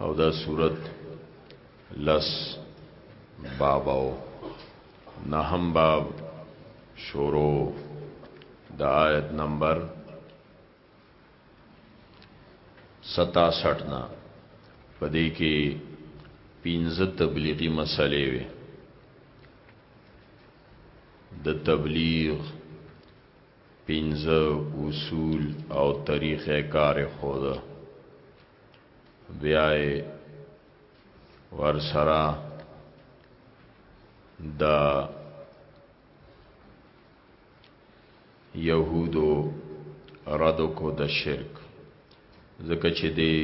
او دا صورت لس باب او نهم باب شروع د آیت نمبر 67 نا پدې کې پنځه تبلیغي مسلې وي د تبلیغ پنځه اصول او طریقې کار خوده بیا ور سره دا يهودو رد کو د شرک ځکه چې دی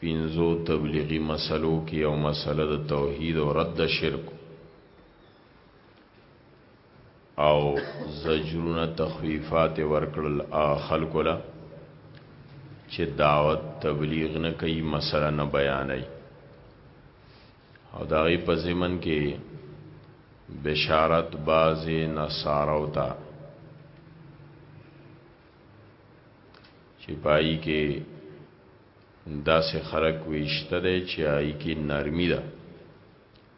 پینزو تبلیغی مسلو کې یو مسله د توحید او رد شرک او زجرونه تخویفات ورکړل خلکو له چې دعوت تبلیغ نه کوي مسله نه بیانای او دا غي په زمن کې بشارت باز نصارو تا چې پای کې داسې خلک ویشته دی چې آی کې نرمي ده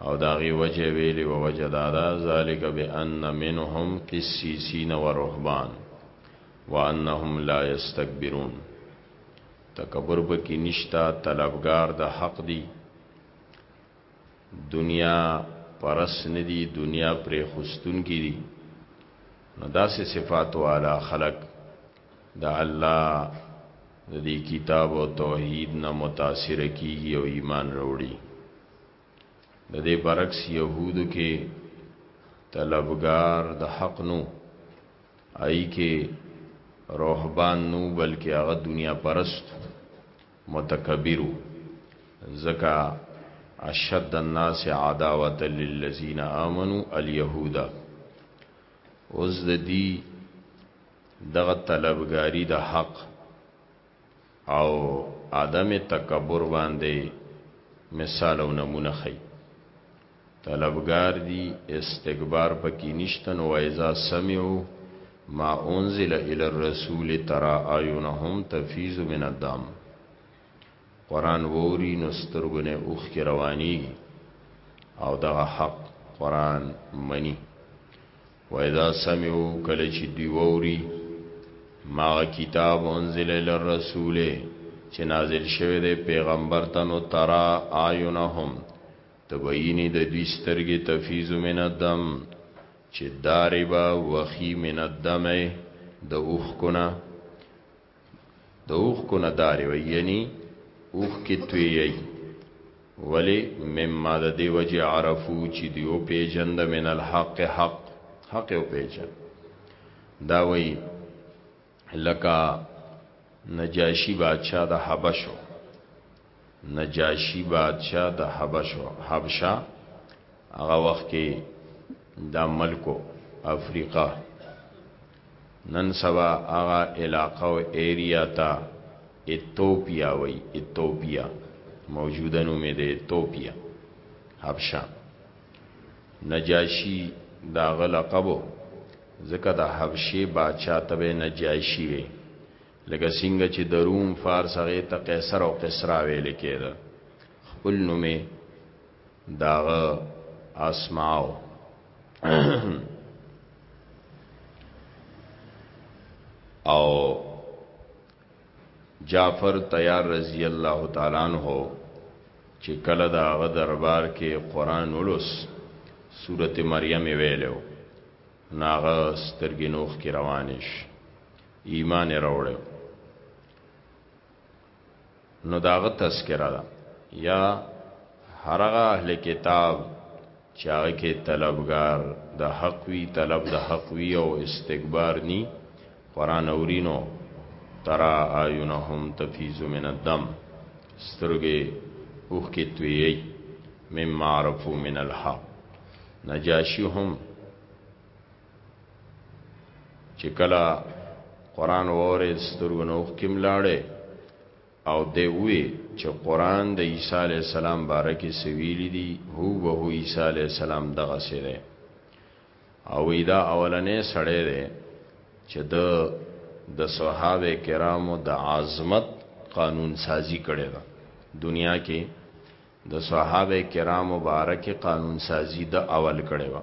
او داغي وجه ویلی و وجه دادا ذالک بان منهم قسیسین و رهبان وانهم لا یستكبرون تکبر بکی نشتا طلبگار د حق دی دنیا پرس ندی دنیا پر خستون کی دی نو داسې صفات والا خلق د الله د دې کتاب او توحید نه متاثر کیږي او ایمان وروړي د دې برعکس يهودو کې طلبګار د حق نو ای کې روحبان نو بلکې هغه دنیا پرست متکبرو زکا اشد الناس عداوه للذین آمنوا اليهود اوس د دې دغه طلبګاری د حق او عدم تکبر باندې مثال او نمونه خي طلبګار دي استکبار پکې نشته نو ایزا سمعو ما انزل الى الرسول ترى اعينهم تفيض من الدم قران ووري نو سترګونه اوخ کې رواني او دغه حق قران مني واذا سمعوا کله چې دوی ووري ما کتاب انزل الى الرسول چې نازل شوی دی پیغمبر ته نو ترا اعینهم تبینی د دوی سترګې تفیز من الدم چې داربا وخی من الدم د اوخ کنا د اوښکو نه دارې وي یعنی اوښکې تویی ولی مما د دی وجه عرفو چې دی او پیجند من الحق حق حق او پیجند دا وی لکه نجاشی بادشاہ د حبشو نجاشی بادشاہ د حبشو حبشا هغه وخت کې دا ملکو افریقا نن سبا هغه علاقه او ایریا ته ایتوپیا وایي، ایتوپیا، موجوده نوم یې دی ایتوپیا، حبشه. نجاشي د هغه لقب و، ځکه د حبشې باچا ته به یې نجاشي ویل، لکه څنګه چې د روم، فارس هغې ته قیصر او قسرا ویل کېده، خپل نوم یې. داغه اسماو او جعفر تیار رضی الله تعالی عنہ چې کله دا غ دربار کې قران ولوس سورته مریم ویلو ناغه سترګې نوخ کې روانش ایمان راوړو نو داغه تذکرہ ده یا هرغه اهل کتاب چې هغه کې طلبګار د حق وی طلب د حق وی او استکبار ني قران اورینو ترا اعینهم تفیز من الدم سترګې اوخ کې تویي مم معرفو من الحق نجاشی هم چې کله قران وره سترګو نو کیم لاړې او دی وی چې قران د عیسی علی السلام باره کې سویل دي هو به هو عیسی علی السلام دغه سره او دا اولنې سړی دی چې د د صحابه کرامو د عظمت قانون سازی کړي ده دنیا کې د صحابه کرامو بارکه قانون سازی د اول کړي وه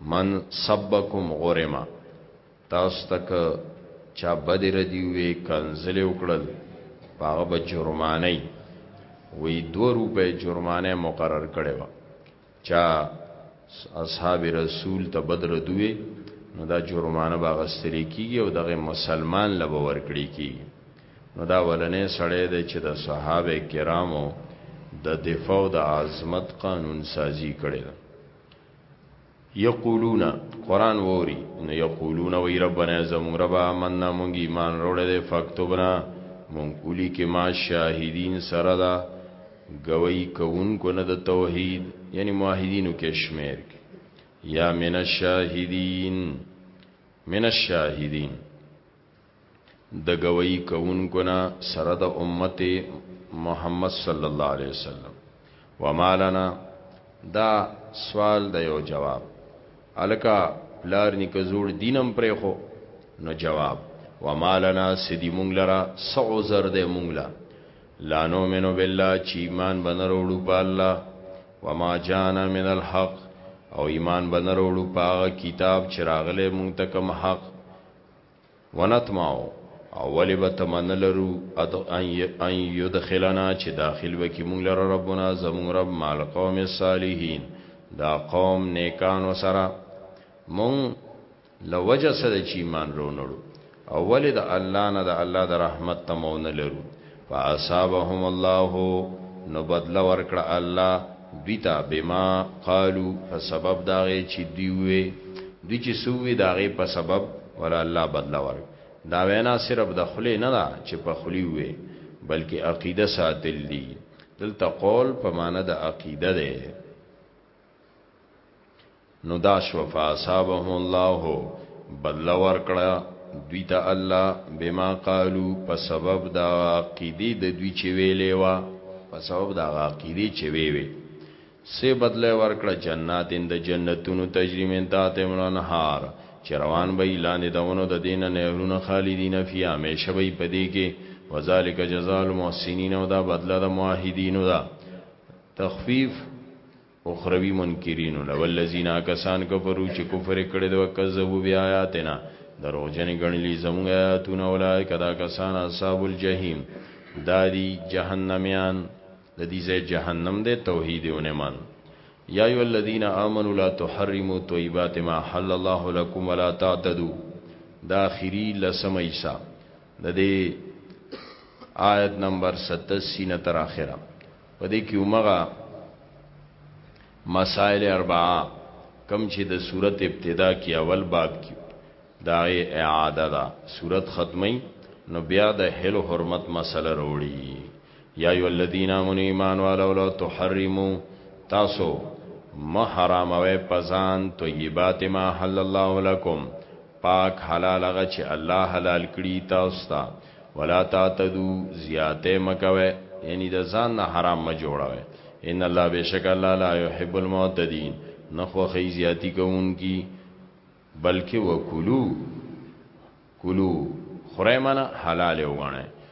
من سبکم غرم تاسو ته که چا بد ردی وی کنزلی وکړل پاغه به جرمانه وی دو روپے جرمانه مقرر کړي وا چا اصحاب رسول ته بد ردوي نو دا جرمانه باغستل کیږي او دغه مسلمان لبه ورکړي کیږي نو دا ولنې سړی دی چې د صحابه کرامو د دفاع او د عظمت قانون سازی کړي یقولون قران ووري نو یقولون وی ربنا زمون ربا مننا مونږ ایمان وروړه دې فاکتبنا مونږ اولی کې ما شاهدین سره دا گوی کوونکو نه د توحید یعنی موحدینو کې شمیر کې یا من الشاهدین من الشاهدین د ګویی کوونکو نه سره د امت محمد صلی الله علیه وسلم وما لنا دا سوال د یو جواب الکا پلار نیکه زوړ دینم پرې خو نو جواب وما لنا سدی مونږ لرا سعو زر دې مونږ لا لا نؤمنو بالله چې ایمان بنروړو په الله وما جانا من الحق او ایمان بنروړو په هغه کتاب چې راغله مونږ ته کوم حق ونطمع او ولې به تمه نه لرو ان يدخلنا چې داخل به کړي موږ لره ربنا زموږ رب مع القوم الصالحين دا قوم نیکانو سره موږ لوجه سره چې ایمان رونړو او ولې د الله نه د الله د رحمت تمو نه لرو فاصابهم الله نو بدل ورکړه الله دیتا بما قالو فسبب داغه چې دیوې د چې سوې داغه په سبب ور الله بدل ورک دا وینا صرف د خلی نه دا چې په خلی وې بلکې عقیده ساتل دي دلته قول په معنی د عقیده ده نو دا شو فاصابهم الله بدل ورکړه دوی ته الله بما قالو په سبب دا عقیده د دوی چې ویلې وا په سبب دا عقیده چې وی وی سه بدل ورکړه جنات اند جنتونو تجری من تحت الانهار چې روان به اعلان دونو د دینه نهرونه خالدین فی همیشه به پدې کې وذالک جزاء المحسنین او دا بدله د موحدینو دا تخفیف اخروی منکرینو له والذین کسان کفرو چې کفر کړي د وکذبوا بیااتنا دروغجن ګڼلی زموږ آیاتونه اولای کدا کسان اصحاب الجحیم دادی جهنميان د دې ځای جهنم دی توحید او ایمان یا ای الذین آمنوا لا تحرموا طیبات ما حل الله لكم ولا تعتدوا دا اخیری لسم ایسا د دې آیت نمبر 87 نه تر اخره په دې کې عمره مسائل اربعه کم چې د صورت ابتدا کې اول باب کې دا اعاده ده صورت ختمي نو بیا د هلو حرمت مسله وروړي یا ای الذین آمنوا ایمان والو لا تحرموا تاسو محرم او پزان طیبات ما حل الله لكم پاک حلال هغه چې الله حلال کړی تاسو ته ولا تعتدو زیاته مکوي یعنی د ځان نه حرام ما جوړوي ان الله بشک الله لا يحب المعتدين نخو خي زیاتی کوونکی بلکې وکلو کلو خریمنه حلال وګڼه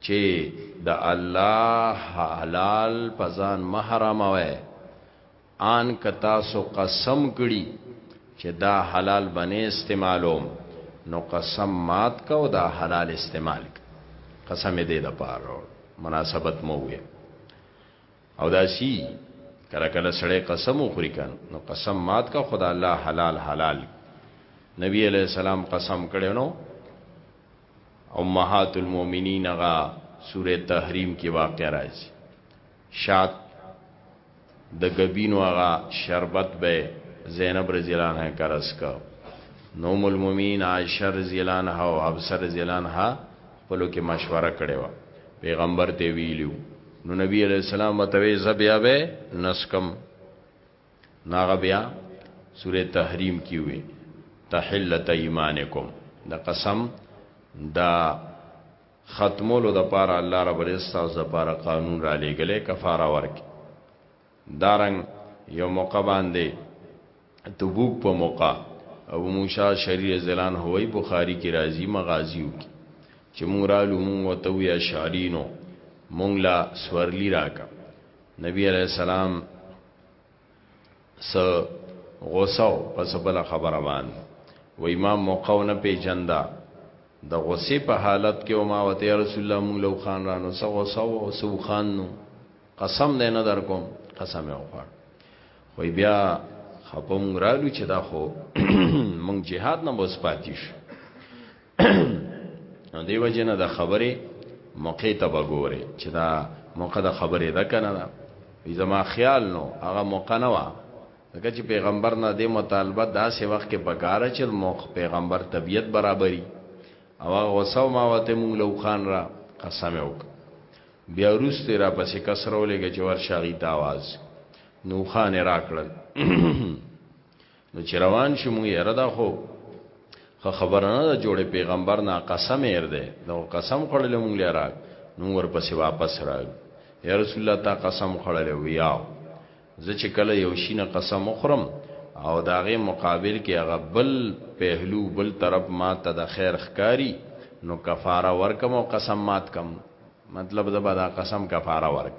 چه د الله حلال په ځان مه حراموئ آن که تاسو قسم کړي چې دا حلال بنې استعمالوم نو قسم مات کو دا حلال استعمال قسم دې د پاره مناسبت مو وي او دا شی کله کله سړی قسم وخوري کان نو قسم مات کا خدا الله حلال حلال نبی علیہ السلام قسم کړي نو امهات المؤمنین غا سوره تحریم کې واقع راځي شات د غبینو غا شربت به زینب رضی الله عنها کرس کا نو المؤمنین عائشه رضی الله عنها او حفصه رضی الله عنها په لو کې مشوره کړې و پیغمبر ته ویلو نو نبی علیہ السلام متوي زبیا به نسکم ناغه بیا سوره تحریم کی وی تحلت ایمانکم دا قسم دا ختمولو د پاره الله رب العزت او د پاره قانون را لېګلې کفاره ورک دارنګ یو موقع باندې تبوک په موقع ابو موسی شری زلان هوی بخاری کی راضی مغازیو کی چې مونږ را لومون وتو یا شعرینو مونږ لا سورلی راکا نبی علیہ السلام س غوسه پس بل خبره باندې و امام موقع نه پیجندا د غصه په حالت کې او ما وته رسول الله مونږ لو خان رانو سو غصه او سو خان نو قسم دې نه در کوم قسم یې وخوړ خو بیا خپم رالو چې دا خو مونږ جهاد نه بوس پاتیش دیو جن د خبره موقع ته وګوره چې دا موقع د خبره ده کنه دا زما خیال نو هغه موقع نه و ځکه چې پیغمبر نه د مطالبه داسې وخت کې بګاره چې موقع پیغمبر طبیعت برابرۍ او هغه وسو ما وته مونږ لو خان را قسم وک بیا روست را پسې کسرولې چې ورشاغي داواز نو خان را کړل نو چې روان شو موږ یې ردا خو خو خبره نه ده جوړې پیغمبر نه قسم یې ورده نو قسم خړلې موږ لرا نو ورپسې واپس راغ یا رسول الله تا قسم خړلې ویا زه چې کله یو شي نه قسم خورم او داغه مقابل کې هغه بل پهلو بل طرف ما ته د خیر خکاری نو کفاره ورکم او قسم مات کم مطلب دا به دا قسم کفاره ورک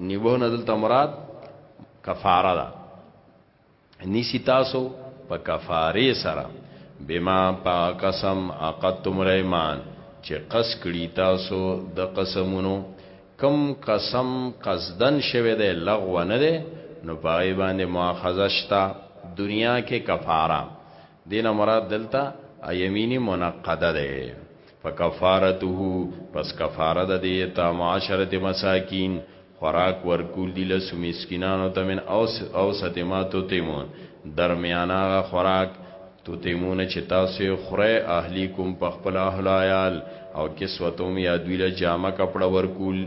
نیوه نه دلته مراد کفاره ده نیسی تاسو په کفاره سره بما پا قسم عقدتم الایمان چې قص کړی تاسو د قسمونو کم قسم قصدن شوه ده لغو نه ده نو پای باندې مؤاخذه شتا دنیا کې کفاره دینه مراد دلته ایمینی منقده ده فکفارته پس کفاره د دې تا معاشره مساکین خوراک ورکول دي له مسکینانو ته من اوس اوسته ما تو تیمون درمیانا خوراک تو تیمون چې تاسو خره اهلی کوم په خپل اهل عیال او کسوتوم یا دوی له جامه کپڑا ورکول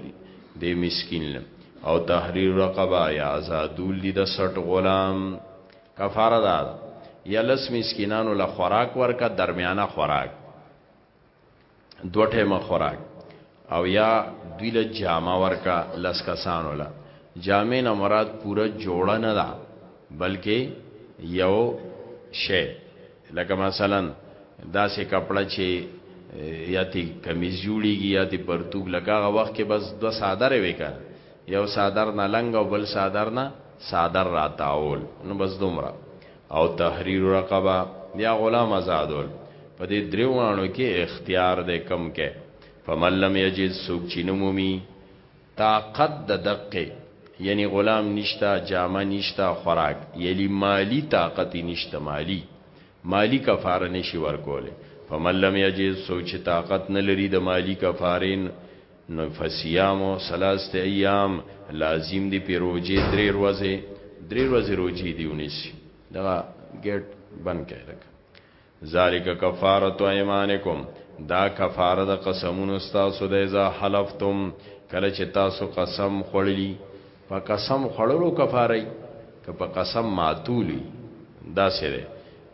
دي مسکین له او تحریر رقبه یا آزادول دي د سټ غلام کفاره ده یا لس مسکینانو له خوراک ورکا درمیانا خوراک دو ټیمه خوراک او یا دوی له جامه ورکا لس کسانو له جامې نه مراد پوره جوړه نه ده بلکې یو شی لکه مثلا داسې کپڑا چې یا تی کمیز جوړیږي یا تی پرتوګ لکه وخت کې بس دو صادر وکړ یو صادر نه لنګ او بل صادر نه صادر راتاول نو بس دومره او تحریر رقبه یا غلام آزادول په دې دریوانو کې اختیار دې کم کې فمن لم یجد سوق چینمومی طاقت د دقه یعنی غلام نشتا جامه نشتا خوراک یلی مالی طاقت نشتا مالی مالی کفاره نشي ورکوله فمن لم یجد سوچ طاقت نه لري د مالی کفارین نو فصيام ثلاثه ايام لازم دي پي روجي درې ورځې درې ورځې روجي دي ونيسي دغه ګيټ بند کړي لکه ذالک کفاره ایمانکم دا کفاره د قسمونو تاسو د اذا حلفتم کله چې تاسو قسم خړلی په قسم خړلو کفاره که په قسم ماتولی دا سره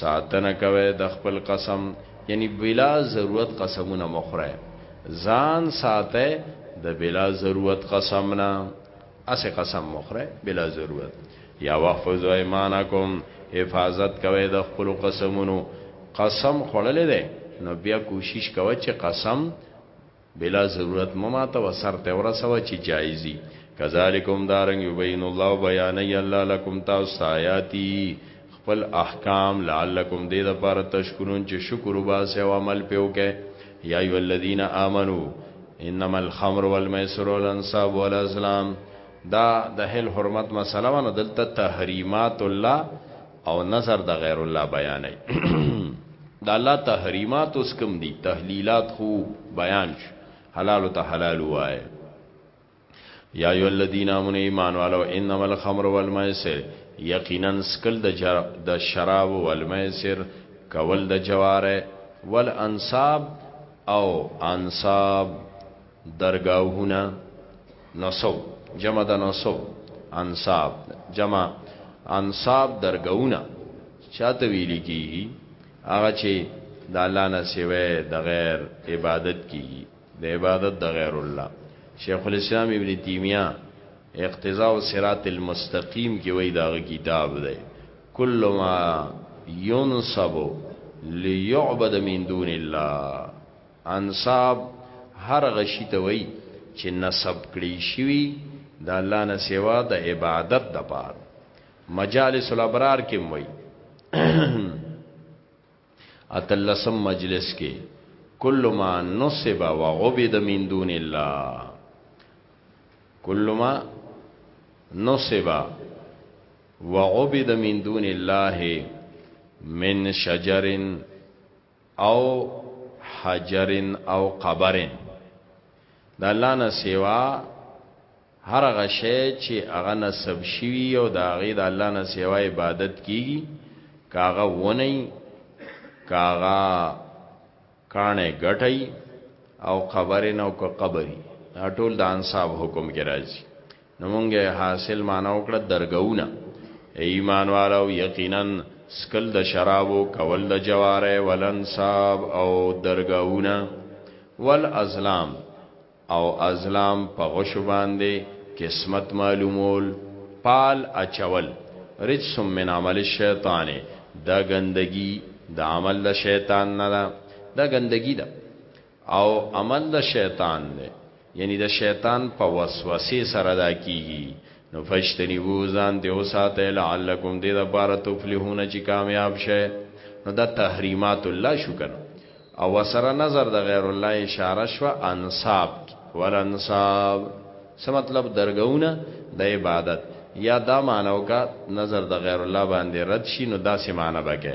ساتنه کوه د خپل قسم یعنی بلا ضرورت قسمونه مخره ځان ساته د بلا ضرورت قسم نه اسه قسم مخره بلا ضرورت یا واحفظ ایمانکم حفاظت کوي د خپل قسمونو قسم خړلې ده نو بیا کوشش کوي چې قسم بلا ضرورت مه ماتوه سر ته ورسوه چې جایز وي کذالک همدارنګ یبین الله بیانوي الله لکم تاسو ته آیاتي خپل احکام لعلکم دې د پاره تشکرون چې شکر وباسه او عمل په وکه یا ایو الذین آمنو انما الخمر والمیسر والانصاب والازلام دا د هل حرمت مسله ونه دلته تحریمات الله او نظر د غیر الله بیانې د الله تحریمات اوس کم دي تحلیلات خو بیان شو حلال ته حلال وایي یا ایو الذین آمنوا ایمان والو انما الخمر والمیسر یقینا سکل د شراب والمیسر کول د جواره والانصاب او انصاب درګاهونه نسو جمع د نسو انصاب جمع انصاب درګاهونه چاته ویل کیږي هغه چې د الله نه سوی د غیر عبادت کیږي د عبادت د غیر الله شیخ الاسلام ابن تیمیه اقتضاء صراط المستقیم کې وای دا کتاب دی کل ما ينصب ليعبد من دون الله انساب هر غشی ته وای چې نسب کړی شوی د الله نه سوا د عبادت د پار مجالس الابرار کې وای اتلسم مجلس کې کل ما نصب و عبد من دون الله کل ما نصب و عبد من دون الله من شجرن او حجر او قبر د الله نه سیوا هر هغه شی چې هغه نسب شوی او د هغه د الله نه سیوا عبادت کیږي کاغه ونی کاغه کانه غټي او قبر نه او قبري ټول د انصاف حکم کې راځي نو مونږه حاصل معنا وکړه درګونه ایمان والو یقینا سکل د شرابو کول د جواره ولنصاب او درګونه ول ازلام او ازلام په غش باندې قسمت معلومول پال اچول رجس من عمل الشیطان دا گندگی د عمل د شیطان نه ده دا ګندګي ده او عمل د شیطان دی یعنی د شیطان په وسوسه سره دا کیږي نو فشتنی وو ځان دی او ساته لعلکم دې د بار تفلحون چې کامیاب شې نو دا تحریمات الله شو کنه او وسره نظر د غیر الله اشاره شو انصاب ول انصاب څه مطلب درګونه د عبادت یا دا مانو کا نظر د غیر الله باندې رد شي نو دا سه معنی بکې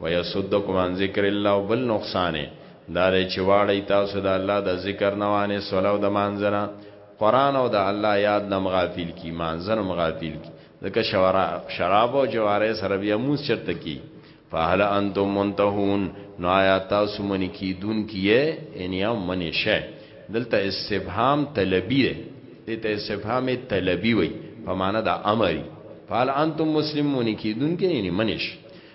ويصدکم عن ذکر الله او بل نقصان يې دا دی چې واړی تاسو د الله د ذکر نه وان الصلاه او د مانځه نه قرآن او د الله یاد نه هم غافل کړي مانځه نه هم غافل کړي ځکه شراب او جوارې سره بیا مونځ چرته کړي فهل انتم منتهون نو آیا تاسو منی کیدون کیه ان یا منی شه دلته استفهام طلبی ده دته استفهام طلبی وای په معنا د امر فهل انتم مسلمون کیدون کیه ان منی شه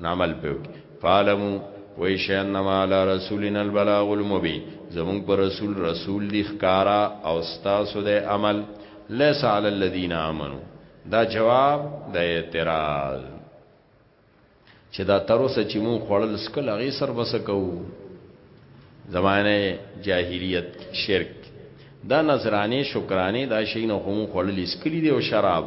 نه عمل پې وکړي. فاعلمو، پوه شئ، انما علی رسولنا البلاغ المبین، زموږ پر رسول رسول دي ښکاره او ستاسو دی عمل، لیس علی الذین آمنو، دا جواب د اعتراض، چې دا تر اوسه چې موږ خوړل څښل هغې سره به څه کوو، زمانه جاهلیت شرک دا نذرانې شکرانې دا شیونه خو موږ خوړلي څښلي دي او شراب.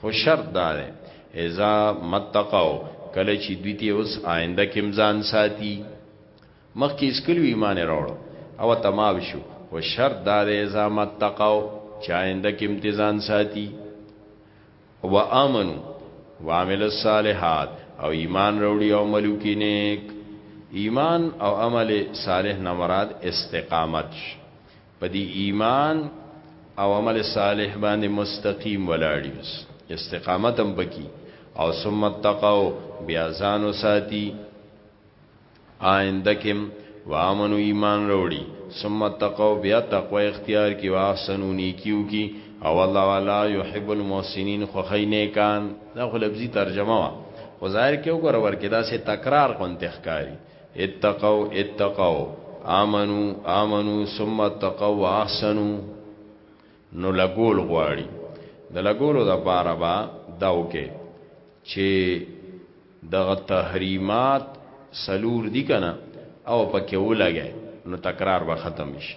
خو شرط دا دی اذا متقو کله چې دوی ته اوس آینده کې مزان ساتي مخکې اسکلو ایمان راوړو او تمام شو خو شرط دا دی اذا متقو چې آینده کې امتزان ساتي و امنو وعمل الصالحات او ایمان راوړي او عملو کې نیک ایمان او عمل صالح نه مراد استقامت په دې ایمان او عمل صالح باندې مستقیم ولاړیوس استقامت هم بکی او ثم تقو بیا ځانو ساتي آینده کم وامنو ایمان وروړي ثم تقو بیا تقوا اختیار کی واحسنو نیکیو کی او الله والا يحب المحسنین خو خینیکان دا خو لفظي ترجمه وا خو ظاهر کې وګوره ورکه دا سه تکرار غون تخکاری اتقوا اتقوا امنو امنو ثم اتقوا واحسنو نو لګول غواړي د لګولو د پاره با داو کې چې دغه تحریمات سلور دي کنه او پکې ولګي نو تکرار به ختم شي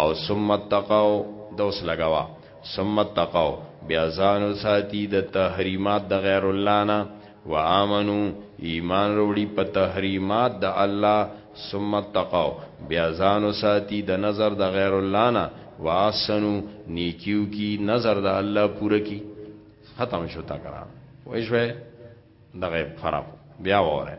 او ثم اتقوا د اوس لګوا ثم اتقوا بیا ځان وساتی د تحریمات د غیر الله نه و امنو ایمان وروړي په تحریمات د الله ثم اتقوا بیا ځان وساتی د نظر د غیر الله نه و احسنو نیکیو کی نظر د الله پوره کی ختم شو تکرار وښوي دغه فرق بیا وره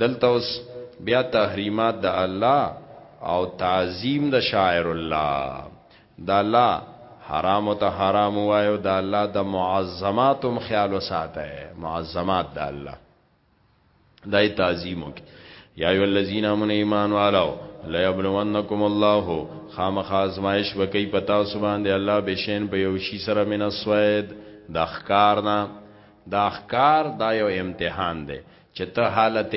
دلته اوس بیا تحریمات د الله او تعظیم د شاعر الله د الله حرام او ته حرام وایو د الله د معظماتم خیال وساته معظمات د الله دای تعظیم وکي یا ایو الذین آمنوا ایمان والو لا یبلونکم الله خامخ آزمائش وکي پتا سبحان دی الله بشین په یو شی سره من اسوید د اخکار نه د اخکار دا یو امتحان دی چې ته حالت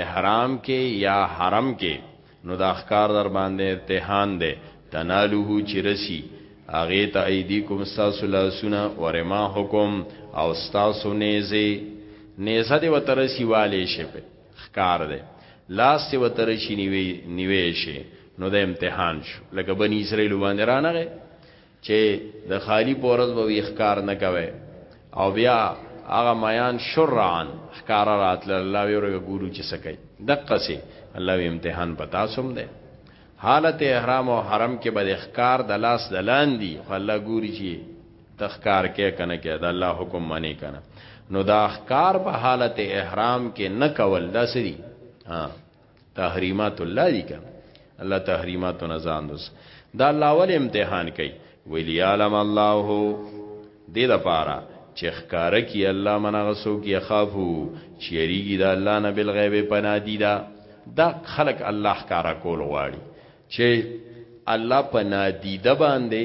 احرام کې یا حرم کې نو دا ښکار در باندې امتحان دی تنالوه چې رسی اغه ته ایدیکم ساسو لاسونه ورما حکم او ساسو نیزه نیزه دی وترسی والي شي په ښکار دی لاس دی وترشي نیوي نیوي شي نو د امتحان شو لکه بنی اسرائیل باندې رانغه چه د خالی په ورځ به وی ښکار نه کوي او بیا هغه میان شرعن ښکار راتل الله وی ورګه ګورو چې سکي دقه سي الله وی امتحان پتا سوم ده حالت احرام او حرم کې به ښکار د لاس دلان دي خو الله ګوري چې تخکار کې کنه کې د الله حکم منی کنه نو دا ښکار په حالت احرام کې نه کول دا سری ها تحریمات الله دي کنه الله تحریمات نه ځان دوس دا الله ول امتحان کوي ویلی عالم الله دې د پاره چې ښکارا کی الله منا غسو کی خافو چیریږي دا الله نه بل غیب پنا دی دا دا خلق الله ښکارا کول غواړي چې الله پنا دی د باندې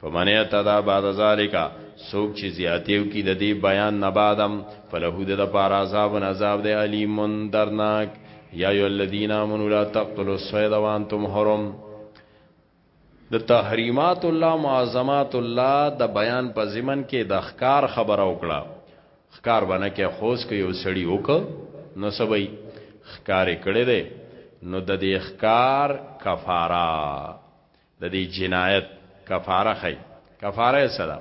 فمن اعتدا بعد ذالک سوک چې زیاتیو کې د دې بیان نه بعدم فله د لپاره عذاب نه عذاب د علیم درناک یا ای الذین آمنوا لا تقتلوا الصید وانتم حرم د تحریمات الله معظمات الله د بیان په ضمن کې د اخکار خبره وکړه اخکار باندې کې خوش کې یو سړی وک نو سبي اخکار کړي دي نو د دې اخکار کفاره د دې جنایت کفاره ښیي. کفاره یې څه ده؟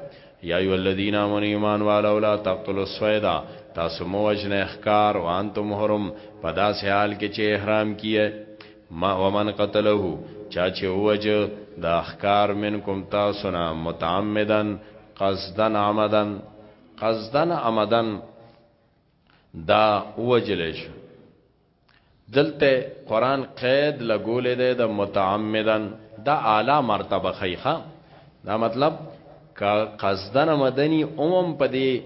یا ایها الذین آمنوا ایمان والو لا تقتلوا الصید تاسو مه وژنئ ښکار وانتم حرم په داسې حال کې چې احرام کیئ ما ومن قتله چا چې ووجه دا ښکار منکم تاسو نه متعمدا قصدا عمدا قصدا عمدا دا ووجلی شو دلته قران قید لګولې ده د متعمدن دا اعلی مرتبه خیخه دا مطلب کا قصدن مدنی اوم په دې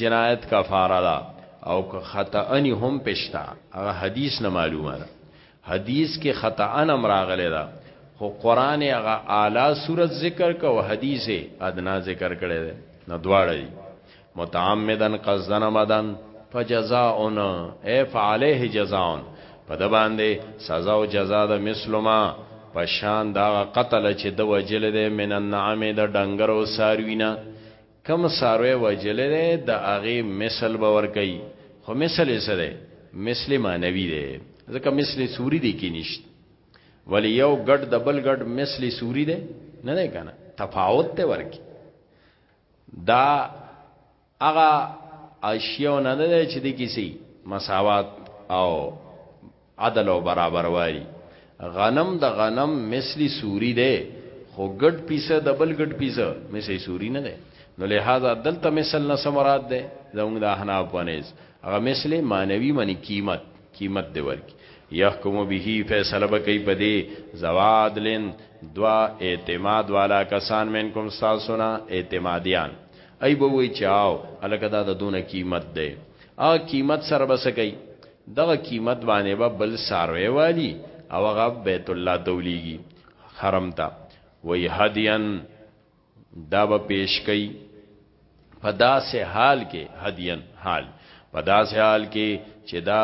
جنایت کفاره ده او که خطا انی هم پښتا هغه حدیث نه معلومه ده حدیث کې خطا ان امر غلې ده خو قران هغه اعلی صورت ذکر کو حدیث ادنا ذکر کړي ده نه دواړه متعمدن قصدن مدن فجزاؤن اے فعلیه جزاؤن په د باندې سزا او جزا د مسلمه په شان دا قتل چې د وجل دی من النعام د ډنګر او ساروینا کم ساروی وجل دی د اغه مثل باور کوي خو مثل یې سره مثل مانوي دی ځکه مثل سوري دی کې نشته ولی یو ګډ د بل ګډ مثل سوري دی نه نه کنه تفاوت ته ورکی دا هغه اشیاء نه ده چې د کیسي مساوات او عدل او برابر واري غنم د غنم مثلی سوري ده خو ګډ پیسه د بل ګډ پیسه مثلی سوري نه ده نو لہذا دلته مثل نه سمرات ده زموږ د احناف ونیز هغه مثلی مانوي منی قیمت قیمت دی ورکی یحکم به فیصله بکی پدی زوا عدلن دوا اعتماد والا کسان منکم ساسونا اعتمادیان ای بووی چاو الکه دا د دونه قیمت دی ا قیمت سره بس کوي دغه قیمت باندې به بل ساروي والی او هغه بیت الله تولیږي حرم ته وی هدین دا به پیش کوي په داسې حال کې هدین حال په داسې حال کې چې دا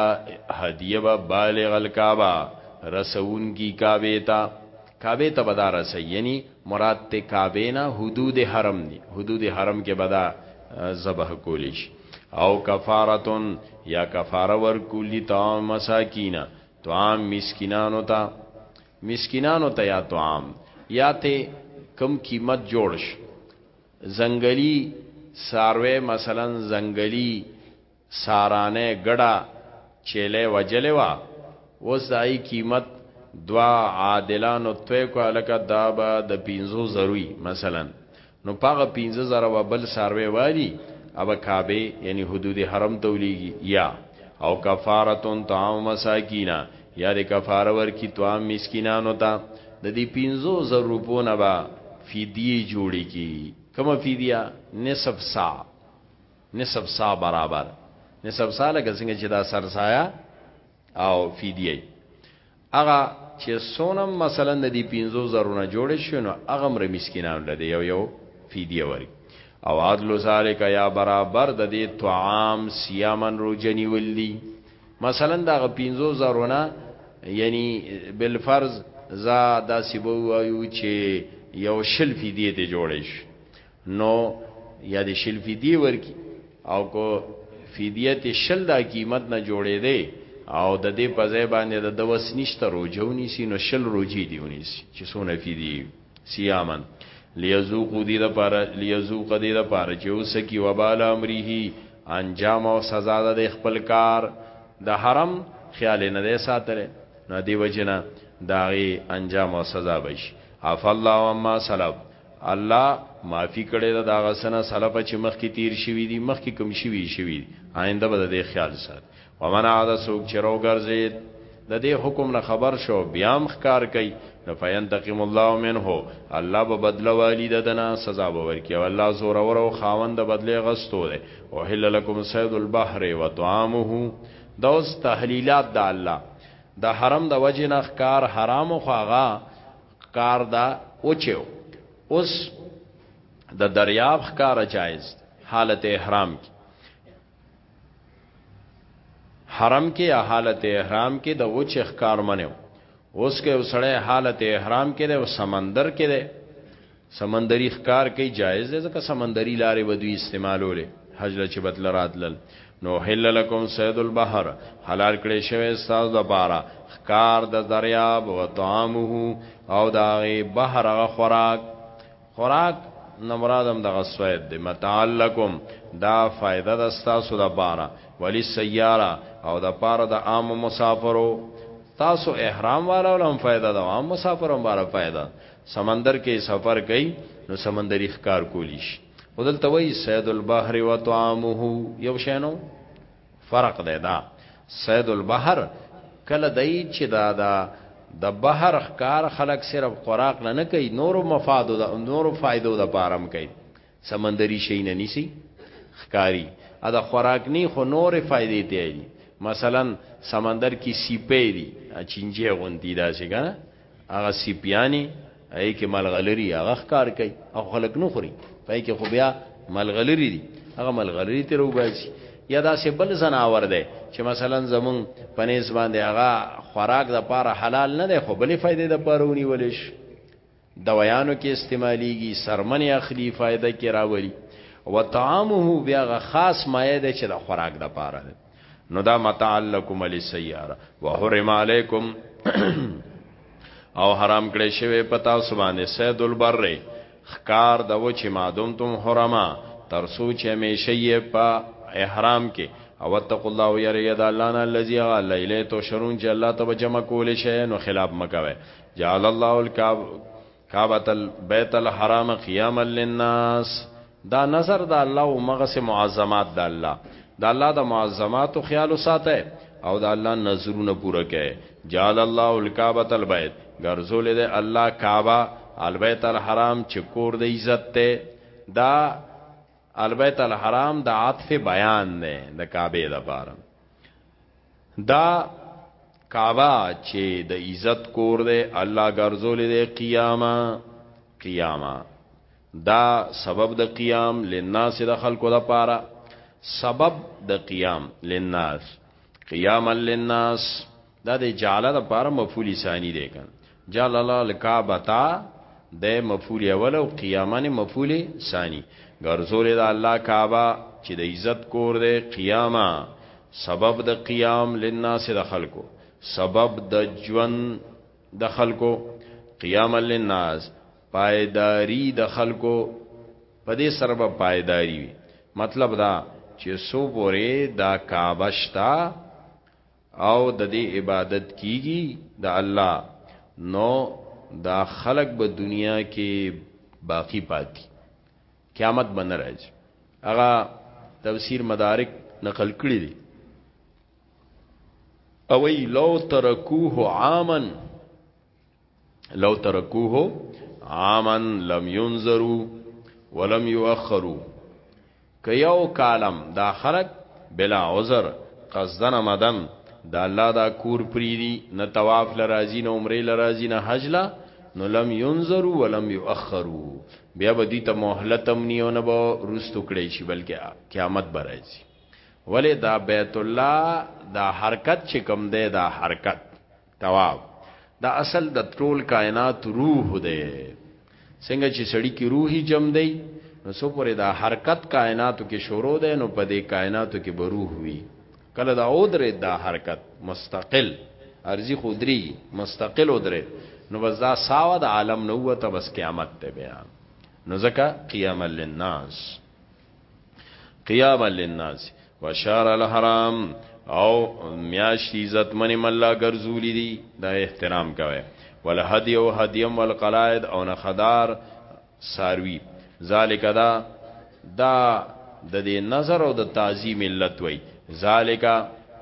هدیه به بالغ الکعبه رسون کی کعبه تا کعبه ته بدا رسي یعنی مراد ته کعبه نه حدود حرم دي حدود حرم کې بدا ذبح کولیش او کفارتون یا کفاره ور کولی تا مساکینا تو عام مسکینانو ته مسکینانو ته یا طعام یا ته کم قیمت جوړ شي زنګلی ساروی مثلا زنګلی سارانه ګډه چيله وجلې وا اوس دای قیمت دوا عادلانو توې کو الکه دا به د 15 زروي مثلا نو په هغه پنځه زره به بل څاروی والي او به کعبې یعنی حدود حرم ته ولیږي یا او کفارتون طعام مساکینا یا د کفاره ورکي طعام مسکینانو ته د دې پنځو زر روپو نه به فدیه جوړې کی کومه فدیه نصف سا نصف سا برابر نصف سا لکه څنګه چې دا سرسایه او فدیه هغه چې سونم مثلا د دې 15 زرونه جوړ شي نو هغه مر مسکینانو لده یو یو فدیه وري او عدل ذالک یا برابر د دې طعام سیامن رو جنی ولدی مثلا دا 15 زرونه یعنی بل فرض زا دا سیبو وایو چې یو شل فدیه ته جوړ شي نو یا د شل فدیه ورکی او کو فدیه ته شل دا قیمت نه جوړې دی او د دې په ځای باندې د دوس نشته روجونی سی نو شل روجی دیونی سی چې سونه فدیه سیامن لیذوق دی د پاره لیذوق دی د پاره چې اوس کی وبال امره انجام او سزا د خپل کار د حرم خیال نه دی ساتره نو دی وجنه داغي انجام او سزا بش عف الله وما سلام الله معافی کړی دا داغه سنه سلف چې مخ کې تیر شوی دی مخ کې کم شوی شوی آینده به د خیال سات ومن عاد سوق چرو ګرځید د دې حکم نه خبر شو بیا مخکار کوي نو فینتقم الله منه الله به بدل والی ددنا سزا به ورکي او الله زور اور او خاوند بدله غستو ده او هل لکم سید البحر و طعامه دوس تحلیلات د الله د حرم د وجه نه ښکار حرام خو هغه کار دا اوچو اوس د دریاب ښکار جایز حالت احرام کې حرم کې یا حالت احرام کې د اوچ ښکار منو اوس کې وسړی حالت احرام کې د سمندر کې دی سمندري ښکار کوي جایز دی ځکه سمندري لارې به دوی استعمالولې حج له چې به تله راتلل نو حل لکم صید البحر حلال کړی شوی ستاسو د پاره ښکار د دریاب و طعامه او د هغې بحر هغه خوراک خوراک نه مراد هم دغه صید دی متاع لکم دا فایده د ستاسو د پاره ولی سیاره او د پاره د عام مسافرو تاسو احرام والا ولهم فایده د عام مسافرو لپاره فایده سمندر کې سفر کوي نو سمندري ښکار کولی شي خو دلته وایي سید البحر و طعامه یو شینو فرق دی دا سید البحر کله دای چې دا دا د بحر ښکار خلک صرف خوراک نه کوي نورو مفادو د نورو فائدو د پارم کوي سمندري شي نه نیسی خکاری ا د خوراک نی خو نور فائدې ته دي مثلا سمندر کې سیپې دي چنجه غوندي داسې کنه هغه سیپیانی ای کې ملغلری هغه خکار کوي او خلک نو خوري پای کې خو بیا ملغلری دي هغه ملغلری تر وباسي یا داسې بل زناور دی چې مثلا زمون پنيز باندې هغه خوراک د پاره حلال نه دی خو بلې فائدې د پاره ونیول شي دوایانو کې استعمالیږي سرمنې اخلي فائدہ کې راولي وطعامه بیا غ خاص مایه ده چې د خوراک د پاره ده نو دا متاع لکم علی سیاره وحرم علیکم او حرام کړی شوی پتا سبانه سید البر خکار د و چې مادوم تم حرما تر سوچ همیشه یې په احرام کې او اتق الله یری د الله نه الذی غل الیه تو شرون چې الله ته جمع کول شي نو خلاف مکوي جعل الله الكعب کعبه البيت الحرام قياما للناس دا نظر د الله او مغه سه معظمات د الله د الله د معظمات او خیال ساته او د الله نظرونه پوره کړي جعل الله الكعبه البيت ګرځول دي الله کعبه البيت الحرام چې کور د عزت ته دا البيت الحرام د عطف بیان نه د کعبه لپاره دا کعبه چې د عزت کور دی الله ګرځولې دی قیامه قیامه دا سبب د قیام لناس د خلکو د پاره سبب د قیام لناس قیام للناس دا د جعل د پاره مفعول ثانی دی کنه جلل الکعبه تا د مفعول اول او قیاما نه مفعول ثانی ګرځولې د الله کعبه چې د عزت کور دی قیاما سبب د قیام للناس د خلکو سبب د ژوند د خلکو قیام للناس پایداری د خلکو په دې سره به پایداری وي مطلب دا چې سو پورې دا کعبه شتا او د دې عبادت کیږي د الله نو دا خلق به دنیا کې باقی پاتی قیامت به نه راځي هغه تفسیر مدارک نقل کړی دی اوی لو ترکوه عامن لو ترکوه عاما لم ينظروا ولم يؤخروا که یو کالم دا خلق بلا عذر قصدن مدن دا الله دا کور پریدي نه طواف لرازي نه عمره لرازي نه حج لا نو لم ينظروا ولم يؤخروا بیا به دي ته مهلت هم نیو نه به رستو کړی شي بلکې قیامت برایي ولی دا بیت الله دا حرکت چې کوم دی دا حرکت تواب دا اصل د ټول کائنات روح دی څنګه چې سړی کې روحي جم دی نو سو پرې دا حرکت کائناتو کې شروع دی نو په دې کائناتو کې به روح وي کله دا او درې دا حرکت مستقل ارزي خودري مستقل او درې نو بس دا ساوه د عالم نو ته بس قیامت ته بیا نو ځکه قیام للناس قیاما للناس وشار الحرام او میاشت عزت منی ملا ګرځولی دی دا احترام کوي ول هدی او هدیم ول قلائد او نخدار ساروی ذالک دا دا د دې نظر او د تعظیم علت وای ذالک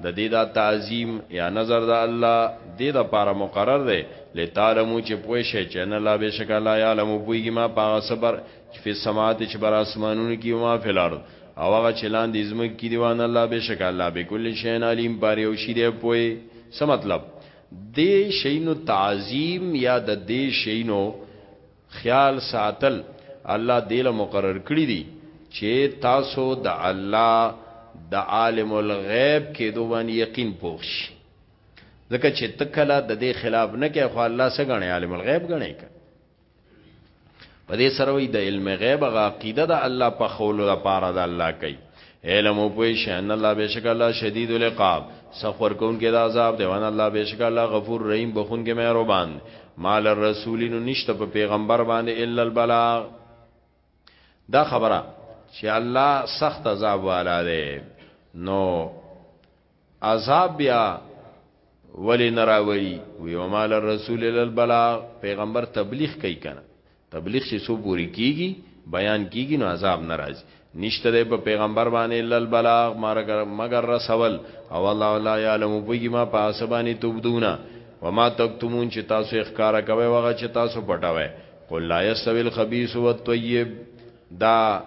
د دې دا تعظیم یا نظر د الله د دې لپاره مقرر دی لتعلمو چې پوه شي چې نه لا بشک الله یعلم پویږي ما په صبر چې په سماعت چې بر اسمانونو کې او ما فی الارض او هغه چې لاندې زمک کې دیوان الله بشک الله به کل شی علیم پر یو شی دی پوي څه مطلب دې شینو تعظیم یا د دې شینو خیال ساتل الله دې له مقرر کړی دی چې تاسو د الله د عالم الغیب کې دوه یقین پوښ ځکه چې تکلا د دې خلاف نه کې خو الله سره غني عالم الغیب غني په دې سره وي د علم غیب غا عقیده د الله په خولو د پاره د الله کوي علم او پوي شان الله بشک الله شدید العقاب سفر کون کې د عذاب دی وان الله بشک الله غفور رحیم بخون کې مهربان مال الرسولین نشته په پیغمبر باندې الا البلاغ دا خبره چې الله سخت عذاب والا دی نو عذاب بیا ولی نراوری وی ومال الرسول البلاغ پیغمبر تبلیغ کوي کنه تبلیغ چې سو پوری کیږي بیان کیږي نو عذاب ناراضي نشته ده په پیغمبر باندې الا البلاغ مگر رسول او الله لا يعلم بيګي ما په اسباني تبدونا وما تکتمون چې تاسو اخکارا کوي وغه چې تاسو پټوي قل لا يستوي الخبيث والطيب دا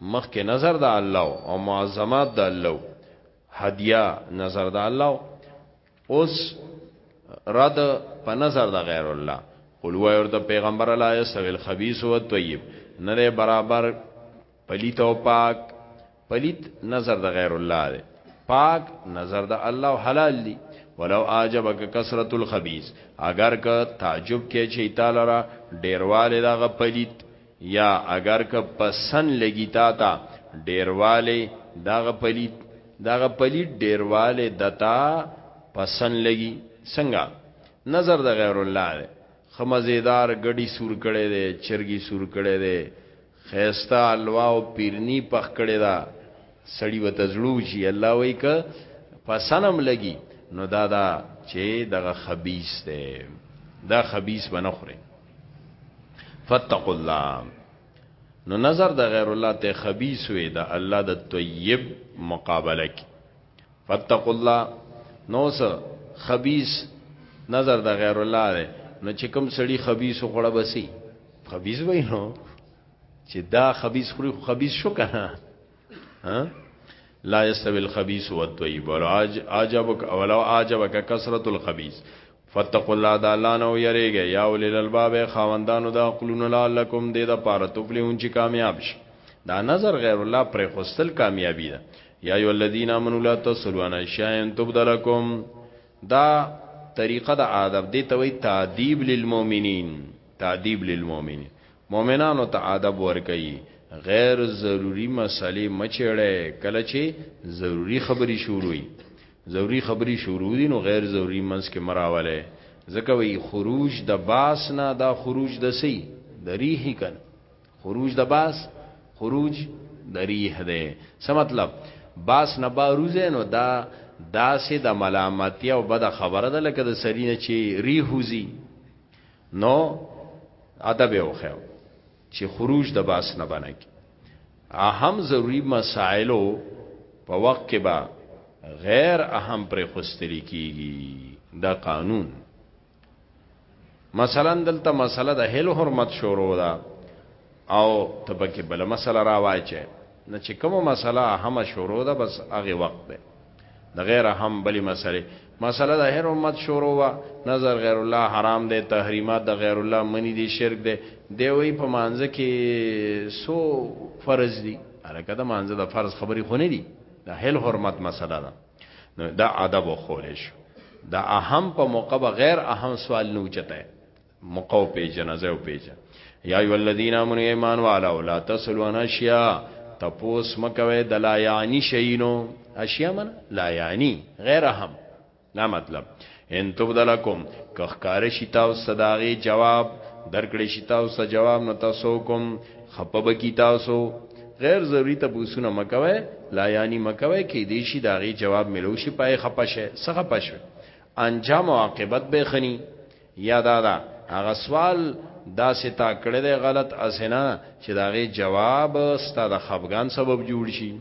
مخکې نظر د الله وو او معظمات د الله وو هدیه نظر د الله وو اوس رد په نظر د غیر الله قل وای ورته پیغمبر لا یسوی الخبیث و طیب نه برابر پلیت او پاک پلیت نظر د غیر الله دی پاک نظر د الله حلال دی ولو اعجبک کثرت الخبیث اگر که تعجب کې چي تعالی را ډیرواله دغه پلیت یا اګر که پسند لګي تا ته ډېروالی د هغه پلیت، د هغه پلیت ډېروالی ده ته پسند لګي، څنګه؟ نظر د غیر الله دی، ښه مزېدار ګډی سور کړی دی، چرګی سور کړی دی، ښایسته حلوا او پیرني پخ کړی ده، سړي ورته زړه وشي، الله وایي که پسند هم لګي نو دا ده چې دغه خبیث دی، دا خبیث به نه خورې. فتقوا الله نو نظر د غیر الله ته خبيث وي د الله د طیب مقابله کی فتقوا الله نو سه خبيث نظر د غیر الله دی نو چې کوم سړی خبيث خوړه بسی خبيث وای نو چې دا خبيث خوري خو خبيث شو کنه ها لا يستوي الخبيث والطيب ولو عجبك ولو عجبك كثرة الخبيث فاتقوا الله د الله نه ویریږئ یا اولی الالباب خاوندانو د عقلونو لعلکم دې د پاره تفلحون چې کامیاب شي دا نظر غیر الله پر خوستل کامیابی ده یا ایو الذین آمنوا لا تصلوا عن اشیاء تبدلکم دا طریقه د آداب دې ته وی تعذیب للمؤمنین تعذیب للمؤمنین مؤمنانو ته آداب ورکړي غیر ضروری مسلې مچړې کله چې ضروری خبري شروع وي ضروري خبري شروع دي نو غير ضروري منځ کې مه راولئ ځکه وایي خروج د باس نه دا خروج د څه د ریحي کنه خروج د باس خروج د ریح دی څه مطلب باس نه باروزه نو دا داسې د ملامتیا او بد خبره ده لکه د سرینه چې ریح وزي نو ادب یې وخیو چی خروج د باس نه بنه کی اهم ضروری مسائلو په وخت کې با غیر اهم پر خوستل کیږي دا قانون مثلا دلته مسله د هل حرمت شروع ده او تبکه بل مسله راوایچه نه چې کومه مسله هم شروع ده بس هغه وخت ده د غیر هم بلی مسله مسله د هر امت شروع وا نظر غیر الله حرام ده تحریمات د غیر الله منی دي شرک ده دی وی په مانزه کې سو فرض دي الکه د مانزه د فرض خبري خونه دي د هل حرمت مسله ده نو دا ادب خولې شو دا اهم په موقع به غیر اهم سوال نه اوچته مقو پیجن ازو پیجن یا ایو الذین آمنوا ایمان والا ولا تسلوا عن اشیاء تپوس مکوي د لا یعنی شینو اشیاء من لا یعنی غیر اهم دا مطلب ان تبدلکم کخکار شتا او صداغي جواب درکړې شتا او صد جواب نو تاسو کوم خپب کی تاسو غیر ضروری ته بوسونه مکوي لا یعنی مکوي کې دې شي داغي جواب ملو شي پای خپشه سخه پښوي انجام او عاقبت به خني یا دا دا هغه سوال داسې تا کړی دی غلط اسنه چې دا غي جواب ستا د خفغان سبب جوړ شي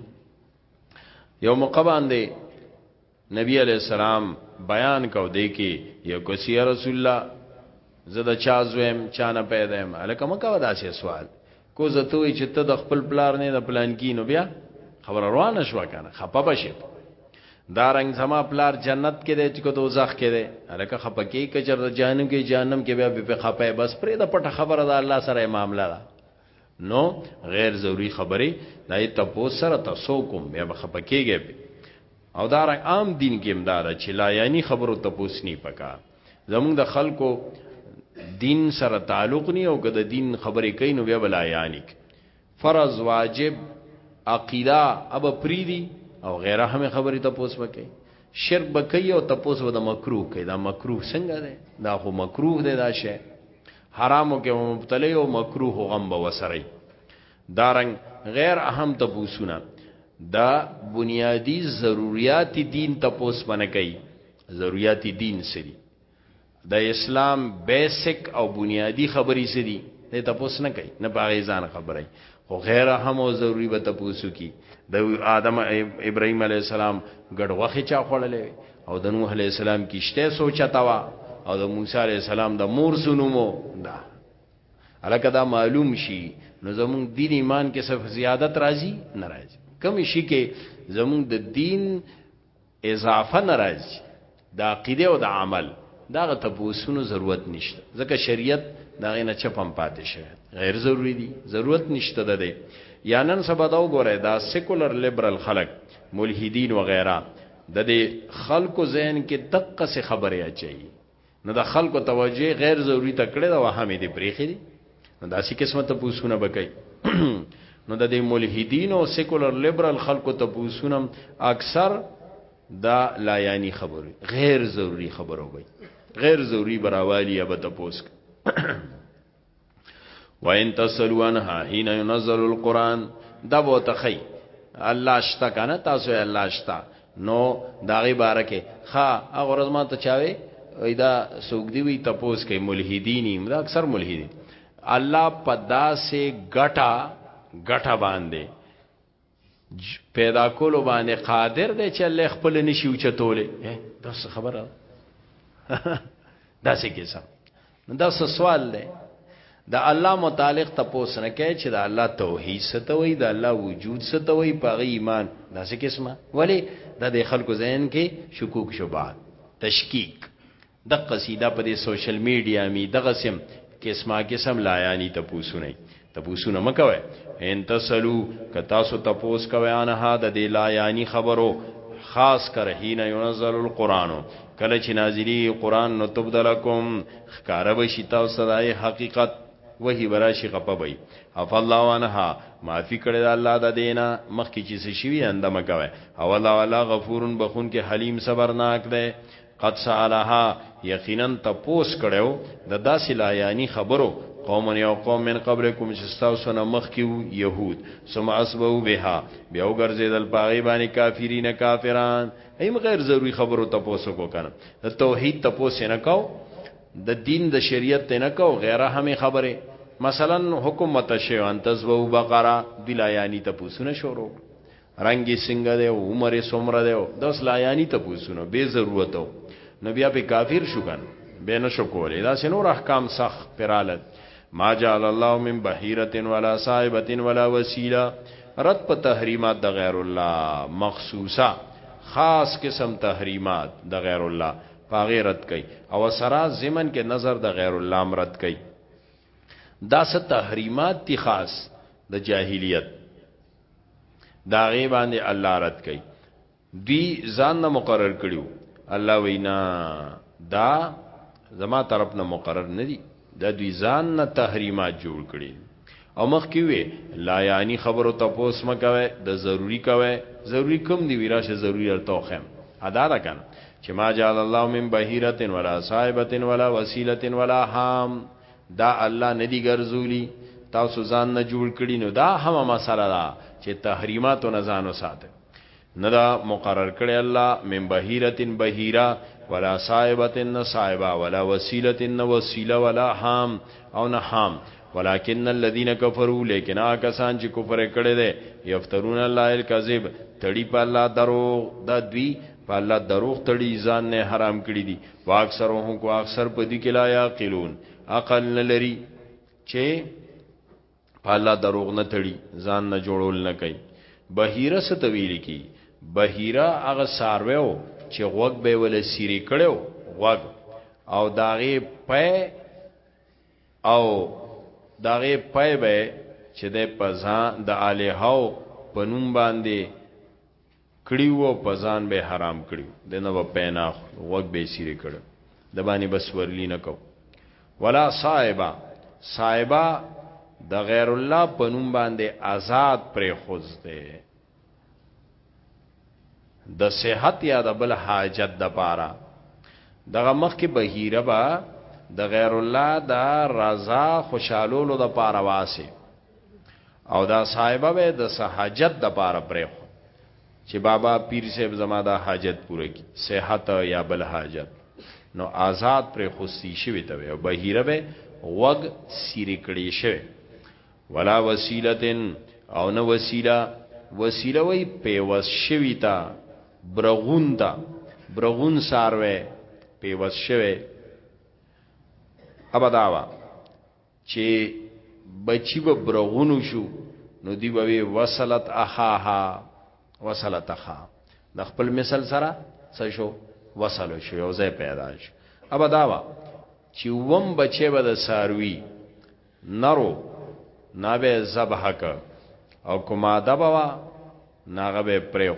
یو موقع باندې نبی علی السلام بیان کو دی کې یو کسی رسول الله زه د چا زویم چا نه پیدا یم الکه مکه ودا سه سوال کو زه ته وی چې ته د خپل پلار نه د پلان کینو بیا خبر روانه شو کنه خپه بشي دا رنگ زما پلار جنت کې دی چې کو دوزخ کې دی الکه خپه کې کچر د جهنم کې جهنم کې بیا په خپه بس پرې د پټه خبره ده الله سره معاملې ده نو غیر ضروری خبره دای ته پو سره تاسو کوم بیا خپه کېږي او دا رنگ عام دین کې امدار چې لا یعنی خبرو ته پوسنی پکا زمونږ د خلکو دین سره تعلق نه او که د دین خبرې کوي نو بیا بلا یعنی فرض واجب عقیده اب پریدي او غیره هم خبرې ته پوس وکي شرک بکي او تپوس و د مکروه کوي دا مکروه څنګه ده دا خو مکروه ده دا شی حرامو کې مبتلا او مکروه غم به وسري دارنګ غیر اهم تپوسونه دا بنیادی ضروریات دین تپوس منه کوي ضروریات دین سری د اسلام بیسیک او بنیادی خبرې سری د تپوس نه کوي نه پاغه ځان خبره خو غیر اهم او ضروری به تپوسو کی د آدم ابراهیم علی السلام ګډ وخه چا خړلې او د نوح علی السلام کیشته سوچتا وا او د موسی علی السلام د مور سنومو دا الکه دا معلوم شي نو زموږ دین ایمان کې صرف زیادت راځي نه راځي کم شي کې زموږ د دین اضافه نه راځي د عقیده او د عمل دا غته پوسونو ضرورت نشته ځکه شریعت دا غینه چپم پاتې شي غیر ضروری دي ضرورت نشته ده دی یا نن سبا دا وګوره دا سیکولر لیبرل خلک ملحدین وغیرہ د دې خلکو ذهن کې دقه څه خبره اچي نو د خلکو توجه غیر ضروری ته کړې دا وهمې دي پریخې دي نو داسې قسمه ته پوسونه بکای نو د دې ملحدین او سیکولر لیبرال خلکو ته پوسونم اکثر دا لایانی خبرې غیر ضروری خبرو وي غیر ضروری براوالی یا به تاسو وان تسلوا عنها حين ينزل القران دا به تخی الله شتا کنه تاسو الله شتا نو دا غي بارکه خا هغه ورځ ما ته چاوي دا سوګ دی وی تپوس کوي ملحدینی دا اکثر ملحدین الله پدا سے غټا غټا باندې پیدا کولو باندې قادر دی چې الله خپل نشي اوچتولې دا څه خبره دا څه کیسه دا څه سوال دی دا الله متعلق تپوس نه کوي چې دا الله توحید ستوي دا الله وجود ستوي پاغي ایمان دا څه قسمه ولی دا د خلکو ذهن کې شکوک شوبات تشکیک دقه سی دا په دی سوشل میډیا می دغه سم قسمه قسم لایانی تپوسونه تپوسونه مکوي ان تسلو ک تاسو تپوس کوي ان ها د دی لایانی خبرو خاص کر حين ينزل القران کله چې نازلی قران نو تبدلکم خکاره بشی تاسو دای حقیقت وحی براشی غپبای اف الله وانها معافی کړی دا الله د دینا مخکې چې شوی اندمه کوي او الله والا غفورن بخون کې حلیم صبرناک دی قد سالها یقینا تپوس کړو د داسې لایانی خبرو قوم یو قوم من قبلکم چې تاسو نه مخکیو يهود ثم اسبو بها بیا وګرځیدل پاغي باندې کافرین کافران ایم غیر ضروری خبرو تپوس کو کنه د توحید تپوس نه کاو د دین د شریعت نه کاو غیره همې خبره مثلا حکومت شی ان تزبو بقره دلایانی تپوسونه شروع رنگی سنگه ده او عمر سمره ده داس لایانی ته پوسونه بے ضرورت او نبی اپ کافر شو کن بے نشو کولی دا سنور احکام سخ پرالت ما جعل الله من بحیرت ولا صاحبت ولا وسیله رد په تحریمات د غیر الله مخصوصه خاص قسم تحریمات د غیر الله پاغه رد کئ او سرا زمن کې نظر د غیر الله مرد کئ دا ست تحریمات تی خاص د جاهلیت دا غي باندې الله رد کوي دوی ځان نه مقرر کړیو الله وینا دا زما طرف نه مقرر نه دي دا دوی ځان نه تحریمات جوړ کړي او مخ کې وي لا یعنی خبرو ته پوس مکوي د ضروری کوي ضروری کم دی ویراشه ضروری ارتو خم ادا را کنه چې ما جعل الله من بهیرتن ولا صاحبتن ولا وسیلتن ولا حام دا الله ندی ګرځولی تاسو ځان نه جوړ کړی نو دا هم مسله ده چې تحریمات نه ځان وساته نه دا مقرر کړی الله من بهیرتن بهیرا ولا صاحبتن صاحبا ولا وسیلتن وسیله ولا حام او نه حام ولكن الذين كفروا لیکن هغه کسان چې کفر کړي دي یفترون الله الكذب تړي په الله دروغ دا دوی په الله دروغ تړي ځان نه حرام کړی دي واکثرهم کو اکثر په دې کې لا یاقلون عقل نه لري چې الله دروغ نه تړي ځان نه جوړول نه کوي بهیره ستویل کی بهیره هغه سارویو چې غوګ به ول سیری کړو غوګ او داغه پې او داغه پې به چې د پزا د الہو پنوم باندې کړي وو او په ځان به یې حرام کړي وو، دنه به پی نه اخلو، غوږ به یې څیرې کړی وو، دباندې به سورلي نه کوو، ولا صائبا، صائبا د غیر الله په نوم باندې آزاد پرېښود دی، د صحت یا د بل حاجت د پاره دغه مخ کې بهیره به د غیر الله د رضا خوشالولو د پاره واسه او دا صاحبه به د سحاجت د پاره پرې خو چې بابا پیر صاحب زما دا حاجت پوره کی صحت یا بل حاجت نو آزاد پرې خوستی شوی ته او بهیره به وغ سیری کړی شوی ولا وسیلتن او نو وسیله وسیله وی پیوس شوی تا برغون تا برغون ساروی پیوس شوی ابداوا چې بچی به برغونو شو نو دی به وی وصلت اخاها وصلت اخا د خپل مثال سره څه شو وصل شو یو ځای پیدا شو ابا داوا چې وم بچي به د ساروي نرو نابه ذبح ک او کومه دبوا ناغه به پرېخ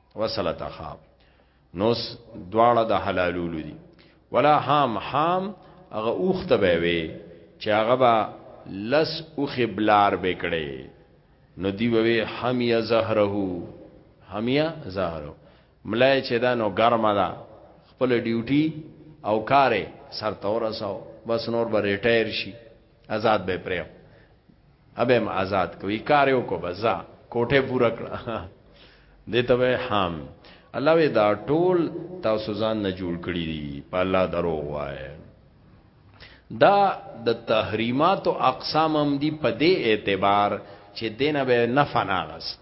وصله تخاب نو دواړه د حلالولو دي ولا حام حام هغه اوخته به وي چې هغه به لس او خبلار بکړي نو دی وی حمیا زهره حمیا زهره ملای چې دا نو ګرمه ده خپل ډیوټي او کارې سر تور ساو بس نور به ریټایر شي آزاد به پرې ابه ما آزاد کوي کار یو کو بزا کوټه پورا کړه دې ته به حام الله وی دا ټول تاسو ځان نه جوړ کړی دي په الله درو وای دا د تحریمات او اقسام هم دی په دې اعتبار چې دینه به نه فناغست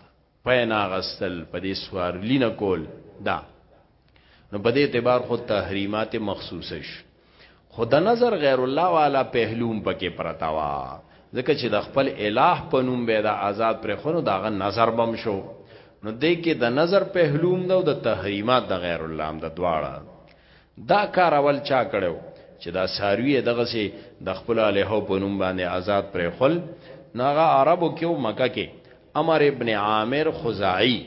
پينه اغستل په دې سوارلی نه کول دا نو په دې اعتبار خو تحریمات مخصوصه شو خو د نظر غیر الله والا پهلوم پکې پرتا وا ځکه چې د خپل الٰه په نوم به د آزاد پر خونو داغه نظر بم شو نو دې کې د نظر پهلوم نو د تحریمات د غیر الله هم د دواړه دا کار اول چا کړو چې دا ساروی دغه سي د خپل له په نوم باندې آزاد پرې خل ناغه عربو کې او مکه کې امر ابن عامر خزاعي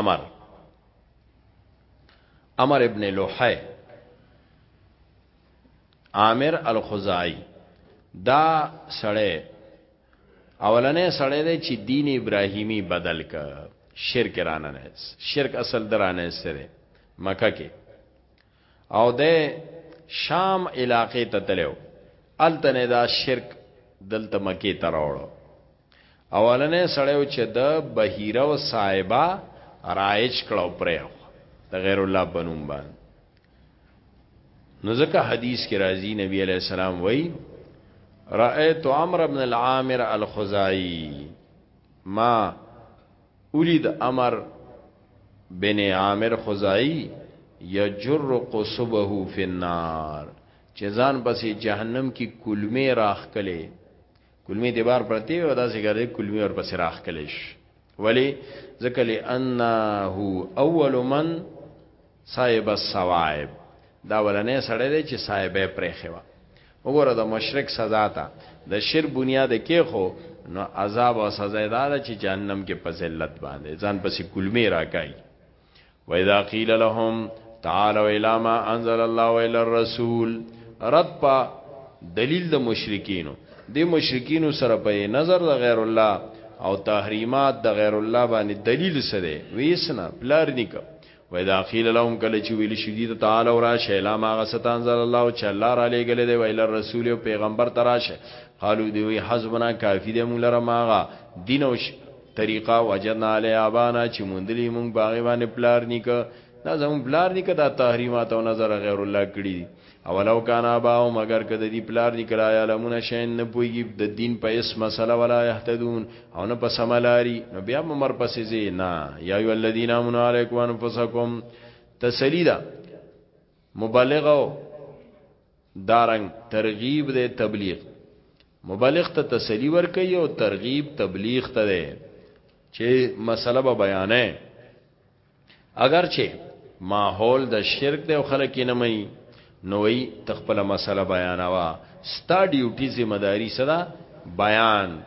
امر امر ابن لوحه عامر الخزاعي دا سړی اولنې سړی دی چې دین ابراهیمی بدل ک شرک رانه نه شرک اصل درانه سره مکه کې او د شام علاقې ته تلو التنه دا شرک دلته مکه ته راوړو اولنې سړیو چې د بهیره او صاحبہ رایج کړو پرې د غیر الله بنوم باندې نو ځکه حدیث کې راځي نبی علیہ السلام وای رأیت عمر بن العامر الخزائی ما اولید عمر بن عامر خزائی یجر قصبه فی النار چې ځان پسې جهنم کې کلمې راخ کله کلمې د بار پرتی او داسې ګرځي کلمې ور پسې راخ کله شي ولی ذکر لانه اول من صاحب الصوائب دا ولنې سړی دی چې صاحبه پرېخې وه وګوره د مشرک سزا ته د شر بنیاد کې خو نو عذاب او سزا دا ده چې جهنم کې په ذلت باندې ځان پسې کلمې راکای و اذا قيل لهم تعالوا الى ما انزل الله والى الرسول رد په دلیل د مشرکینو د مشرکینو سره په نظر د غیر الله او تحریمات د غیر الله باندې دلیل سره ویسنه پلار نکه و اذا قيل لهم کله چې ویل شي دي تعالی او راشه لا ما غستان زل الله چې الله را لېګل دی ویل رسول او پیغمبر تراشه قالو دی وی حسبنا کافی دی مونږ لره ماغه دین او طریقه وجدنا علی ابانا چې مونږ دلی مونږ باغ باندې پلار نیک دا زمون پلار نیک دا تحریمات او نظر غیر الله کړی اولو کان اباو مگر که د دې پلار دي کلا یعلمون شین نه پويږي د دین په اس مسله ولا يهتدون او نه په سملاري نو بیا مر پسې زی نه یا ای الذین امنوا علیکم انفسکم تسلیدا مبلغو دارنګ ترغیب دے تبلیغ مبلغ ته تسلی ور کوي او ترغیب تبلیغ ته ده چې مسله به بیانې اگر چې ماحول د شرک دی او خلک یې نه مني نو ای تخپل مسله بیانوا ستا ډیوټي ذمہ داری صدا بیان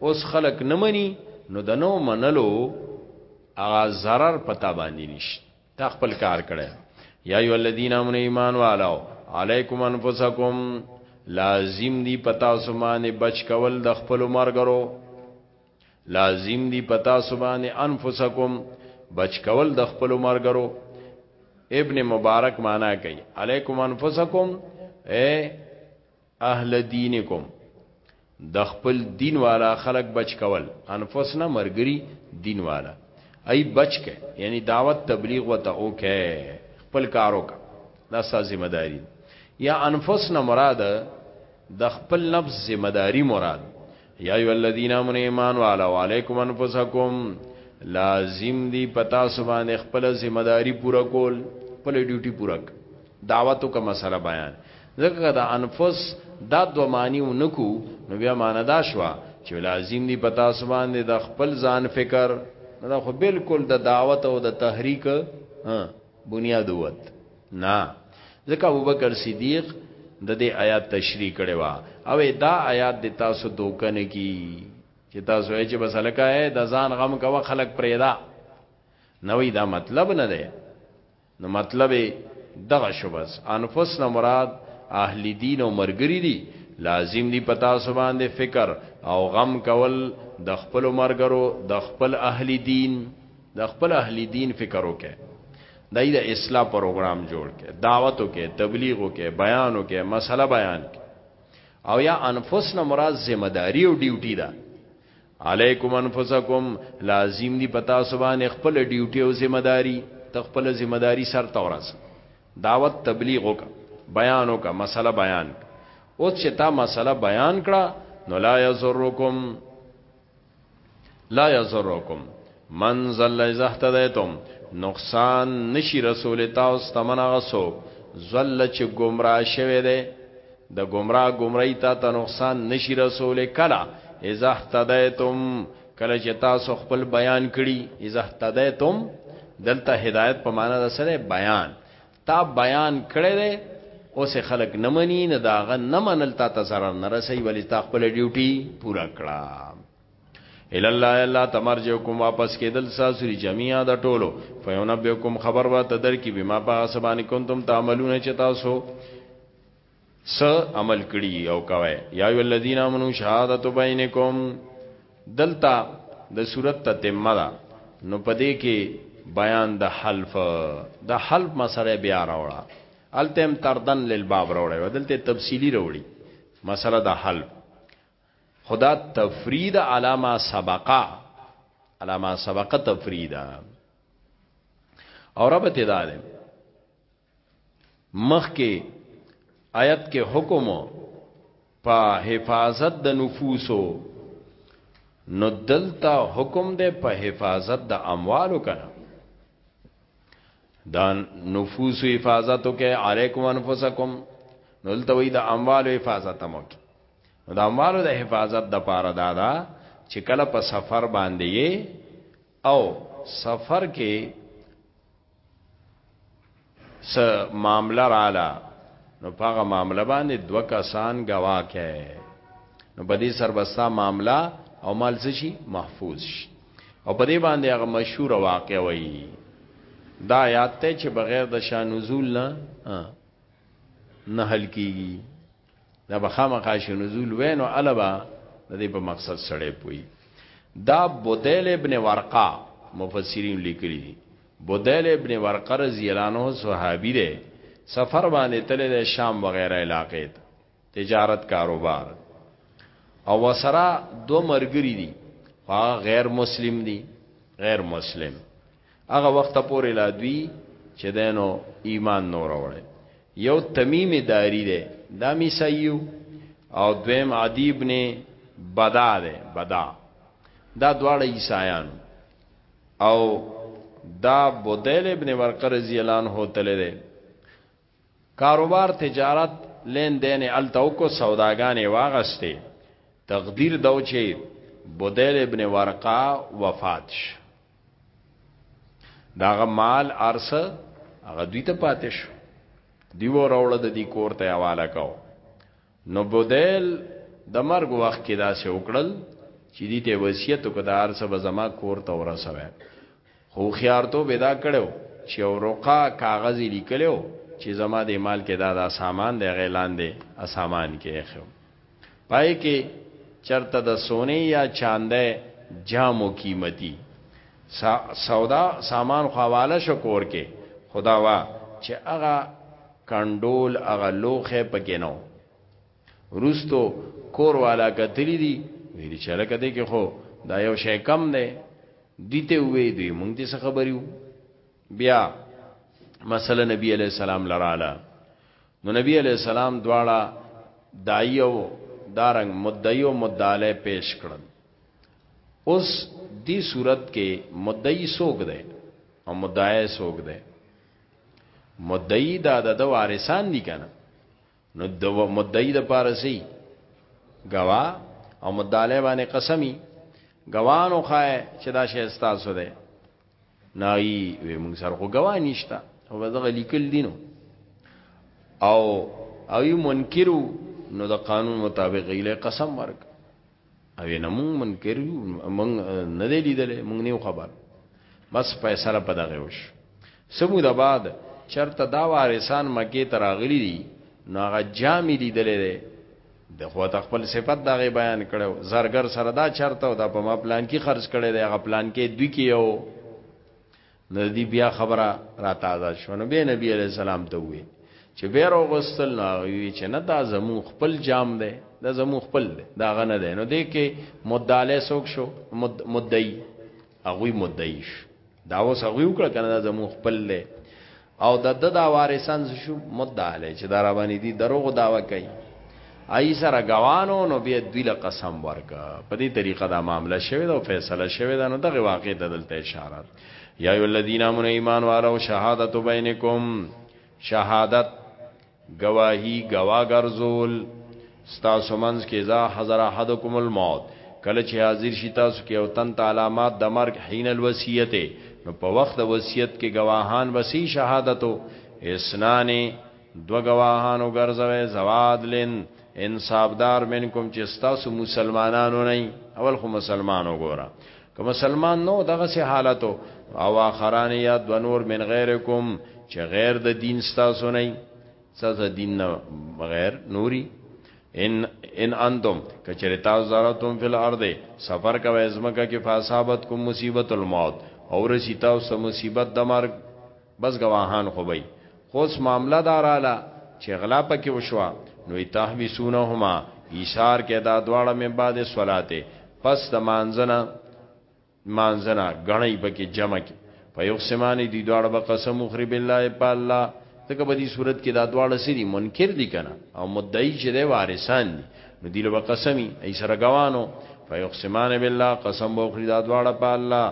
اوس خلک نه مني نو د نو منلو اغا zarar پتا باندې نشته تا خپل کار کړی یا ایو الذین امنوا ایمان والو علیکم انفسکم لازم دی پتا سمانه بچ کول د خپل مرګرو لازم دی پتا سبحان انفسکم بچ کول د خپل مرګرو ابن مبارک معنا کوي علیکم انفسکم اے اهل دینکم د خپل دین والا خلق بچ کول انفس نه مرګري دین والا ای بچ کې یعنی دعوت تبلیغ وته اوکه خپل کارو کا دا ستا ذمہ داری یا انفس نه مراد د خپل نفس ذمہ داری مراد یا ایو الذین آمنوا ایمان والو علیکم انفسکم لازم دی پتا سبحان خپل ذمہ داری پورا کول خپل ډیوټي پورا دعوتو کا مسله بیان ځکه دا انفس دا دو معنی نکو نو بیا معنی دا شوا چې لازم دی پتا سبحان د خپل ځان فکر دا خو بالکل د دعوت او د تحریک ها بنیاد ووت نه ځکه ابوبکر صدیق د دې آیات تشریح کړي وا او دا آیات د تاسو دوکن کی چې تاسو یې چې بس لکه د ځان غم کوه خلق پرېدا نوې دا مطلب نه دی نو مطلب دغه شو بس انفس نه مراد اهل دین او مرګری دي لازم دي پتا سو باندې فکر او غم کول د خپل مرګرو د خپل اهل دین د خپل اهل دین فکر وکړي دای د اصلاح پروګرام جوړ کړي دعوت وکړي تبلیغ وکړي بیان وکړي مسله بیان کړي او یا انفسنا مراد ذمہ داری او ډیوټي ده علیکم انفسکم لازم دی پتا سبحان خپل ډیوټي او ذمہ داری ته خپل ذمہ داری سر تورس دعوت تبلیغ وکړه بیان وکړه مسله بیان او چې تا مسله بیان کړه نو لا یزرکم لا یزرکم من زل اذا اهتدیتم نقصان نشی رسول تاسو تمنا غسو زل چې گمراه شوه دی د گمراه گمراهی تا ته نقصان نشی رسول کلا اذا اهتدیتم کله چې تاسو خپل بیان کړي اذا اهتدیتم دلته هدایت په معنا د سره بیان تا بیان کړی دی اوس خلک نه مني نه داغه نه منل تا ته zarar نه رسي ولی تا خپل ډیوټي پورا کړه ال الله الله تمرجوکم واپس کېدل ساسری جميعا د ټولو فینبئکم خبر وا تدر کی بما پاسبان کنتم تعملون چې تاسو س عمل کړی او کوي یا ای الذین امنو شهادت بینکم دلتا د صورت تتمه ده نو پدې کې بیان د حلف د حلف مسله بیا راوړه التم تردن للباب راوړی ودلته تفصیلی راوړي مسله د حلف خدا تفرید علامه سبقه علامه سبقه تفریدا او ربته دالم مخ کې آیت کې حکم په حفاظت د نفوسو نو دلته حکم ده په حفاظت د اموالو کنه دا نفوس حفاظتو کې علیکم انفسکم نو دلته وی د اموالو حفاظت مو کې نو د اموالو د حفاظت د پاره دادا چې کله په سفر باندې او سفر کې س معاملہ رااله نو پاغه معاملہ باندې دو کسان گواه کې نو بدی سربستا معاملہ او مال شي محفوظ شي او په دې باندې هغه مشهور واقع وایي دا آیات ته چې بغیر د شان نزول نه نه حل کیږي دا به خامخا شي نزول وینو البا د دې په مقصد سړې پوي دا بودیل ابن ورقا مفسرین لیکلي دي بودیل ابن ورقا رضی الله عنه صحابي دی سفر باندې تل د شام وغیرہ علاقې ته تجارت کاروبار او وسرا دو مرګري دي غیر مسلم دي غیر مسلم هغه وخت پورې لا دوی چې دینو ایمان نور وړي یو تمیم داری ده دا میسایو او دویم عدی ابن بدا ده بدا دا دواړه عیسایان او دا بودیل ابن ورقه رضی الله عنه تل ده کاروبار تجارت لین دین الته وکړو سوداګانې واغستې تقدیر دا و چې بدیل ابن ورقا وفات شو داغه مال ارسه هغه دوی ته پاتې شو دیو راوړه د دې کور ته حواله کاو نو بودیل د مرګ وخت کې داسې وکړل چې دې ته وصیت وکړ د ارسه به زما کور ته ورسوي خو خيارته به دا کړو چې ورقه کاغذ لیکلو چې زما د مال کې دا دا سامان دی غیلان دی اسامان کې خو پای کې چرته د سونه یا چاندې جامو قیمتي سودا سامان خواله شکور کې خدا وا چې هغه کنډول هغه لوښی پکې نه وروستو کور والا کتلی دي ویلي چې لکه دې کې خو دا یو شی کم دی دیته وې دوی مونږ دې څه خبرو بیا مثلا نبی علی السلام لراله نو نبی علی السلام دواړه دایو دارنګ مدعیو مدعاله پیش کړل اوس دی صورت کې مدعی سوګ ده او مدعی سوګ ده مدعی دا د د وارثان دي کنه نو د مدعی د پارسي گوا او مداله باندې قسمی گوانو خای چې دا شی استاسو ده نای وی موږ سره خو گوا نشتا او دغه لیکل دینو او او منکرو نو د قانون مطابق غیله قسم ورک او نه مونږ منکر یو مونږ نه دی لیدلې مونږ نه خبر بس فیصله په دغه وش سمو د بعد چرته دا وارثان مکه ته راغلي دي نو هغه جامې لیدلې ده د خو ته خپل صفت دغه بیان کړو زرګر سره دا چرته او دا په ما پلان کې خرج کړي دی هغه پلان کې دوی کې یو نو دی بیا خبره را تازه شو نو بیا نبی علیہ السلام ته وی چې بیا رو غسل نو وی چې نه دا زمو خپل جام دی دا زمو خپل دی دا غنه دی نو دی کې مداله سوک شو مد مدعی هغه مدعی شو دا اوس هغه وکړه کنه دا زمو خپل دی او د د دا وارثان شو مدعا علی چې دا را باندې دي دروغ داوا کوي ای سره غوانو نو بیا دوی له قسم ورکا په دې طریقه دا معاملې شوه دا فیصله شوه دا نو دغه واقع د دلته اشاره یا ای الذین امنوا ایمان والو شهادت بینکم شهادت ګواهی ګواه ګرځول، ستاسو منځ کې اذا حضر احدکم الموت، کله چې حاضر شي تاسو کې یو تن ته علامات د مرګ حین الوصیت، نو په وخت د وصیت کې ګواهان به څه شهادتو، اثنان، دوه ګواهان وګرځوئ، ذوا عدل، انصافدار، منکم چې ستاسو مسلمانانو نه وي، اول خو مسلمان وګوره، که مسلمان نو دغه سه حالتو او اخران یا دو نور من غیرکم چې غیر د دین ستاسو نه څه دین نه بغیر نوري ان ان انتم کچره تاسو زارتم فل ارض سفر کوي زمکه کې فاصابت کوم مصیبت الموت او رسی تاسو مصیبت د مرګ بس ګواهان خو به یی خو اوس معامله دا راله چی غلا پکی وشوه نو وی تحبسونهما ایسار کړی دا دواړه من بعد الصلاه پس د مانځه نه مانځه نه غنی پکی جمع کی فیقسمان دی دواړه به قسم وخری بالله په الله ځکه په دې صورت کې دا دواړه سری منکر دي کنه او مدعی چې دی وارثان دي نو دی له قسمی ای سره غوانو فیقسمان بالله قسم وخری دا دواړه په الله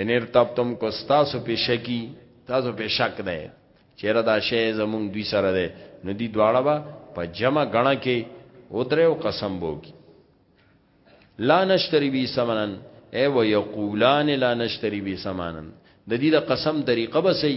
ان ارتبتم کو تاسو په شکی تاسو په شک ده چیرې دا شی زمونږ دوی سره ده نو دی دواړه به په جمع غنا کې او درو قسم بو کی لا نشتری بی سمنن ای و یقولان لا نشتری بی سمنن د دې د قسم طریقه به سي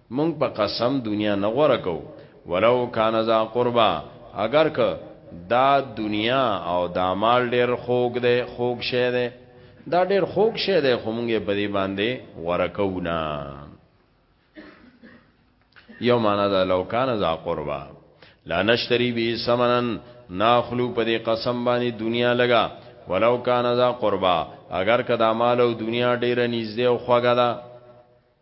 مونږ په قسم دنیا نه غوره کوو ولو کان ذا قربی اګر که دا دنیا او دا مال ډیر خوږ دی خوږ شی دی دا ډیر خوږ شی دی خو مونږ په دې باندې غوره کوو نه یو معنا دا لو کان ذا قربا لا نشتری به سمنن ناخلو په دې قسم باندې دنیا لگا ولو کان ذا قربا اگر کدا مال او دنیا ډیره نږدې او خوګه ده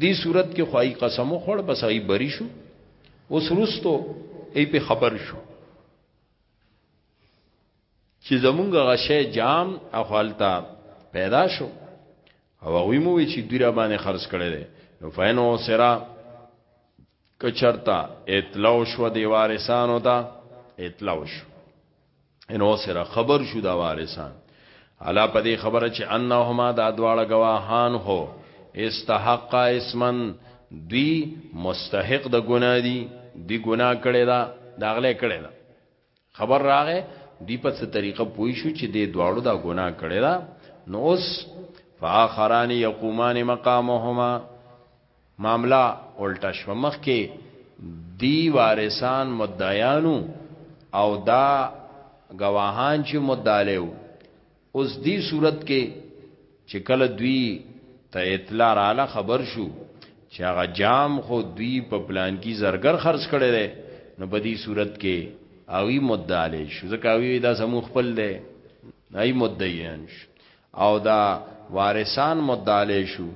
دی صورت کې خوای قسم خوړ بس ای بری شو اوس رستو ای په خبر شو چې زمونږ غشه جام اخالتا پیدا شو او وی مو چې دوی را باندې خرج کړي دي نو فینو سرا که چرته اطلاع شو دی وارثانو ته اطلاع شو انو سره خبر شو دا وارثان علا په دې خبره چې انهما دا دواړه گواهان هو استحق اسمن دوی مستحق د ګنا دي دی ګنا کړي دا داغله کړي دا خبر راغې دی په څه طریقه پوي شو چې د دواړو دا ګناه کړی دا نو اوس فاخران یقومان مقامهما معاملہ الټا شو مخ کې دی وارثان مدعیانو او دا گواهان چې مدعلیو اوس دی صورت کې چې کله دوی ته اطلاع رااله خبر شو چې هغه جام خو دوی په پلان کې زرګر خرج کړي دي نو په دې صورت کې اوی مدعی شو ځکه اوی دا سمو خپل دی نه مدعیان شو او دا وارثان مدعی شو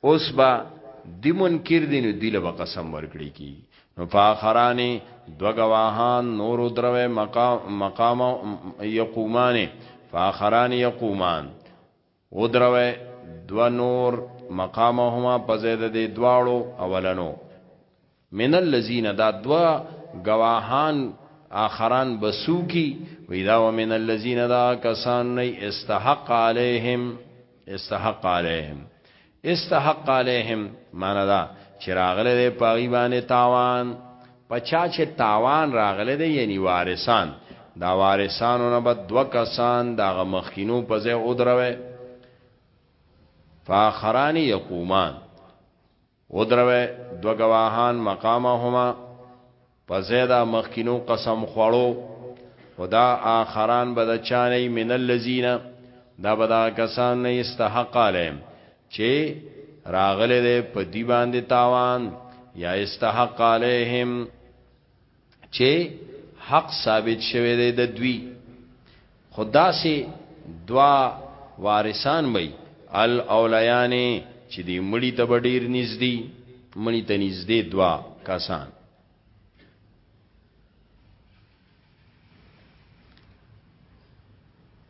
اوس با دی منکر دی نو دی لبا قسم ورکړي کی نو فاخرانه دو گواهان نور دروي مقام مقام يقومان فاخران يقومان او دروي دو نور مقامهما پزید دی دواړو اولنو من الذین دا دوا گواهان آخران بسو کی وی دا ومن الذین دا کسان نی استحق علیهم استحق علیهم استحق علیهم معنی دا چې راغله د پاغي باندې تاوان پچا چې تاوان راغله د یعنی وارثان دا وارثانو نه بد دو کسان دا مخکینو په ځای او دروي فاخران یقومان ودروي دو گواهان مقامهما په زیدا مخکینو قسم خوړو ودا آخران بد چانه من الذین دا بدا کسان نه استحق علیم چې راغله دې په دی باندې تاوان یا استحق علیهم چې حق ثابت شوه دی د دوی خدا سي دوا وارثان وي ال اولیان چې دی مړی ته ډیر نږدې مړی ته نږدې دوا کسان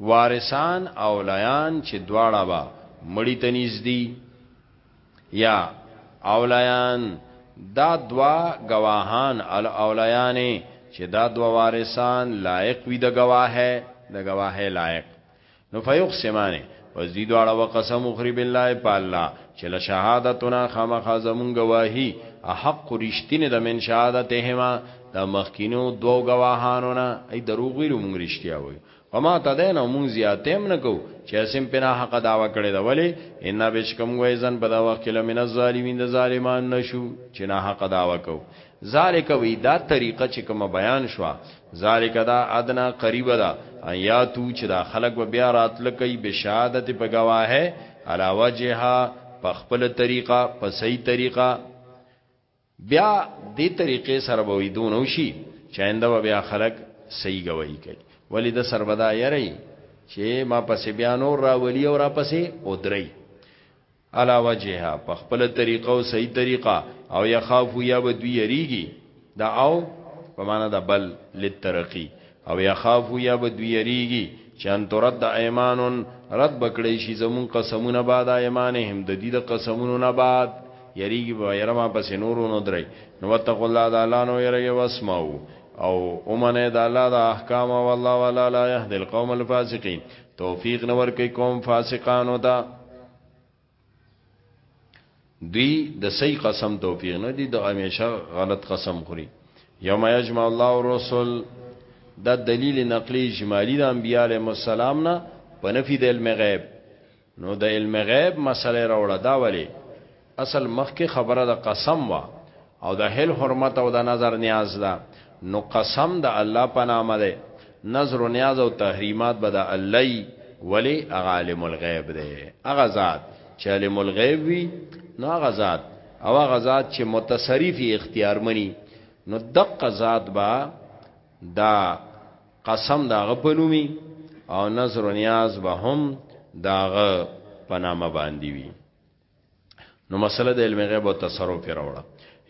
وارثان اولیان چې دواړه با مړی ته نږدې یا اولیان دا دوا گواهان الاولیان چې دا دوا وارثان لایق وي د گواهه د گواهه لایق نو فیقسمانه پس دی دواړه وقسم اخری بالله پالا چې له شهادتنا خامخا زمون گواهی حق رښتینه د من شهادتهما د مخکینو دوو گواهانو نه ای دروغ ویلو مونږ رښتیا وایو په ما ته ده نو مونږ زیاتې هم نه کو چې اسیم په ناحقه دعوه کړې ده ولی ان بشکم وای ځن په دا وخت کې لمن الظالمین د ظالمان نشو چې ناحقه دعوه کو ذالک وی دا طریقه چې کوم بیان شو ذالک دا ادنا قریب ده یا تو چې دا خلق و بیا راتل کوي بشهادت په گواهه علا وجهها په خپل طریقه په صحیح طریقه بیا دی طریقی سره به وی دونه وشی چه آینده به بیا خلک صحیح ګواهی کوي ولی ده سر به دا یره یی چه ما پسی بیا نور راولی او را پسی اودری علا وجهها په خپل طریقه او صحیح طریقه او یخافو یا به دوی یریږي دا او په معنا دا بل لترقی او یخافو یا به دوی یریږي چې ان ترد ایمانون رد بکړی شي زمون قسمونه بعد ایمانهم د دې د قسمونو نه بعد یریږي به یرما پس نورو نو درې نو وتق الله د الله نو یریږي واسمعو او اومنه د الله د احکام او الله ولا لا يهدي القوم الفاسقين توفیق نور کوي قوم فاسقانو ته دوی د صحیح قسم توفیق نه دي د همیشه غلط قسم خوري یوم یجمع الله الرسل دا دلیل نقلی اجمالی د انبیاء علیهم السلام نه په نفي د علم غیب نو د علم غیب مسله راوړه دا ولی اصل مخکې خبره د قسم وا او د حل حرمت او د نظر نیاز ده نو قسم د الله په نامه دی نظر و نیاز او تحریمات به د الله یی ولی هغه عالم الغیب دی هغه ذات چې عالم الغیب وی نو هغه ذات او هغه ذات چې متصرف اختیار منی نو دقه ذات با دا قسم دا غپنومی او نظر و نیاز به هم داغه پنامه باندې وی نو مسله د علم غیب او تصرف راوړه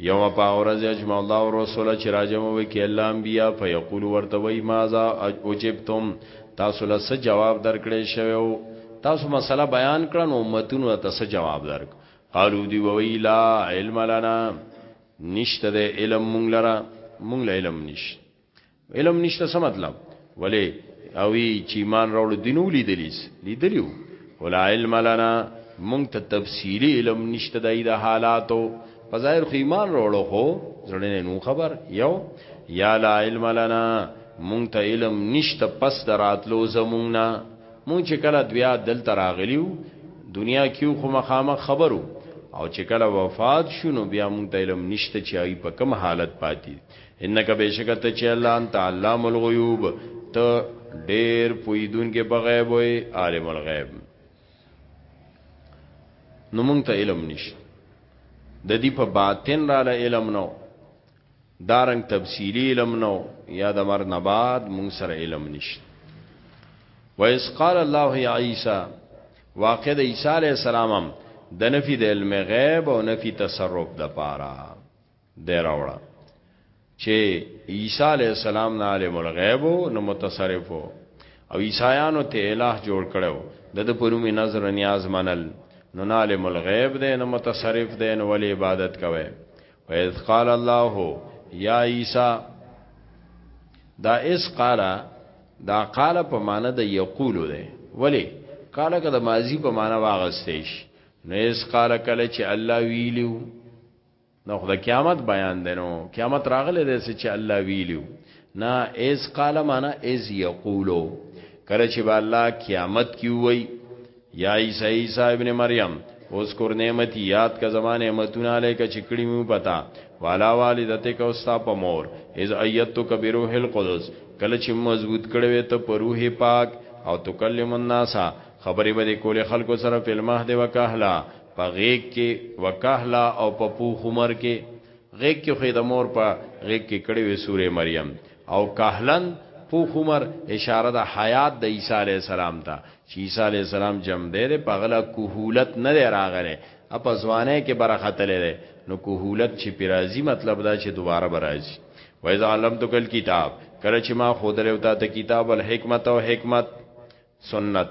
یوم پا ورځ اجمع الله رسول چې راجم وي کې الله انبیا فیقول ورته وای ماذا اجبتم تاسو له څه جواب درکړې شوو تاسو مسله بیان کړن امتونو ته څه جواب درک قالو دی وی لا علم لنا نشته د علم مونږ لره مونږ له علم نشته علم نشته څه مطلب ولی او چې ایمان راوړ دینو لیدلیس لیدلیو ولا علم لنا مونږ ته تفصیلی علم نشته دای د حالاتو په ظاهر خو ایمان راوړو خو زړه نو خبر یو یا لا علم لنا مونږ ته علم نشته پس دراتلو زمونږ نه مونږ چې کله دویا دل تراغلیو دنیا کیو خو مخامه خبرو او چې کله وفات شونو بیا مونږ ته علم نشته چې ای په کوم حالت پاتې انک بشکت چې الله انت علام الغیوب ته ډیر پویدون کې په غیب وي عالم الغیب نو مونږ ته علم نشته د دې په باطن را له علم نو دارنګ تفصیلی علم نو یا د مر نباد مونږ سره علم نشته وَإِذْ قَالَ اللَّهُ يَا عِيسَى واقع د عیسی علی السلام د نفي د علم غیب او نفي تصرف د پاره دی راوړه چې عیسی علی السلام نه عالم الغیب نو متصرف او عیسایانو ته الہ جوړ کړو د د پرومي نظر نیاز منل نو نه عالم الغیب دی نه متصرف دی نو ولی عبادت کوي و اذ قال الله یا عیسی دا اس قال دا قال په معنی د یقول دی ولی قال که د ماضی په معنی واغستې شي نو اس قال کله چې الله ویلو نو خدای قیامت بیان دینو قیامت راغله د چې الله ویلو نا ایز قال معنا ایز یقولو کله چې با الله قیامت کی وای یا عیسی عیسی ابن مریم اوس کور نعمتي یاد کا زمانه نعمتونه الیک چې کړي مو پتا والا والدته کو ستا په مور از ایتو کبیروه القدس کله چې مضبوط کړي ته په روح پاک او تکلم الناس خبرې به کولې خلکو سره فلمه دی وکهلا په غیږ کې وکهلا او په پوخ عمر کې غیږ کې خو د مور په غیږ کې کړې وې سورې مریم او کهلن پوخ عمر اشاره د حیات د عیسی علی السلام ته چې عیسی علی السلام جمع دی په غلا کوهولت نه دی راغلی اپ ځوانه کې برختلې ده نو کوهولت چې پیرازي مطلب دا چې دوباره برازي وایز عالم تو کل کتاب کله چې ما خود له وتا ته کتاب الحکمت او حکمت سنت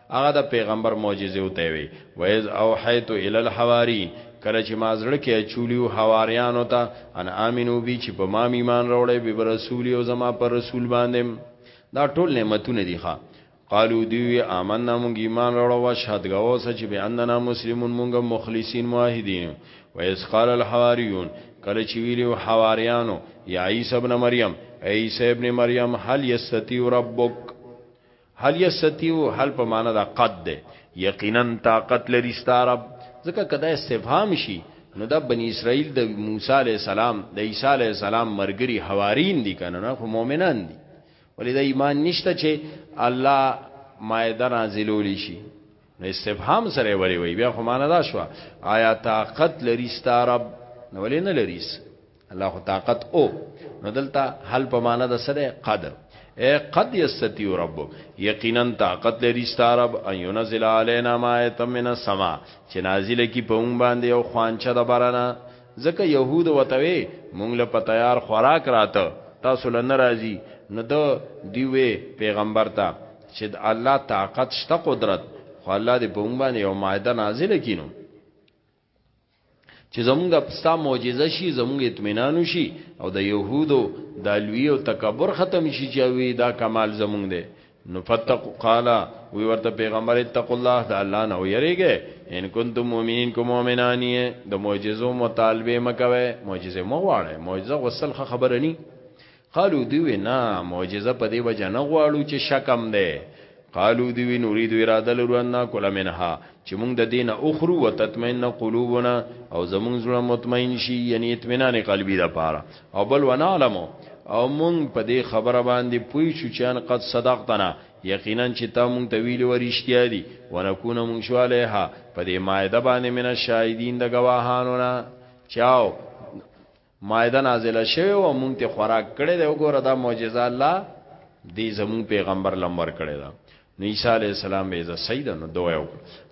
هغه د پیغمبر معجزې او ته وی ویز او حیت ال الحواری کله چې ما زړه کې اچولیو حواریانو ته ان امنو بی چې په ما ایمان راوړې به رسول او زما پر رسول باندې دا ټول نعمتونه دي ښا قالو دیوی آمنا مونږ ایمان راوړو او شهادت غو سچ به اننا مسلمون مونږ مخلصین موحدین و اس قال الحواریون کله چې ویلو حواریانو یا عیسی ابن مریم عیسی ابن مریم هل یستتی ربک هل یستطیع هل په معنا د قد ده یقینا طاقت لري ستا رب ځکه کدا استفهام شي نو دا بنی اسرائیل د موسی علی السلام د عیسی علی السلام مرګري حوارین دي کنه نه خو مؤمنان دي ولې دا ایمان نشته چې الله مایده نازلول شي نو استفهام سره وری وی بیا خو معنا دا شو آیا طاقت لري ستا رب نو ولې نه لريس الله خو طاقت او نو دلته حل په معنا د سره قدر اے قد یستیع رب یقینا طاقت لري ستارب اينزل علينا ما يتمن السما چې نازل کی په مون باندې او خوانچه د بارانه ځکه يهود وتوي مونږ له پتیار خوراک راته تاسو له ناراضي نو د دیوې پیغمبر ته چې د الله طاقت شته قدرت خو الله دې په مون باندې او مائده نازل کینو چې زمونږ پستا معجزه شي زمونږ اطمینان شي او د يهودو د لوی او تکبر ختم شي چې وی دا کمال زمونږ دی نو فتق قال وی ورته پیغمبر اتق الله د الله نه ویریږي ان کنتم مؤمنین کوم مؤمنانی د معجزو مطالبه مکوي معجزه مو واړه معجزه وسلخه خبرني قالو دوی نه معجزه په دی وجه نه غواړو چې شکم ده قالو دوی نريد اراده لرو ان ناکل منها چې موږ د دین اخرو وتطمئن قلوبنا او زموږ زړه مطمئن شي یعنی اطمینان قلبي د پاره او بل ونعلم او موږ په دې خبره باندې پوي شو چې ان قد صدقتنا یقینا چې تا موږ ته ویلي ورشتیا دي ونکونه موږ شو علیها په دې مائده باندې من شاهدین د گواهانو نه چاو مائده نازله شوی او مونږ ته خوراک کړی دی وګوره دا معجزه الله دی زمون پیغمبر لم ور کړی دا نو عیسی علی السلام به ز سید نو دوه یو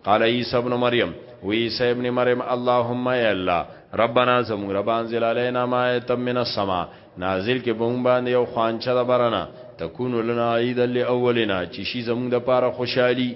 قال عیسی ابن مریم و عیسی ابن مریم اللهم یا الله ربنا زمون رب انزل علینا مائده من السما نازل کې بوم باندې یو خوانچه د برنا تكون لنا عید لاولنا چې شي زمون د پاره خوشحالي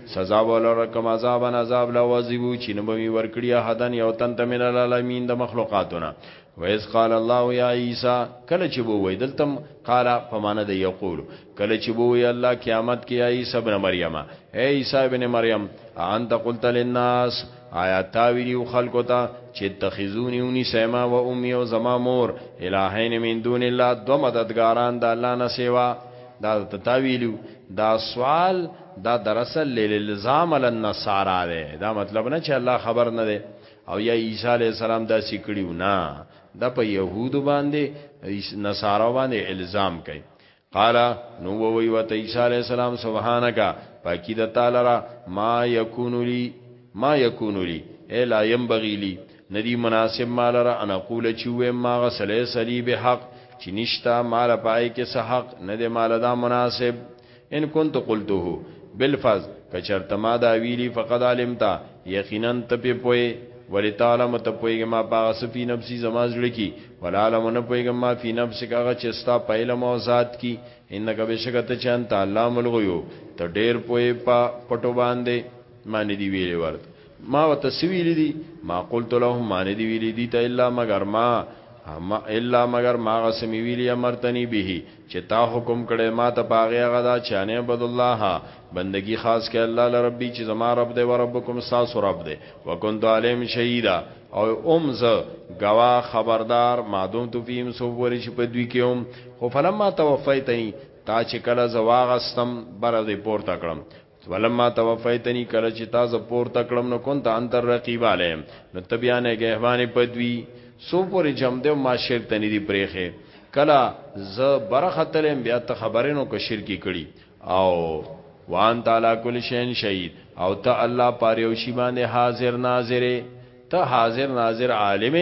سزا به ولرکم عذابا عذاب لا وعذبو چی نه به می ورکړی احدن یو تن ته من العالمین د مخلوقاتو نه ویز قال الله یا عیسی کله چې بو وی دلتم قال په معنی د یقول کله چې بو وی الله قیامت کې یا عیسی ابن مریم اے عیسی ابن مریم انت قلت للناس آیا تا ویلو خلکو ته چې تخیزونی اونی سیما و امی او زما مور الہین من دون الله دو مددگاران د الله نه سیوا دا ته تا ویلو دا سوال دا درسل للزام للنصارا ده دا مطلب نه چې الله خبر نه ده او یا عیسی علی السلام دا سکړیو نه دا په يهود باندې نصارا باندې الزام کوي قال نو وی وت عیسی علی السلام سبحانك پاکی د تعالی را ما یکون لی ما یکون لی الا ينبغي لی ندی مناسب مال را ان اقول چې و ما غسل صلیب حق چې نشتا مال پای کې صحق نه دی مال دا مناسب ان كنت قلته بالفظ کچرته ما دا ویلی فقد علمتا یقینا ته په پوي ولی تعالی مت پويګه ما پاغه سفي نفسي زما زړه کی ولا علم نه پويګه ما فی نفس کاغه چستا پایله مو ذات کی انک بشکته چان تعالی ملغیو ته ډیر پوي په پټو باندې مان دی ویلی ورته ما وتسویل دي ما قلت لهم مان دی ویلی دي ته الا مگر ما اما الا مگر ما غسمی ویلی امرتنی به چې تا حکم کړی ماته په هغې هغه دا چې ان اعبدو الله بندګي خاص کړئ الله له ربي چې زما رب دی وربکم ستاسو رب دی وکنت عليهم شهيدا او ام زه ګواه خبردار ما دمت فيهم څو پورې چې په دوی کې وم خو فلما توفيتني تا چې کله زه واغستم بره دې پورته کړم ولما توفیتنی کله چې تاسو پور تکړم نو كنت انت الرقیب علی نو تبیانه گهبان پدوی سو پورې جام دې ما شرک تنی دی پرېخه کلا ز برخه تلم بیا ته خبرینو کو شرکی کړي او وان تعالی کل شین شهید او ته الله پر یو شی باندې حاضر ناظر ته حاضر ناظر عالم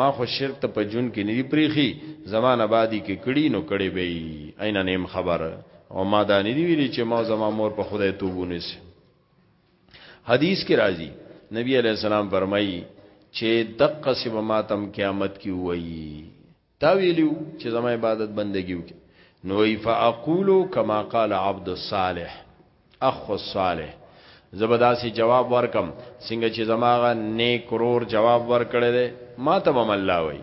ما خو شرک ته په جون کې نه دی پریخي زمانه بادي کې کړي نو کړي به عین نیم خبر او ما دا نه دی ویلي چې ما زما مور په خدای توبونه سي حدیث کې راځي نبی علی السلام فرمایي چې دقه سب ماتم قیامت کې وایي تا ویلو چې زما عبادت بندگی وکي نو ای فاقول کما قال عبد الصالح اخ الصالح زبداسي جواب ورکم څنګه چې زماغه نیک رور جواب ورکړی دی ما ته هم الله وایي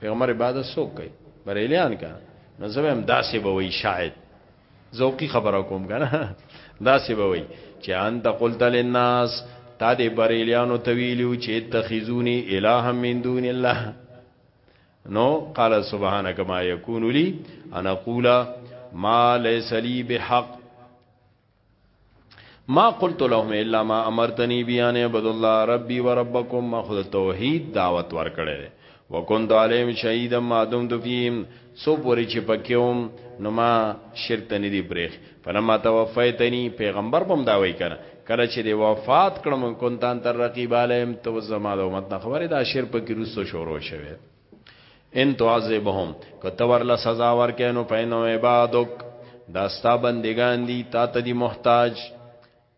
پیغمبر عبادت سو کوي بریلیان کا نو زه هم داسې به وای شاید ذوقي خبره کوم کنه داسې به وای چې انت قلت للناس تا دې بریلیانو تویلو چې اتخذونی الہ من دون الله نو قال سبحانك ما يكون لي انا اقول ما ليس لي بحق ما قلت لهم الا ما امرتني بيان عبد الله ربي وربكم ما خود توحید دعوت ورکړي وكنت عليهم شهيدا ما دمت فيهم سو پوری چې پکېوم نو ما شرک ته ندی بریخ فلما توفیتنی پیغمبر بم دا وای کنه کله چې دی وفات کړم کونتان تر رقیب علیم تو زما د امت نه خبره دا شر په کې روسو شروع شوه ان تعذبهم کته ورله سزا ورکې نو پینو عبادک دا ستا بندگان دي تا ته دي محتاج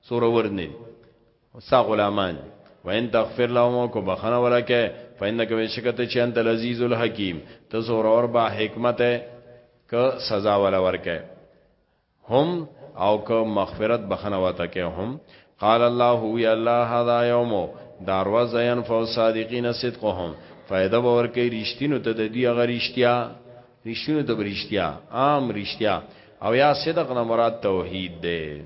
سور ورني سا غلامان وان تغفر لهم کو بخنه ولکه فإنك بشکت چې انت العزیز الحکیم ته زور اور با حکمت ک سزا ولا ورکه هم او که مغفرت بخنه وته کې هم قال الله وی الله هذا یوم داروا زین فو صادقین صدقهم فائدہ باور کوي رښتینو ته د دی غ رښتیا رښتینو ته رښتیا عام رښتیا او یا صدق نه مراد توحید ده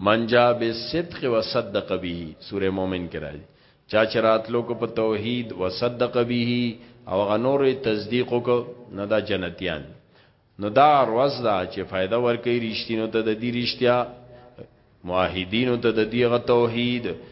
من جاء بالصدق وصدق به سوره مؤمن کې راځي چا چې راتلو کو په توحید وصدق به او غنور تصدیق کو نه دا جنتیان نو دا روز دا چې فائدہ ورکې رښتینو ته د دې رښتیا موحدینو ته د دې غ توحید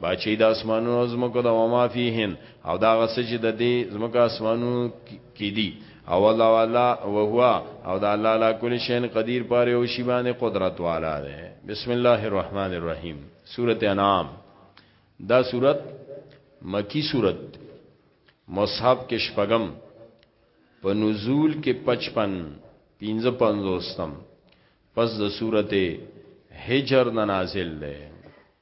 باچی د اسمانونو زمکو د وما فیهن او دا غس چې د دې زمکو اسمانونو کې دي او الله والا او هو او دا الله لا کل شین قدیر پاره او شی باندې قدرت والا ده بسم الله الرحمن الرحیم سوره انعام دا سوره مکی سوره مصحف کې شپږم په نزول کې 55 55 پس د سورته هجر نازل ده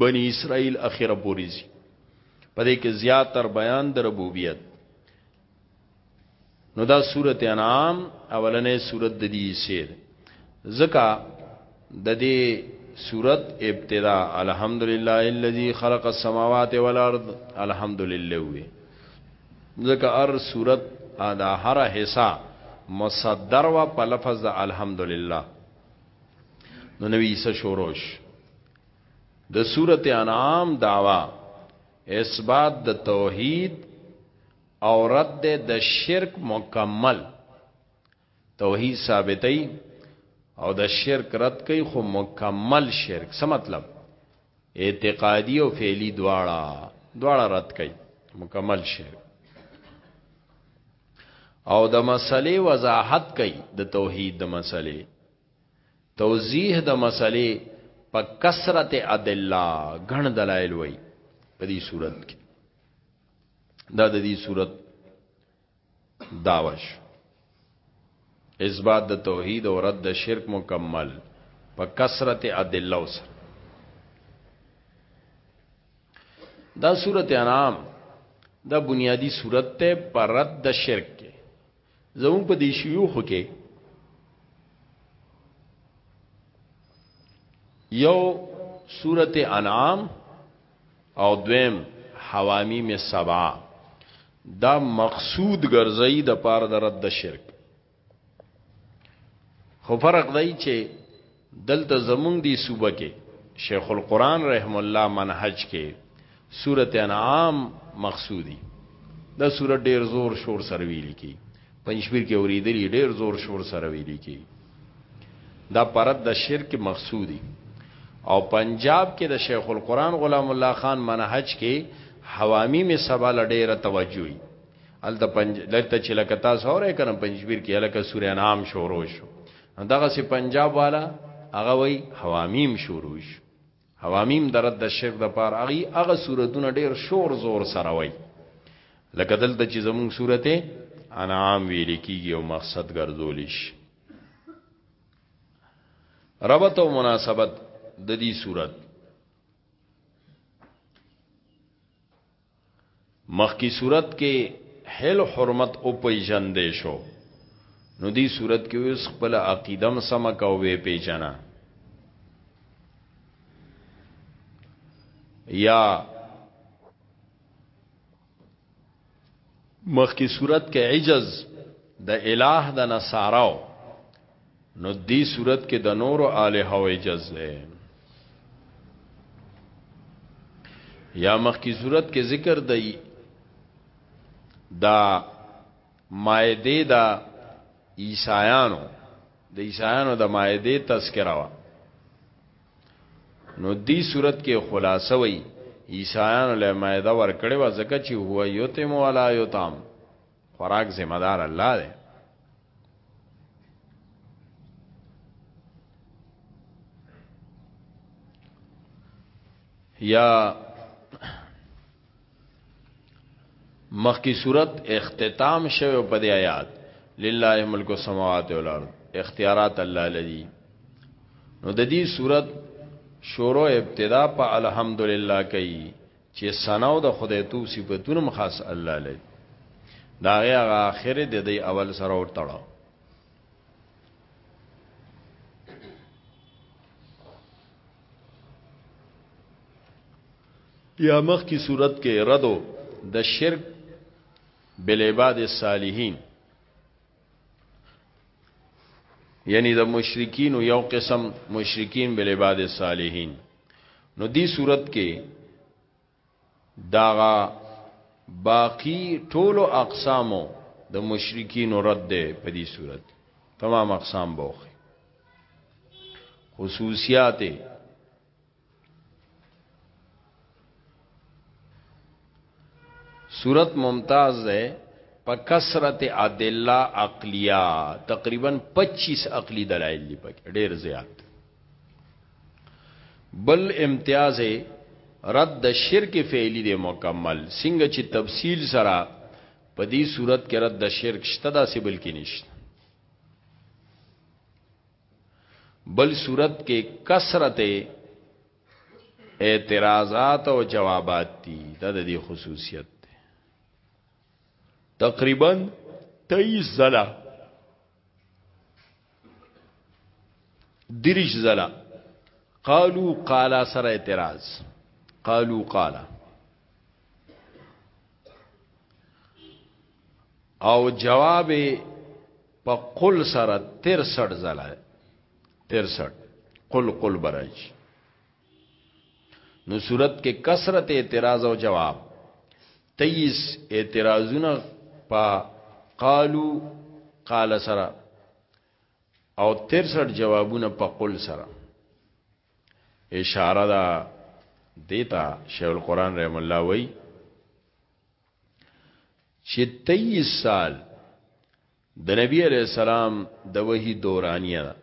بنی اسرائیل اخره پوری زی په دې کې زیات تر بیان د ربوبیت نو دا سورته انعام اولنې سورته د دې سیر زکا د دې سورت ابتدا الحمدلله الذي خلق السماوات والارض الحمدلله وی ځکه ار سورت دا هر حصہ مصدر و په لفظ الحمدلله نو نبی عیسی شوروش د سورته انعام داوا اثبات د توحید او رد د شرک مکمل توحید ثابتې او د شرک رد کوي خو مکمل شرک څه مطلب اعتقادی او فعلی دواړه دواړه رد کړي مکمل شي او د مسلې وضاحت کړي د توحید د مسلې توضیح د مسلې په کثرت ادله غن دلایل وای په دې صورت کې دا د دې صورت داوش اثبات د توحید او رد د شرک مکمل په کثرت ادله وسره دا سورته انعام دا بنیادی سورته ته پر رد د شرک کې زمون په دې شيوخ کې یو سورته انعام او دویم حوامی می سبا دا مقصود ګرځي د پار د رد شرک خو فرق دی چې دلته زمونږ دی صوبه کې شیخ القرآن رحم الله منهج کې سورت انعام مقصودی دا سورت ډیر زور شور سره ویل کی پنځپیر کې اوریدلی ډیر زور شور سره ویل کی دا پرد د شرک مقصودی او پنجاب کې د شیخ القرآن غلام الله خان منهج کې حوامی می سبا لډیره توجهي ال د پنج لته چې لکه تاسو اورې کنه پنځبیر کې لکه سورې انعام شروع شو دغه سي پنجاب والا هغه وای حوامیم شروع شو حوامیم د رد شرک د پاره هغه هغه سورتونه ډیر شور زور سره وای لکه دلته چې زموږ سورته انعام ویل کیږي او مقصد ګرځول شي ربط او مناسبت د دې صورت مخکي صورت کې حل او حرمت او پیژندې شو نو دی صورت کې اوس خپل عقیده م سم کوي پیژنه یا مخکې صورت کې عجز د الٰه د نصاراو نو دی صورت کې د نور الہ او عجز ده یا مخ کی صورت کې ذکر دی دا مائده دا عیسایانو د عیسایانو د مائده تذکرہ وا نو دی صورت کې خلاصه وی عیسایانو له مائده ور کړې و ځکه چې هو یتم ولا یتام خوراک ذمہ دار الله دی یا مخکی صورت اختتام شوه په دې آیات لله ملک السماوات والارض اختیارات الله لدی نو د دې صورت شروع ابتدا په الحمدلله کوي چې ثنا او د خدای توب صفاتونه هم خاص الله لري دا هغه اخر د دې اول سره ور تړاو یا مخ کی صورت کې ردو د شرک بل عباد الصالحین یعنی د مشرکین یو قسم مشرکین بل عباد صالحین نو دی صورت کې داغا باقی ټولو اقسامو د مشرکین رد ده په دې صورت تمام اقسام بوخي خصوصیات صورت ممتاز ده په کثرت ادله عقلیه تقریبا 25 عقلی دلایل دی پکې ډیر زیات بل امتیاز رد شرک فعلی دی مکمل څنګه چې تفصیل سره په دې صورت کې رد شرک شته دا سبل کې نشته بل صورت کې کثرت اعتراضات او جوابات دي دا د دې خصوصیت ده تقریبا 23 زلا دریش زلا قالو قالا سره اعتراض قالو قالا او جواب په قل سره 63 ځله 63 قل قل برج نو صورت کې کثرت اعتراض او جواب 23 اعتراضونه په قالو قال سره او 63 جوابونه په قل سره اشاره ده دیتا شیخ القران رحم الله وای چې 23 سال د نبی علی السلام د وحی دورانیه ده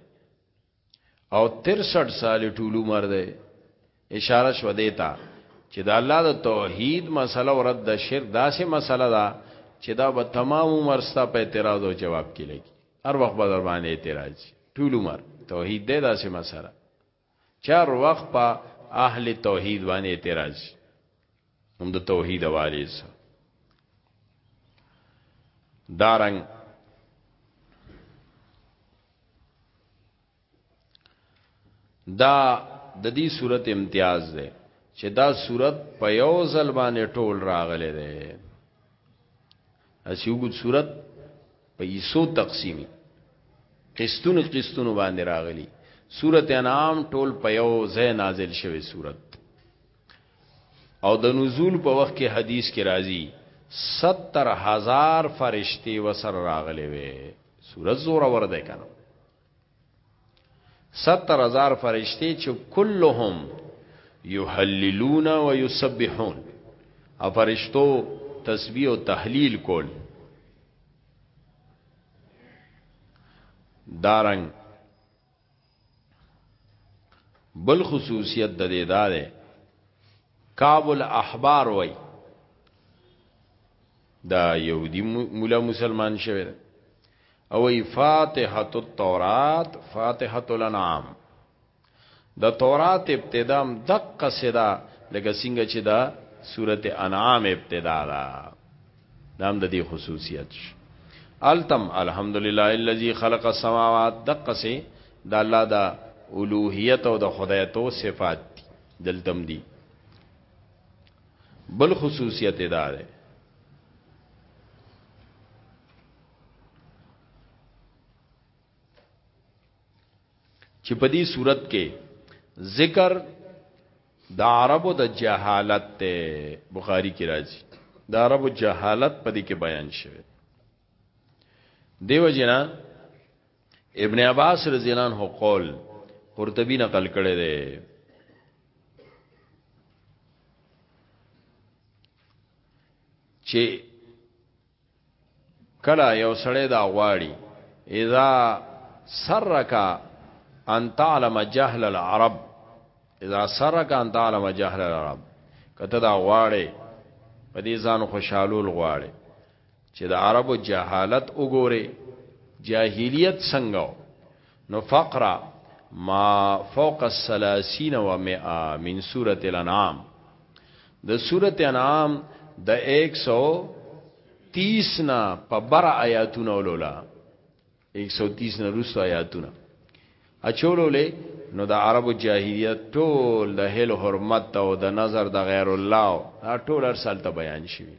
او 63 سال ټول عمر ده اشاره شو دیتا چې د الله د توحید مسله او رد شرک داسې مسله ده چې دا به تمام عمر ستا په اعتراض او جواب کې لګي هر وخت به در باندې اعتراض ټول عمر توحید ده داسې مسله چار وخت په اهل توحید باندې اعتراض هم د توحید حواله سره دارنګ دا د دې صورت امتیاز ده چې دا صورت په یو ځل باندې ټول راغلي ده اسی وګت صورت پیسو تقسیمی قسطونو قسطونو باندې راغلی سورت انعام ټول په یو ځای نازل شوی سورت او د نزول په وخت کې حدیث کې راځي 70000 فرشتي وسر راغلي وي سورت زوره ور ده کنه ستر هزار فرشتي چې كلهم يحللون ويسبحون او فرشتو تسبیح او تحلیل کول دارنګ بل خصوصیت د دې داده کعب الاحبار وای دا يهودي مولا مسلمان شوی دی او ای فاتحه التورات فاتحه الانعام د تورات ابتدا هم دقه صدا لکه څنګه چې دا سورته انعام ابتدا ده نام د دې خصوصیت التم الحمدلله الذي خلق السماوات دقه سي د الله د اولوهیت او د خدایتو صفات دلتم دی بل خصوصیت دا ده چې په دې صورت کې ذکر د عربو د جهالت ته بخاری کې راځي د عربو جهالت په دې کې بیان شوی دیو جنا ابن عباس رضی الله عنه قول قرطبی نقل کړی دی چې کله یو سړی دا غواړي اذا سرک ان تعلم جهل العرب اذا سرک ان تعلم جهل العرب کته دا غواړي په دې ځان خوشحالول غواړي چې د عربو جهالت وګوره جاهلیت څنګه نو فقره ما فوق الثلاثین و مئه من سورة الانعام د سورة انعام د 130 نه په بر آیاتونه ولولا 130 نه روس آیاتونه اچولولې نو د عربو جاهلیت ټول د هل حرمت او د نظر د غیر الله ټول ارسال ته بیان شوی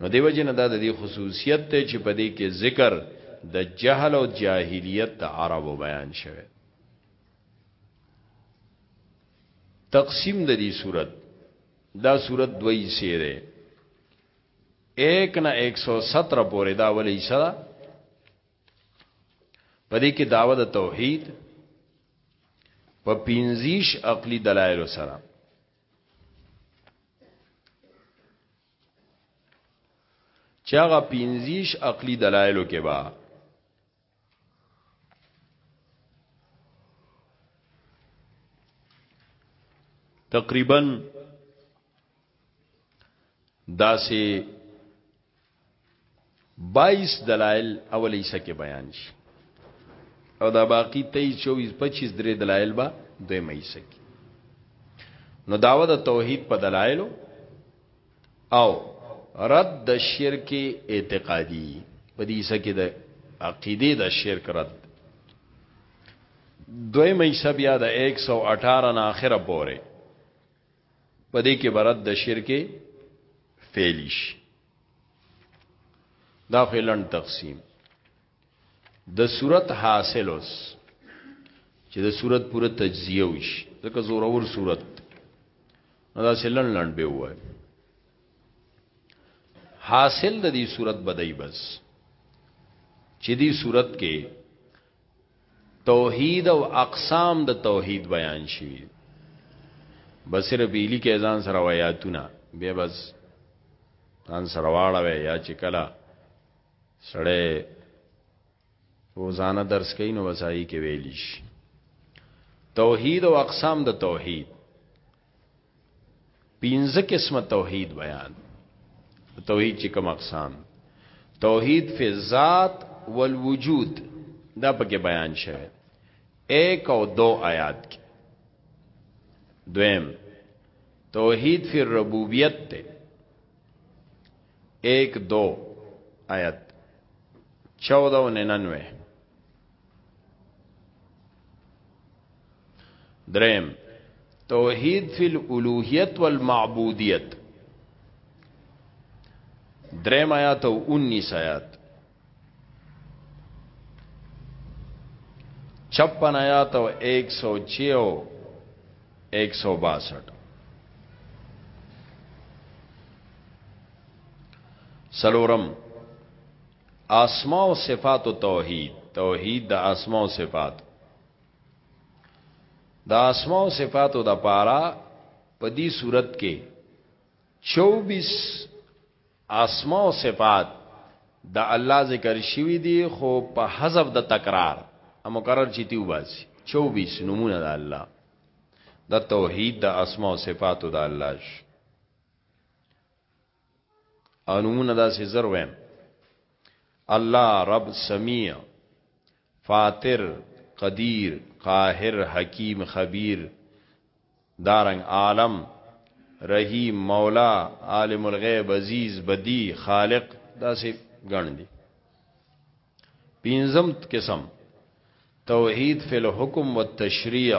نو دیو جن دا د دې خصوصیت ته چې په دې کې ذکر د جهل او جاهلیت د عربو بیان شوه تقسیم د دې صورت دا صورت دوی سیره 1 نه 117 پورې دا ولې سره په دې کې داوود توحید په پینزیش عقلی دلایل سره چاغه پینزیش عقلی دلایلو کې با تقریبا داسې 22 دلائل اول حصہ کې بیان شي او دا باقی 23 24 25 درې دلائل با دوی مېسه کې نو داوه د توحید په دلایلو او رد د شرک اعتقادي په دې سکه د عقیده د شرک رد دوی مېسه بیا د 118 نه اخره پورې په دې کې برد د شرک فعلی شي دا فعلن تقسیم د صورت حاصل اوس چې د صورت پوره تجزیه وشي ځکه زورور صورت دا سلن لن به وای حاصل د دې صورت بدای بس چې دې صورت کې توحید او اقسام د توحید بیان شوی بصیر بیلی کې ځان سره ویاتونه به بس ځان سره واړه یا چې کلا سړې روزانه درس کوي نو وسایي کې ویلیش توحید او اقسام د توحید پنځه قسمه توحید بیان توحید چې کوم اقسام توحید فی ذات والوجود دا پکې بیان شوه ایک او دو آیات کې دویم توحید فی ربوبیت ته ایک دو آیت چودہ و ننانوے دریم توحید فی الالوهیت والمعبودیت دریم آیات او 19 آیات 56 آیات او 106 او 162 سلورم اسماء او صفات او توحید توحید د اسماء او صفات د اسماء او صفاتو د پاره په دې صورت کې 24 اسماء او صفات د الله ذکر شوی دی خو په حذف د تکرار مکرر چیتی وباسي 24 نمونه د الله د توحید د اسماء او صفاتو د الله شي انمونه دا سي زر ویم الله رب سمیع فاطر قدیر قاهر حکیم خبیر دارنګ عالم رحیم مولا عالم الغیب عزیز بدی خالق دا سي ګڼ دي پینزم قسم توحید فی الحکم والتشریع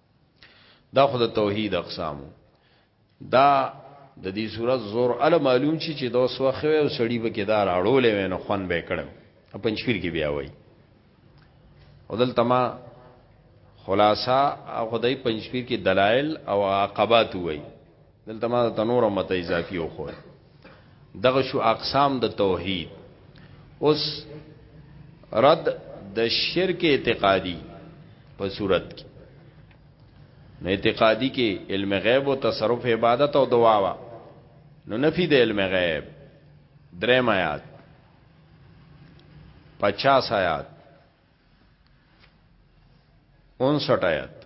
دا خود توحید اقسامو دا د دې صورت زور ال معلوم شي چې دا سو خو او سړی به کې دار اړولې وینو خون به کړم پنځپیر کې بیا وای او دلته ما خلاصہ خدای پنځپیر کې دلایل او عقبات وای دلته ما ته نور مت اضافي او خو دغه شو اقسام د توحید اوس رد د شرک اعتقادي په صورت کې نو اعتقادي کې علم غیب او تصرف عبادت او دعا وا نو نفي د علم غیب درم آیات 50 آیات 59 آیات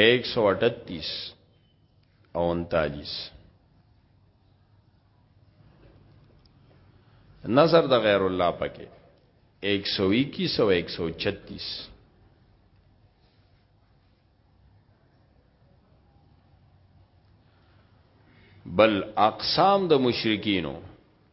ایک سو اٹتیس او انتالیس نظر د غیر الله پکې 121 او 136 بل اقسام د مشرکینو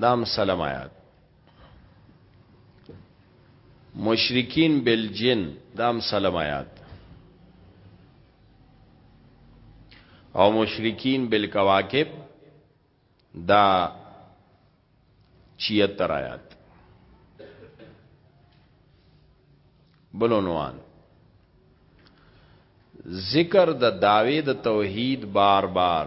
دام سلام آیات مشرکین بالجن دام سلام آیات او مشرکین بالکواکب دا 76 آیات بلونوان ذکر د داوی د توحید بار بار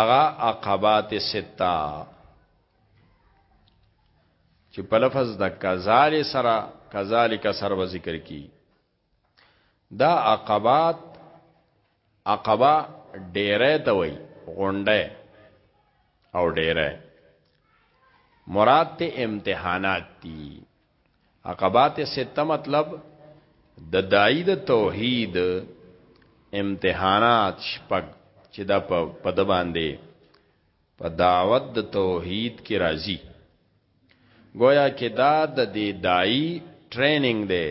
اغا عقبات ستا چې په لفظ د کذال سره کذالک سر و ذکر کی دا عقبات عقبا ډیره ته وای غونډه او ډیره مراد ته امتحانات دي عقبات سته مطلب د دای د توحید امتحانات شپږ چې دا په پد باندې په دعوت د توحید کې راځي گویا کې دا د دې دای ټریننګ دی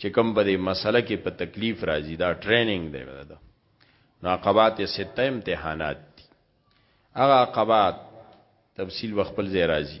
چې کوم په دې مسله کې په تکلیف راځي دا ټریننګ دی دا نو عقبات سته امتحانات دي هغه عقبات تفصیل وخپل ځای راځي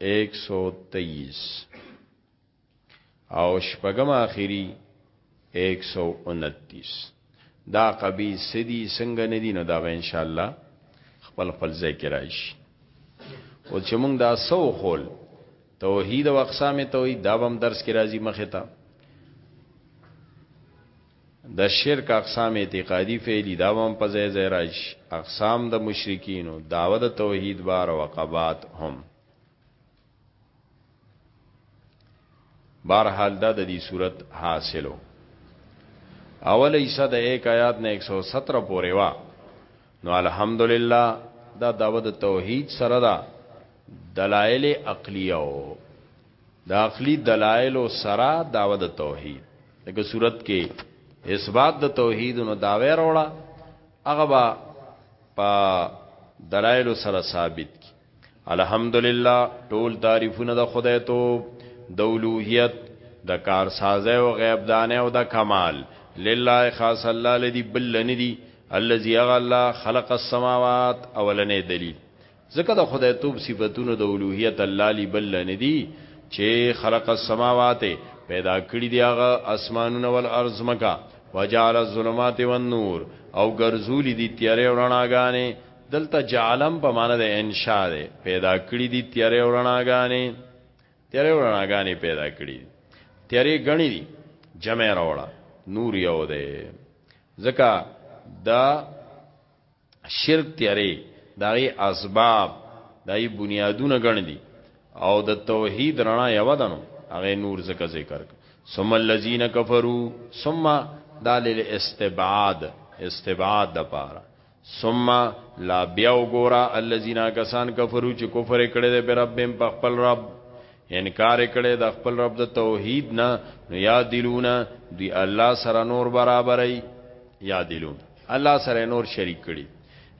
123 او شپږم اخیری 129 دا قبی سدی څنګه ندی نو دا به ان شاء الله خپل خپل ځای کې راشي او چې موږ دا سو خول توحید او اقسام توحید دا بم درس کې راځي مخه ته د شرک اقسام اعتقادي فعلي دا به هم په ځای ځای راشي، اقسام د مشرکینو، دعوه د توحید بار او عقبات هم. بهرحال دا د دې صورت حاصلو اول ایسا د 1 آیات نه 117 پورې وا نو الحمدلله دا داوود توحید سره دا دلایل عقلیه او د عقلی دلائل سره داوه د توحید دغه صورت کې اثبات د توحید نو داوی وروړه هغه با په دلائل سره ثابت کی الحمدلله ټول تعریفونه د خدای تو د اولوہیت د کارسازه او غیب دانه او د کمال لله خاص الله لدی بل لنی دی الذي غلا خلق السماوات اولنې دلیل ځکه د خدای توب صفتونه د اولوهیت الله لی بل نه دی چې خلق السماوات پیدا کړی دی هغه اسمانونه ول ارض مکا وجعل الظلمات والنور او ګرځولی دی تیارې او رڼاګانې دلته جعلم په معنی د انشاء دی پیدا کړی دی تیارې او رڼاګانې تیارې او رڼاګانې پیدا کړی تیارې غنی دی جمع راوړه نور یو دی ځکه دا شرک تیارې دغه اسباب دای بنیادونه ګڼ دي او د توحید رڼا یو دنو هغه نور زکه ذکر ثم الذين كفروا ثم دال الاستبعاد استبعاد د پاره ثم لا بیا وګورا الذين کسان کفرو چې کفر کړي د ربم په خپل رب انکار کړي د خپل رب د توحید نه نو یا دلونه دی الله سره نور برابرای یا دلونه الله سره نور شریک کړي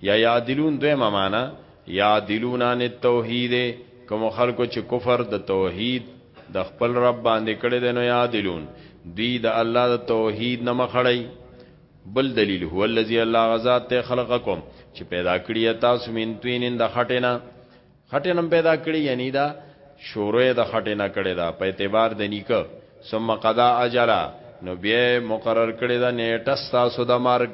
یا یادلون دویمه معنا یادلون عن التوحید کوم خلکو چې کفر د توحید د خپل رب باندې کړي دي نو یادلون دی د الله د توحید نه مخړی بل دلیل هو الذی الله غزاد ته خلقکم چې پیدا کړی تاسو من توینن د خټینا خټه نم پیدا کړی یعنی دا شوره د خټه نه کړی دا په اعتبار د نیکه ثم قضا اجلا نو بیا مقرر کړی دا نیټه ستاسو د مرګ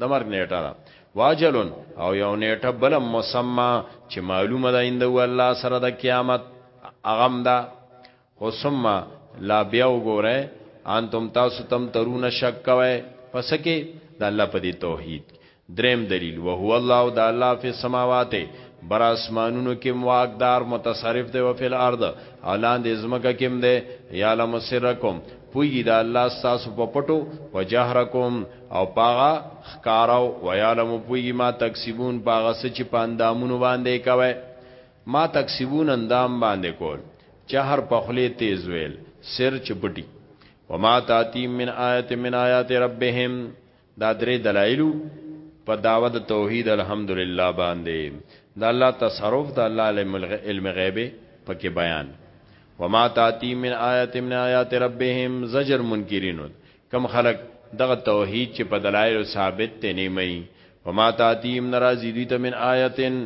د مرګ نیټه ده واجلن او یو نیټه بل مسما چې معلومه ده اند الله سره د قیامت اغم ده خو ثم لا بیا وګورئ انتم تاسو تم ترون شک کوئ پس کې د الله په دې توحید دریم دلیل وهو الله د الله فی السماوات بر اسمانونو کې واقدار متصرف دی او فل ارض اعلان د زمکه کې دی یا لم سرکم پوی دا الله تاسو په پټو و جهرکم او پاغه خکارو و یعلم پوی ما تکسبون پاغه سچ پاندامونو باندې کوي ما تکسبون اندام باندې کول چهر په خلی تیز ویل سر چې پټي وما تاتیم من آیت من آیات ربهم دا درې دلایلو په داوه د توحید الحمدلله باندې دا الله تصرف دا الله علم غیبه پکې بیان وما تاتی من آیت من آیات ربهم زجر منکرین کم خلق دغه توحید چې په دلایل ثابت ته نیمه وما تاتی من رازی دوی ته من آیتن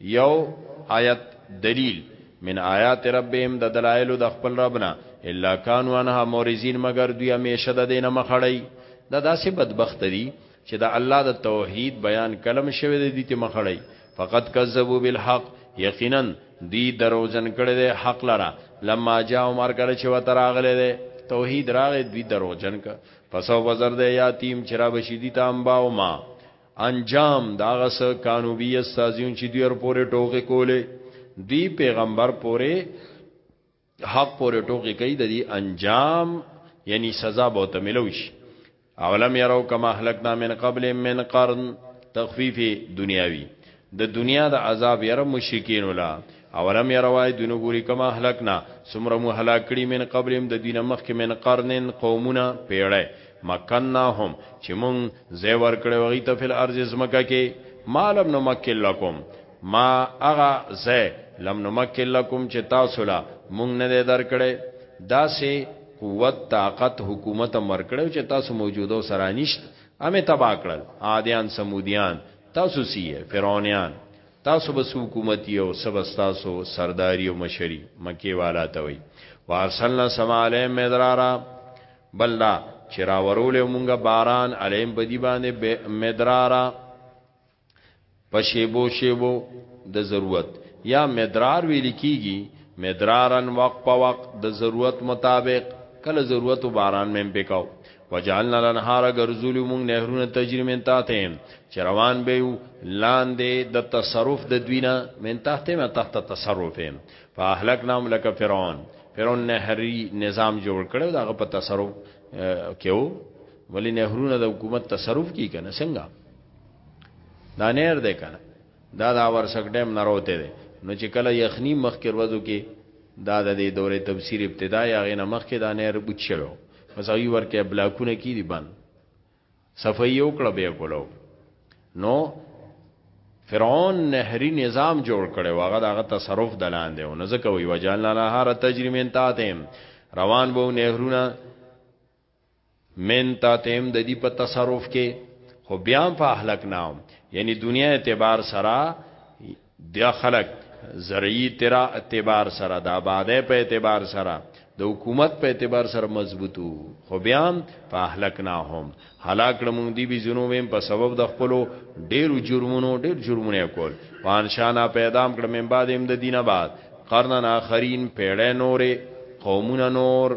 یو آیت دلیل من آیات ربهم د دلایل د خپل ربنا الا کانوا انها مورزین مگر دوی همیشه د دینه مخړی دا داسې بدبخت دي چې د الله د توحید بیان کلم شوی د دې ته مخړی فقط کذبوا بالحق یقینا دی دروژن کړي د حق لره لما جاء عمر کړه چې وتراغله ده توحید راغې دوی دروژن ک پسو بازار د یاتیم چرابشی دي تام باو ما انجام دا غس کانوبی استازیون چې دوی پورې ټوکې کولې دی پیغمبر پورې حق پورې ټوکې کوي د دې انجام یعنی سزا به ته ملوش اولم یرو کما اهلکنا من قبل من قرن تخفیف دنیاوی د دنیا د عذاب یره مشرکینو له، اولم یرو آیا دوی نه ګوري کم اهلکنا څومره مو هلاک کړي من قبلهم د دوی نه مخکې من قرن قومونه پیړۍ مکناهم چې مونږ ځای ورکړی و هغوی ته فی الارض ځمکه کې ما لم نمکن لکم ما هغه ځای لم نمکن لکم چې تاسو له مونږ نه دی درکړی داسې قوت طاقت حکومت هم ورکړی چې تاسو موجوده او سره نشته همې تباه کړل عادیان ثمودیان تاسو سیه فرعونیان تاسو بس حکومت یو سبستاسو سرداری او مشری مکی والا ته وی وارسلنا سما علیهم مدرارا بلدا چې راورول مونږه باران علیهم په دی باندې مدرارا پشیبو شیبو د ضرورت یا مدرار ویل کیږي مدرارن وقت په وقت د ضرورت مطابق کله ضرورت باران مې پکاو وجعلنا الانهار غرزول مونږ نهرونه تجری من تحته چې روان به یو لاندې د تصرف د دوینا من تحته ما تحت تصرف فاهلک نام لک فرعون فرعون نهری نظام جوړ کړو دغه په تصرف کېو ولی نهرونه د حکومت تصرف کی کنه څنګه دا نهر دی کنه دا د اورسک ډیم نه راوتی دی نو چې کله یخني مخکې ورځو کې دا د دې دورې تبصیر ابتدا یا غې نه مخکې دا نهر بوت شوی بس هغوی ورکه بلاکونه کی دي بند صفحه یې وکړه بیا کولو نو فرعون نهری نظام جوړ کړي واغه دغه تصرف دلاندې او نه ځکه وی وجالنا نهار تجریم انتاتم روان بو نهرونه من تا تیم د دې په تصرف کې خو بیا په اهلک نام یعنی دنیا اعتبار سره د خلق زرعی ترا اعتبار سره د آباده په اعتبار سره د حکومت په اعتبار سره مضبوطو خو بیا په اهلک نه هم هلاک لمون دی بی جنوبم په سبب د خپل ډیرو جرمونو ډیر جرمونه کول پان شانا پیدا کړم من بعد هم د دینه بعد قرنن اخرین پیړې نورې قومونه نور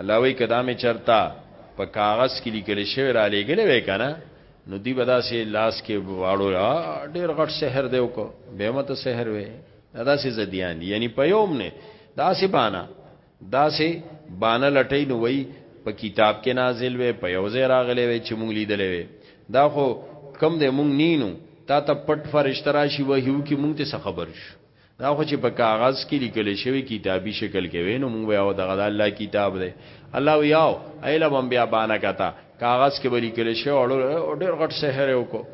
الله وی کدا می چرتا په کاغذ کې لیکل شوی را لېګلې وې کنه نو دی بدا سي لاس کې واړو یا ډېر غټ سحر دی وکړه به مت سحر وې دا سي زديان دي یعنی په یوم نه دا سي بانا دا سي بانا لټې نو وای په کتاب کې نازل وې په یو ځای راغلې وې چې مونږ لیدلې وې دا خو کم دې مونږ نینو تا ته پټ فرشتہ راشي وحیو کې مونږ ته خبر شو دا خو چې په کاغذ کې لیکل شوی کتابي شکل کې وینو موږ یو دغه د الله کتاب دی الله ویاو ایله بم بیا بانه کتا کاغذ کې ولی کله شو او ډېر غټ سحر یو کو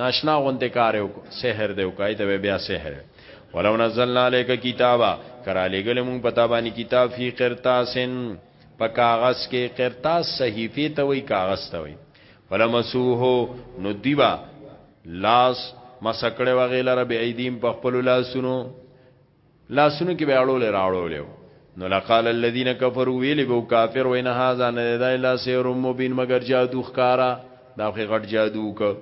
ناشنا غونته کار یو کو سحر دی کوي ته بیا سحر ولو نزلنا عليك کتابا کرا لګل مون پتا باندې کتاب فی قرطاسن په کاغذ کې قرطاس صحیفه ته وی کاغذ ته وی ولمسوه نو دیبا لاس مسکړه وغیلره به ایدیم په خپل لاسونو لاسونو کې به اړول راړول نو لقال الذين كفروا ویلی بو کافر وین هاذا نه دا الا سحر مبین مگر جادو خکارا دا خې غټ جادو ک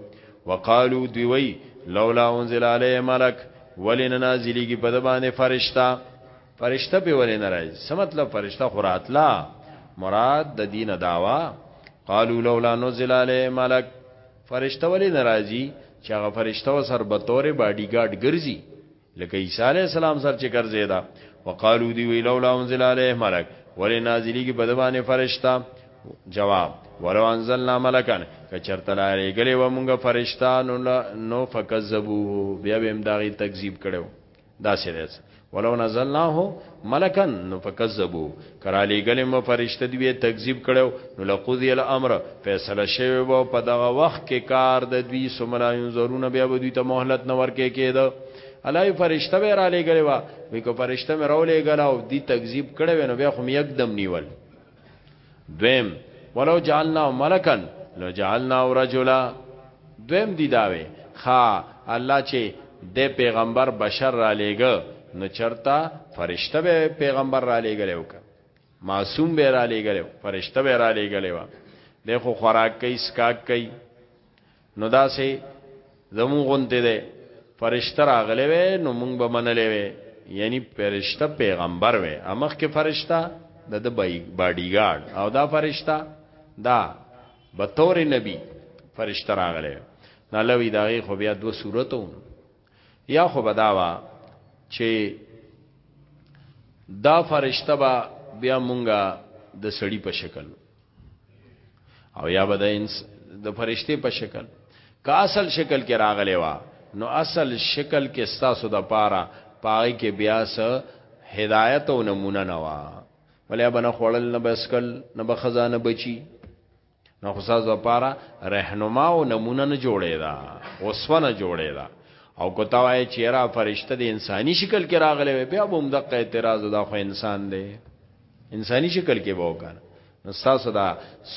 وقالو دی وی لولا انزل علی ملک ولنا نازلیږي په د باندې فرشتہ فرشتہ به ولنا راځي څه مطلب فرشتہ خوراتلا مراد د دین داوا قالو لولا نزل علی ملک فرشته ولې ناراضي چې هغه فرشته وسر به تورې باډي ګارد ګرځي لکه عیسی علی السلام سر چې ګرځي دا وقالو دی وی لولا انزل علیه ملک ولې نازلی کی بدبانې فرشته جواب ولو انزلنا ملکن که چرته لارې غلې و مونږه فرشته نو نو فکذبوه بیا به هم داغي تکذیب کړو دا سیرت ولو نزلناه ملکن نو فکذبو کرا لګل مو فرشته دی تکذیب کړو نو لقضی الامر فیصله شوی وو په دغه وخت کې کار د دوی سملا ينظرون بیا به دوی ته مهلت نه ورکې کېده الای فرشته به را لګل وا وی کو فرشته مې راولې غلاو دی تکذیب کړو نو بیا خو یکدم نیول دویم ولو جعلنا ملکا لجعلنا رجلا دویم دی داوی خا الله چې د پیغمبر بشر را لېګ نو چرتا فرشته به پیغمبر را لېګلې وک معصوم به را لېګلې فرشته به را لېګلې و د خو خوراک کوي سکاک کوي نو داسې زمون غونته ده فرشته راغلی وی نو مونږ به منلې وی یعنی فرشته پیغمبر وی امخ کې فرشته د د باډی ګارد او دا فرشته دا به تور نبی فرشته راغلی نه لوي داغه خو بیا دو صورتو یا خو بداوا چې دا فرشته با بیا مونږه د سړی په شکل او یا به د انس د فرشته په شکل که اصل شکل کې راغلی وا نو اصل شکل کې ستاسو د پاره پای کې بیا سه هدایت او نمونه نه وا ولیا بنه خړل نه بسکل نه بخزانه بچی نو خو ساز لپاره رهنما او نمونه نه جوړې دا اوسوه نه جوړې دا او کو تا وای چې را فرشته د انساني شکل کې راغلی وي بیا به هم دغه اعتراض دا خو انسان دی انساني شکل کې به وکړ نو تاسو دا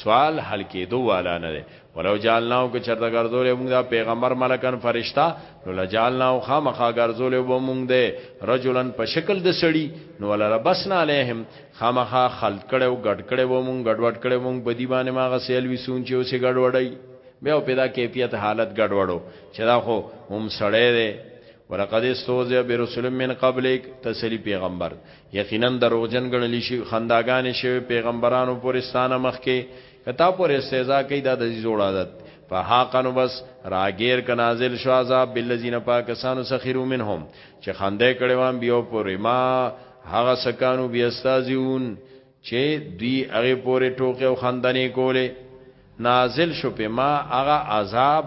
سوال حل کېدو والا نه دی ولو جالناو که چرته ګرځولې موږ دا پیغمبر ملکن فرشتہ نو لجالناو خامخا ګرځولې و موږ دی رجلن په شکل د سړی نو ولر بسنا علیهم خامخا خلط کړی او ګډ کړی به مونږ، ګډوډ کړی به مونږ په دي باندې ماغه څه يلويسون چې اوس يې ګډوډوي، بيا خو پې دا کيفيت حالت ګډوډو چې دا خو هم سړی دی، ولقد استهزئ برسل من قبلک، تسلي پيغمبر، يقيناً دروغجن ګڼل شوي، خنداګانې شوې پيغمبرانو پورې ستانه مخکې، که تا پورې استهزاء کوي دا ددي زوړ عادت دی، فحاق نو بس راګير که نازل شو عذاب بالذين په هغه کسانو سخروا منهم چې خنده يې کړې وه انبياوو پورې ما هغه سکانو بیا استازیون چې دوی هغه پورې ټوکې او خندنې کولې نازل شو په ما هغه عذاب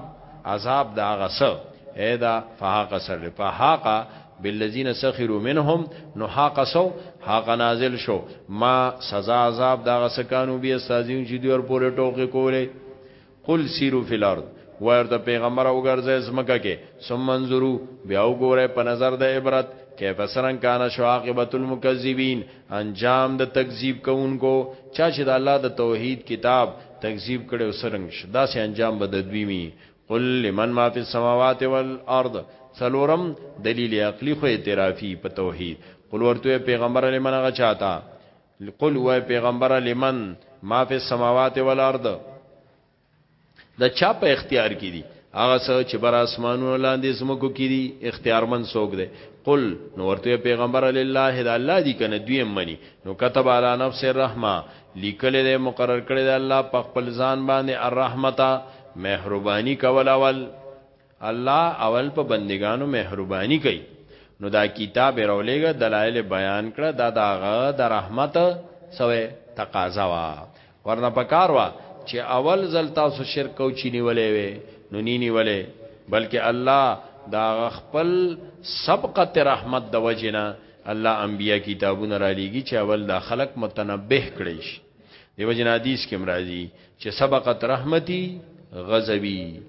عذاب دا هغه سر ادا فهاق سر فهاق بالذین سخروا منهم نو حق سو حق نازل شو ما سزا عذاب دا غسکانو بیا سازیون چې دوی ور پورې ټوکې کولې قل سیرو فی الارض وایه ورته پیغمبره وګرځئ ځمکه کې ثم انظرو بیا وګورئ په نظر د عبرت کیف څرنګه کان شو عاقبت المکذبین انجام د تکذیب کوونکو چا چې د الله د توحید کتاب تکذیب کړي او څرنګه شو داسې انجام به د دوی می قل لمن ما فی السماوات والارض څلورم دلیل عقلی خو اعترافی په توحید قل ورته پیغمبر لمن غا چاته قل و پیغمبر لمن ما فی السماوات والارض د چا په اختیار کې دي هغه څه چې بر اسمانونو لاندې زمکو کې دي اختیارمن څوک دی قل نو ورته پیغمبر علی الله د الله دی کنه دوی منی نو كتب علی نفس الرحمه لیکل دی مقرر کړی دی الله په خپل ځان باندې الرحمتا مهرباني کول اول الله اول په بندگانو مهرباني کوي نو دا کتاب راولېګه دلایل بیان کړه دا داغه د رحمت سوې تقاضا وا ورنه پکار وا چې اول زل تاسو شرک او چینی ولې وې نو نینی ولې بلکې الله دا خپل سبقت رحمت د وجنا الله انبیا کتابونه را لېږي چې اول دا خلق متنبه کړي شي دیو جن حدیث کې مرادي چې سبقت رحمتي غضبي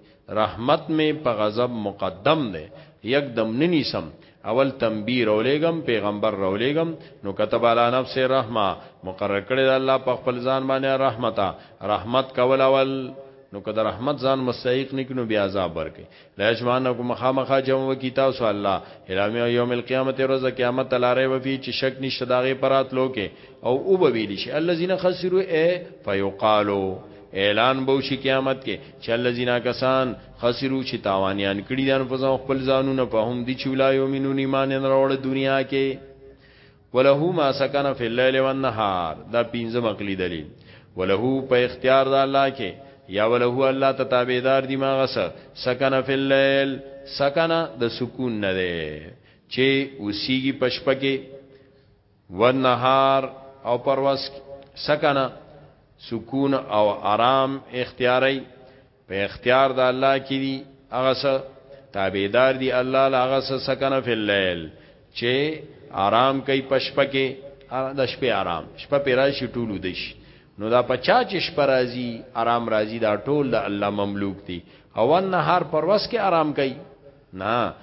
رحمت می په غضب مقدم ده یک دم ننیسم اول تنبیه رولیګم پیغمبر رولیګم نو كتب علی نفس رحمه مقرر کړی د الله په خپل ځان باندې رحمتا رحمت کول اول نو کده رحمت ځان مستحق نکنو بیا عذاب ورکي لا یجمعنکم مخامخه جمع وکي تاسو الله الامی یوم القیامت روز قیامت لاره وفي چې شک نشته داغه پرات لوکه او او به ویل شي الذين خسروا اي فيقالوا اعلان به شي قیامت کې چې الذين کسان خسروا چې تاوانيان کړي دان فزان خپل ځانونه په هم دي چې ولا يؤمنون ایمان نه راوړ دنیا کې وله ما سکن فی الليل والنهار دا پنځم عقلی دلیل وله په اختیار د الله کې یا وله الله ته تابعدار دی ما غس سکن فی الليل سکن د سکون نه ده چې اوسیږي پشپکه والنهار او پرواز کی سکنه سکون او آرام اختیاری په اختیار د الله کې دي هغه څه تابعدار دي الله له هغه څه سکنه فی الليل چې آرام کوي پشپه کې د شپې آرام شپه پیرا شي ټولو د شي نو دا پچا چې شپه راځي آرام راځي دا ټول د الله مملوک دي او نهار پروس کې آرام کوي نه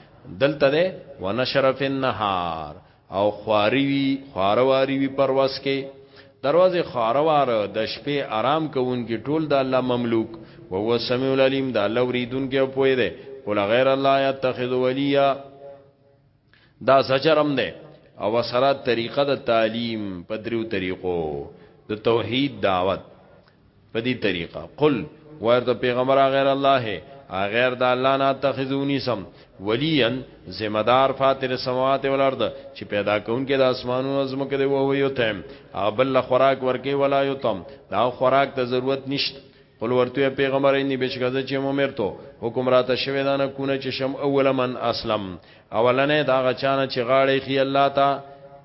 دلته ده ونشرف النهار او خواري وي خواره واري وي پروس کې دروازه خواره واره د شپې آرام کوونکي ټول د الله مملوک او هو سميع العليم د الله وريدونکي او پوي دی قل غیر الله يتخذ وليا دا سچرم دی او سره طریقه د تعلیم په دریو طریقو د توحید دعوت په دې طریقه قل ورته پیغمبر غیر الله هه غیر د الله نه تخذونی سم ولیا ذمہ دار فاطر السماوات والارض چې پیدا کونکي د اسمانونو زمکه دی او یو تم ابل خوراک ورکی ولا یو تم دا خوراک ته ضرورت نشته قل ورته پیغمبر انی بشکازه چې ممرتو حکم راته شوی دانه کونه چې شم اول من اسلم اولنې دا غچانه چې غاړې خي الله تا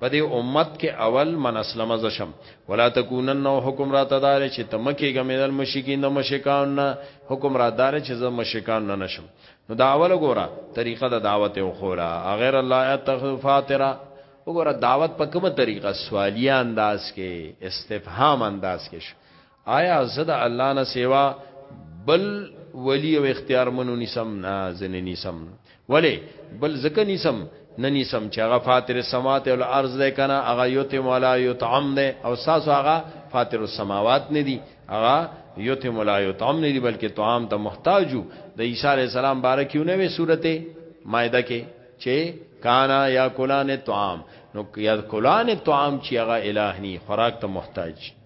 په دې امت کې اول من اسلم زشم ولا تکونن نو حکم را تدار چې تمکه ګمېدل مشکین د مشکان نه حکم را دار چې زه مشکان نه نشم نو دا اول ګوره طریقه د دعوت او خورا غیر الله اتخذ فاترا وګوره دعوت په کومه طریقه سوالیه انداز کې استفهام انداز کې آیا زه د الله نه سیوا بل ولی او اختیار منو نیسم نه زنه نیسم ولی بل زکه نیسم نه نیسم چې هغه فاطر السماوات او الارض ده کنه هغه یتم ولا یطعم ده او ساسو هغه فاطر السماوات نه دی هغه یتم ولا یطعم نه دی بلکې طعام ته محتاجو د عیسی علی السلام بارکیو نه وی سورته مائده کې چې کانا یا کولان طعام نو یا کولان طعام چې هغه الہنی خوراک ته محتاج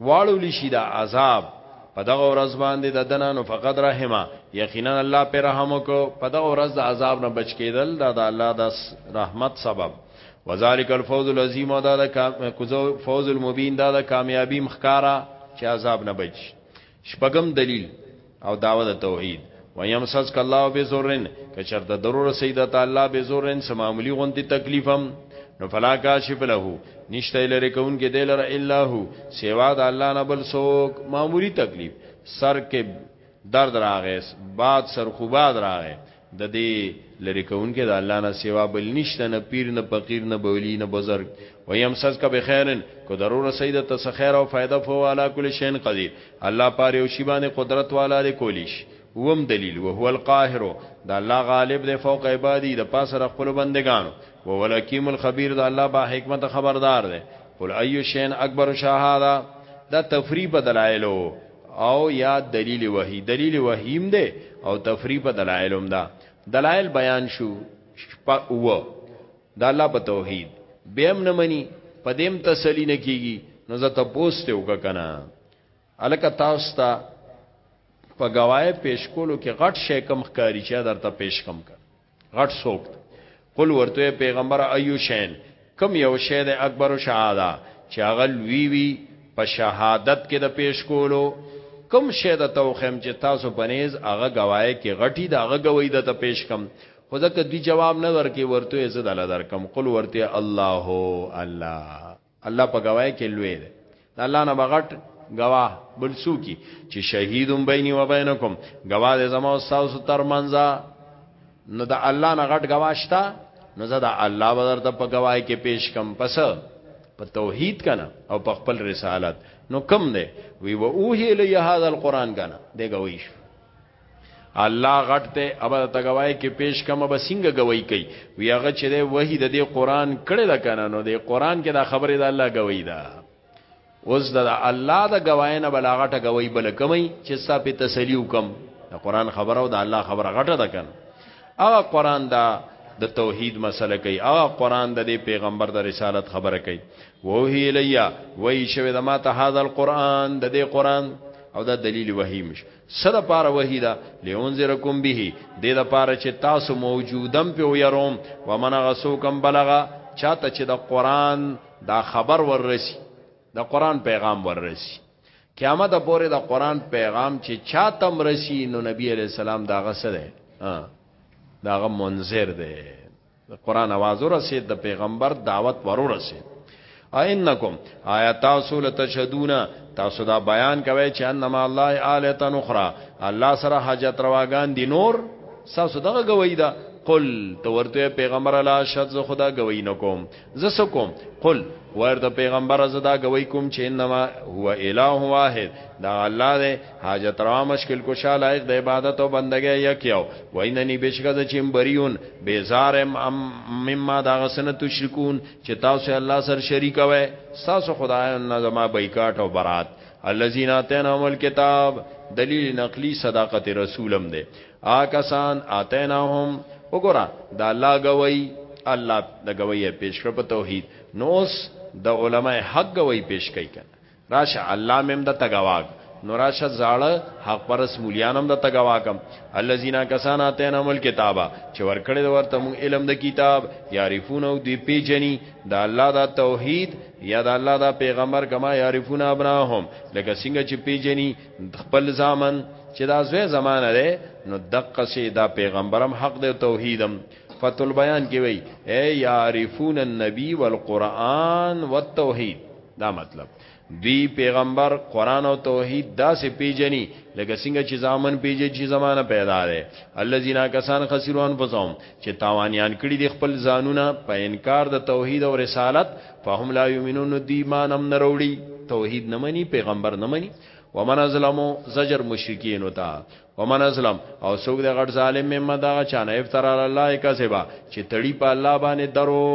واړو لشي دا عذاب په دغه ورځ باندې د دنانو فقط رحمه یقینا الله پر رحم وکړو په دغه ورځ د عذاب نه بچ کېدل دا د الله د رحمت سبب وذالک الفوز العظیم دا د کوزو فوز المبین دا د کامیابی مخکارا چې عذاب نه بچ شپږم دلیل او دعوه د توحید ويمسسک الله بزرن کچرته ضرور سیدا تعالی بزرن سماملی غونتی تکلیفم نو فلا کاشف له نشته لری کون کې دلر الا هو سیوا د الله نه بل سوک معمولی تکلیف سر کې درد راغیس بعد سر خوباد راغې د دې لری کوونکی د الله نه سوا بل نشته نه پیر نه فقیر نه بولی نه بزرگ و یمسز کا بخیرن کو ضرور سید تس خیر او فائدہ فو علا کل شین قدیر الله پاره او شی باندې قدرت والا دی کولیش وم دلیل او هو القاهر د الله غالب دی فوق عبادی د پاسره خپل بندگانو و ولکیم الخبیر د الله با حکمت خبردار دی قل ایو شین اکبر شهاده دا تفریب دلایلو او یا دلیل وحی دلیل وحیم ده او تفریح په دلایلم ده دلایل بیان شو شپه او د الله په توحید بیم نه منی په دیم تسلی نه کیږي نو زه ته پوسټ وک کنه الکه تاسو ته په گواهی پیش کولو کې غټ شې کم ښکاری چې درته پیش کم کړ غټ سوک قل ورته پیغمبر ایو شین کم یو شی د اکبر شهاده چې هغه لوی وی په شهادت کې د پیش کولو کم شی د توخم چې تاسو بنیز هغه گواهی کې غټي دا هغه گواہی د ته پیش کم خو ځکه دوی جواب نه ورکي ورته زه دل درکم قل ورته الله الله الله په گواهی کې لوی دی د الله نه بغټ گواه بل سوکی چې شهیدم بیني و بینکم گواه دې زما او تاسو ترمنځ نو د الله نه غټ گواه شته نو زه د الله بدر ته په گواهی کې پیش کم پس په توحید کنه او په خپل رسالت نو کم دی وی و اوه الی هذا القران کنه دغه ویش الله غټ ته ابا ته گواہی کې پیش کمه به څنګه گواہی کوي وی هغه چې د وحی د دې قران کړه د کنه نو د قران کې دا خبره د الله گواہی ده اوس د الله د گواهی نه بلاغټه گواہی بل کمی چې صاحب تسلی وکم د قران خبره او د الله خبره غټه ده کنه هغه قران دا د توحید مسله کوي هغه قران د دې پیغمبر د رسالت خبره کوي وهی لیا وای شوی د ما ته هاذ القران د دې قران او دا دلیل وحی مش سره پاره وحیدا لئنذرکم به د دې لپاره چې تاسو موجودم په ويروم ومن غسو کم بلغه چاته چې د قران دا خبر ورسی د قران پیغام ورسی قیامت پورې د قران پیغام چې چاته مرسی نو نبی علی السلام دا غسه ده داغه منذر ده د قران आवाज ورسید د پیغمبر دعوت ورورسید ائنکم آیا تاسو لتشهدون تاسو دا بیان کوي چې انما الله الهه اخرى الله سره حاجت رواګان دي نور تاسو دغه گوي دا قل تو ورته پیغمبر الله شد خدا گوي نکوم زه څه کوم قل وایه د پیغمبر زه دا ګوی کوم چې انما هو اله واحد دا الله دی حاجت روا مشکل کشا لایق د عبادت او بندګۍ یک یو و اننی بشکه زه چې بریون بیزارم ام مما دا غسنه تشرکون چې تاسو الله سره شریک وای تاسو خدای نه زما بایکاټ او برات الذين اتنهم الكتاب دلیل نقلی صداقت رسولم دی آکسان اتیناهم وګوره دا الله غوي الله د غوي پیش کړ په توحید نوس د علماء حق غوي پیش کوي کنه راشه الله مم د تګواګ نو راشه زاړه حق پرس مولیانم د تګواکم الذين کسان اتینا مل کتابا چې ورکړې د ورته مون علم د کتاب یعرفون او دی پیجنی د الله د توحید یا د الله د پیغمبر کما یعرفون ابناهم لکه څنګه چې پیجنی خپل زامن چې دا زوی زمانه ده نو دقه سي دا پیغمبرم حق دی توحیدم فتل بیان کې وی اے یعرفون النبی والقران والتوحید دا مطلب دی پیغمبر قران او توحید دا سه پیجنی لکه څنګه چې زامن پیجه چې زمانہ پیدا ده الذين کسان خسرون فزوم چې تاوانیان کړي د خپل ځانونه په انکار د توحید او رسالت فهم لا یمنون دی ایمان هم نروړي توحید نه مني پیغمبر نه مني ومن ازلمو زجر مشرکین وتا ومن ازلم او سوګ د غټ ظالم مما دا چانه افترا الله کذبا چې تړي په الله باندې درو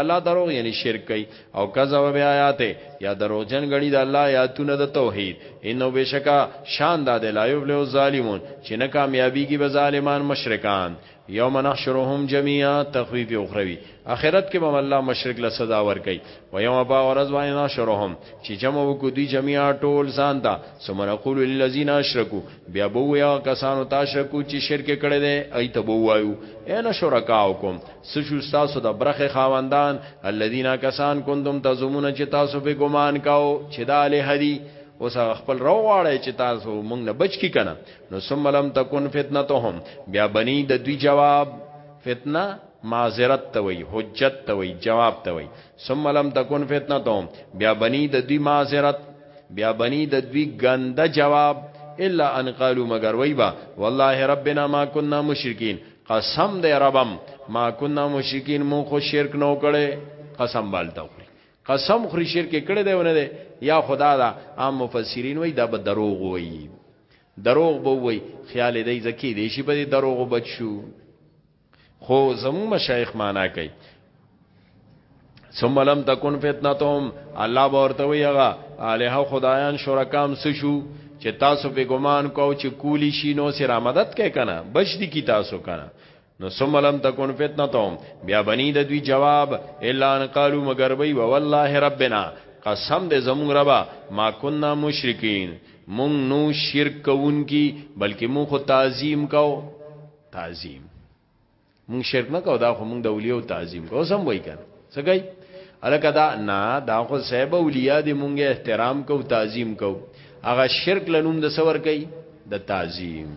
الله درو یعنی شرک کوي او کذب بیا آیات یا درو جن غړي د الله آیاتونه د توحید انه بشکا شان د لا یفلو ظالمون چې نه کامیابی کی به ظالمان مشرکان یوم نحشرهم جميعا تخویف اخروی اخرت کې به الله مشرک له سزا ور کوي و یوم با ورځ باندې نحشرهم چې جمع وکړو دی جميعا ټول ځان دا ثم نقول للذین اشرکو بیا به ویا کسانو تاشرکو چې شرک کړي دي ای ته بو وایو انا شرکاوکم سشو تاسو د برخه خاوندان الذین کسان کنتم تزمون چې تاسو به ګمان کاو چې دا له هدی اوس خپل روغواړی چې تاسو مونږ نه بچ کی کنه نو ثم لم تكن فتنتهم بیا بنی د دوی جواب فتنه معذرت ته وی حجت ته وی جواب ته وی ثم لم تكن فتنتهم بیا بنی د دوی معذرت بیا بنی د دوی ګنده جواب الا ان قالوا مگر وی با والله ربنا ما كنا مشرکین قسم دې ربم ما كنا مشرکین مو خو شرک نو کړي قسم بالته خوري قسم خوري شرک کړي دی ونه دی یا خدا دا عام مفسرین وی دا به دروغ وی دروغ به وای خیال دی زکی دی شي په دروغ بچ شو خو زمو مشایخ معنا کوي ثم لم تكن فتنتهم الله ورته ویغه الها خدایان شرکام سشو چې تاسو په ګمان کو چې کولی شي نو سره مدد کوي کنه بچ دي کی تاسو کنه نو ثم لم تكن فتنتهم بیا بنی د دوی جواب الا ان قالو مگر وی والله ربنا قسم دې زمون ربا ما كنا مشرکین مون نو شرک کوونکی بلکې مون خو تعظیم کو تعظیم مون شرک نه کو دا خو مون د اولیو تعظیم کو سم وای کنه سګی الکه دا نه دا خو صاحب اولیاء دې مونږه احترام کو تعظیم کو هغه شرک لنوم د سور کوي د تعظیم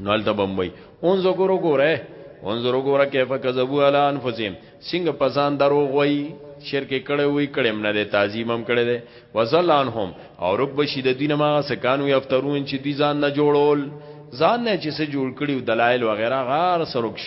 نو الته بمبئی اون زګورو ګوره اون زګورو ګوره کیف کذبوا علی انفسهم څنګه پسان درو غوي شرک کړه وی کړم نه د تعظیم هم کړه ده وزلان هم او رک بشی د دین ما سکانو یفترون چې دی ځان نه جوړول ځان نه چې سه جوړ کړي دلایل وغیرہ غار سرکش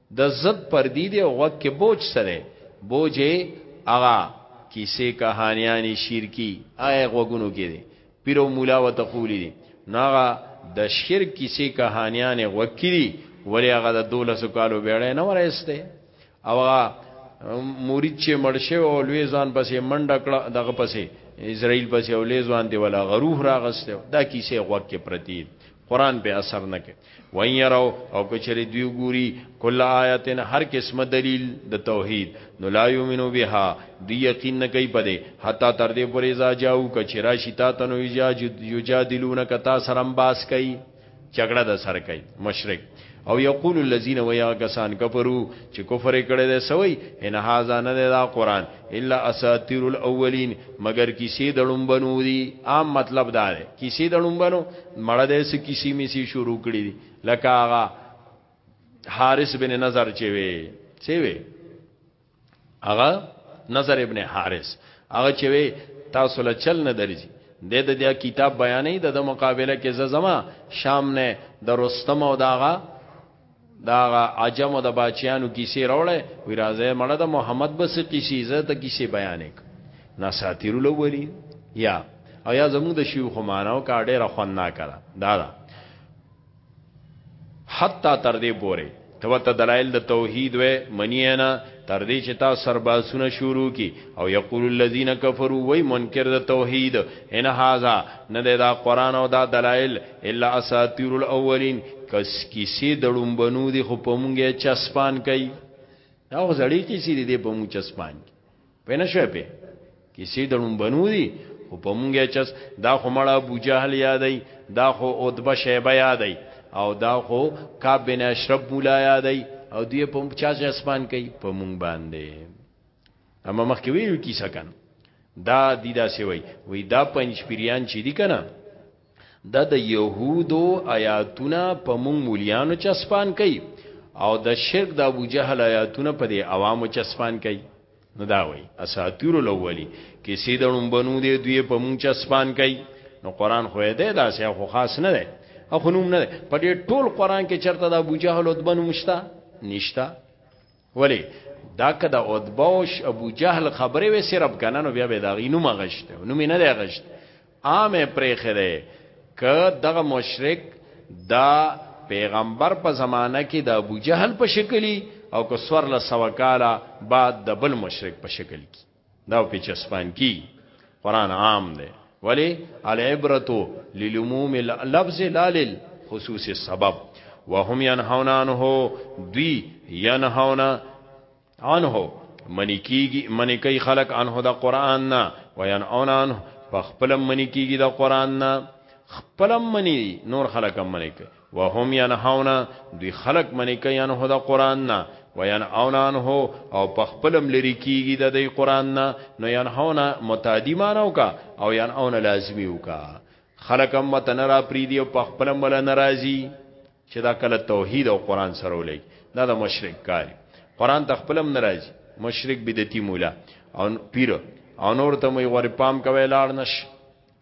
د زد پردی دی او غوږ کې بوج سره بوجه اغا کیسې کهانیانی شیرکی آیا غوګونو کې دی پیرو مولا وتقولی دی ناغه د شرک کیسې کهانیانی غوږ کې دی ولی هغه د دولسو کالو بیړې نه ورسته او هغه مرید چې مرشه او لوی ځان پسې منډه کړه دغه پسې اسرائیل پسې او لوی ځان دی ولا غروح راغسته دا کیسې غوږ کې پرتی قران په اثر نه کوي وان يرو او کچری دی ګوري کل آیتن هر قسم دلیل د توحید نو لا یمنو بها دی یقین نه کوي پدې حتا تر دې پورې ځا جاو کچرا شتا تنو یجادلون کتا سرم باس کوي جګړه د سر کوي مشرک او یقول الذين ويا کسان کفرو چې کفر کړي ده سوي ان هاذا نه ده قران الا اساطير الاولين مگر کیسې د لومبنو دي عام مطلب دا ده کیسې د لومبنو مړه ده سې کیسې می سي شروع کړي دي لکه هغه حارث بن نظر چې وي څه وي هغه نظر ابن حارث هغه چې وی تاسو له چل نه درځي د دې د کتاب بیانې د مقابله کې زما شام نه د رستم او داغه داغه عجم او د باچیانو کیسې راوړې وی راځه مړه د محمد بس کیسې زه ته کیسې بیانې نه ساتیرو لولي یا او یا زموږ د شیوخ مانو کا ډیره خوان نه کړه دا دا حتی تر دې پورې ته ورته دلایل د توحید وې منی نه تر دې چې تا سرباسونه شروع کی او یقول الذین کفروا وای منکر د توحید ان هاذا نه دا قران او دا دلایل الا اساطیر الاولین کس کیسې دړم بنو دی خو پمږه چسپان کوي دا غزړی کیسې دی پمږه چسپان کوي پنه شوه په کیسې د لومبنو دي خو په مونږه چس دا خو مړه ابو جهل یادای دا خو عتبه شیبه یادای او دا خو کعب بن اشرف مولا یادای او دوی په مونږ چا اسمان کوي په مونږ باندې اما مخکې ویل کیسه کنه دا دی دا سی وای وی دا پنځ پیریان چې دی کنه دا د يهودو آياتونه په مونږ موليانو چسپان کوي او د شرک د ابو جهل آیاتونه په دې عوامو چسپان کوي نو دا وای اساطیر الاولی کې سیدړم بنو دې دوی په مونږ چسپان کوي نو قران خو دې دا سه خو خاص نه دی اخو نوم نه په دې ټول قران کې چرته د ابو جهل او دبن مشتا نشتا ولی دا که د عتبه او ابو جهل خبره وي صرف کنه نو بیا به دا غي نوم غشت نوم نه دی غشت عامه پرېخه دی که دغه مشرک دا پیغمبر په زمانہ کې د ابو جهل په شکلی او که سور له سوکاله بعد د بل مشرک په شکل کې دا په چسپان کی قران عام دی ولی العبرتو للموم اللفظ لا للخصوص السبب وهم ينهون عنه دوی ينهون عنه منی کیږي منی کوي خلق عنه د قران نه وينهون عنه په خپل منی کیږي د قران نه خپل منی نور خلق منی کوي وهم ينهون دوی خلق منی کوي انه د قران نه وينعون عنه او پخپلم لري کیږي د دې قران نه نو ينهون متعدی مانو کا او ينعون لازمی وکا خلقم متن را پریدي او پخپلم ولا ناراضي چې دا کله توحید او قران سره ولګي دا د مشرک کار قران تخپلم ناراضي مشرک بدعتي مولا او پیر او نور ته مې غوړ پام کوي لاړ نش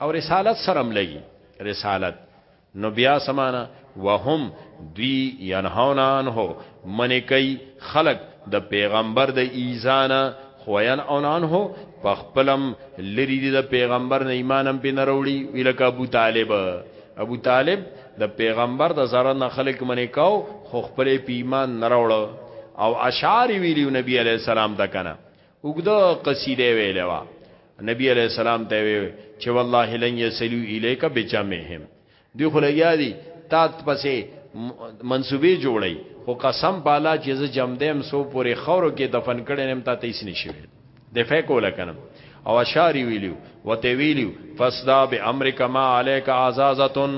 او رسالت سره ملګي رسالت نو بیا سمانا وهم دوی ینهونا عنه منی کوي خلق د پیغمبر د ایزانا خوین او عنه په خپلم لری دي د پیغمبر نه ایمانم په نروړي ویلک ابو طالب ابو طالب د پیغمبر د زره نه خلق منی کاو خو خپل په ایمان نروړ او اشعار ویلیو نبی علی السلام د کنه وګدا قصیده ویلې وا نبی علیہ السلام ته وی چې والله لن یسلو الیک بجمعهم دی خو لګیا دی تا پسې منسوبې جوړی خو قسم بالا چې زه جمع دیم سو پورې خورو کې دفن کړي نم تا تیس نشي ویل د فیکو لکنم او اشاری ویلیو وته ویلیو فسدا به امریکا ما علیک عزازتن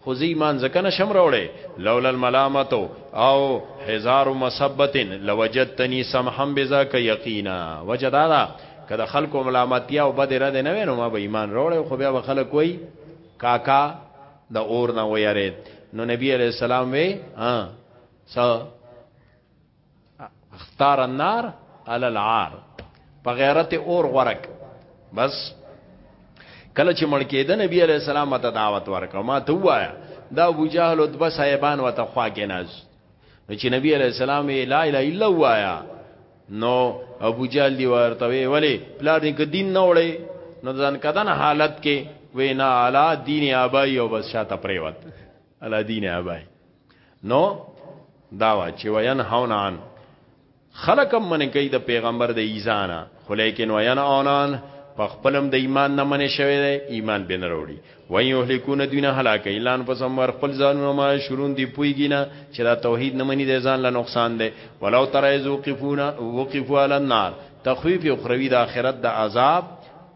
خو زه ایمان ځکه نه شم راوړی لولا الملامت او هزار مثبت لوجدتنی سمحا بذاک یقینا وجه دا ده که د خلکو ملامتیا او بد اراده نه وینم ما به ایمان راوړی خو بیا به خلک وای کاکا د اور نه ویارید نو نبی علیہ السلام وی ها س اختار النار علی العار په غیرت اور غورک بس کله چې مړ کېده نبی علی السلام ته دعوت ورکړ ما ته وایا دا ابو جهل او دبا صاحبان وته خوا کې ناز نو چې نبی علی السلام لا اله الا وایا نو ابو جهل دی ورته وی ولی پلار دې دین نه وړي نو ځان کدن حالت کې وینا علا دین ابای او بس شاته پریوت الذين ابای نو داوا چې وین هاون عن خلق من کوي د پیغمبر د ایزانا خو لیکن وین اونان په خپلم د ایمان نه منې شوی دی ایمان به نه وروړي وای یهلکون دینه هلاک اعلان په سمور خپل ځانونه ما شرون دی پویګی نه چې دا توحید نه مني د ځان له نقصان دی ولو ترایز وقفونا وقفوا علی النار تخویف اخروی د آخرت د عذاب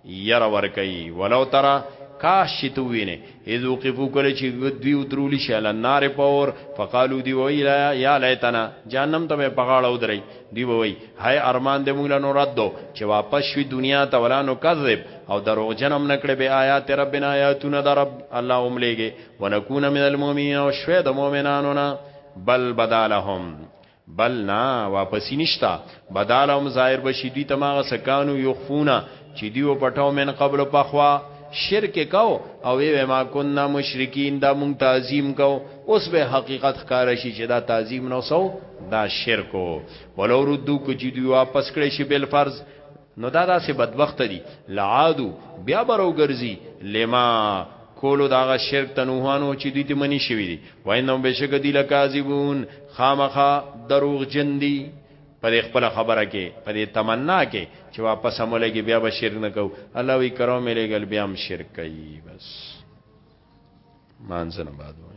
ير ور کوي ولو ترى کاش چې تو وینې اذ وقفو کله چې دوی ودرولی شي له نار په اور فقالو دی وی لا یا لیتنا جهنم ته په غاړه ودرې دی وی هاي ارمان دې موږ له نور ردو چې واپس شوي دنیا ته ولانو کذب او دروغ جنم نکړې به آیات ربنا آیاتونه در رب الله هم لګي ونکون من المؤمنین او شوي د مؤمنانو نه بل بدالهم بل نه واپسی نشتا بدال هم ظاهر بشی دوی تماغه سکانو یخفونا چې دیو پټاو من قبل پخوا شرک کو او وی ما کننا مشرکین دا مونږ تعظیم کو اوس به حقیقت ښکار شي چې دا تعظیم نو سو دا شرکو ولو ردو کو چې دوی واپس کړي شي بل فرض نو دا داسې بدبخت دي لعادو بیا برو ګرځي لما کولو داغه شرک تنوهانو چې دوی ته منی شوی دي وینم بشک دی لکاذبون خامخه دروغ جن دي پر خپل خبره کې پر تمنا کې چې واپس مولګي بیا به شرک نه کو الله وی کرو ملګل بیا هم شرک کوي بس مانځنه بعد وایي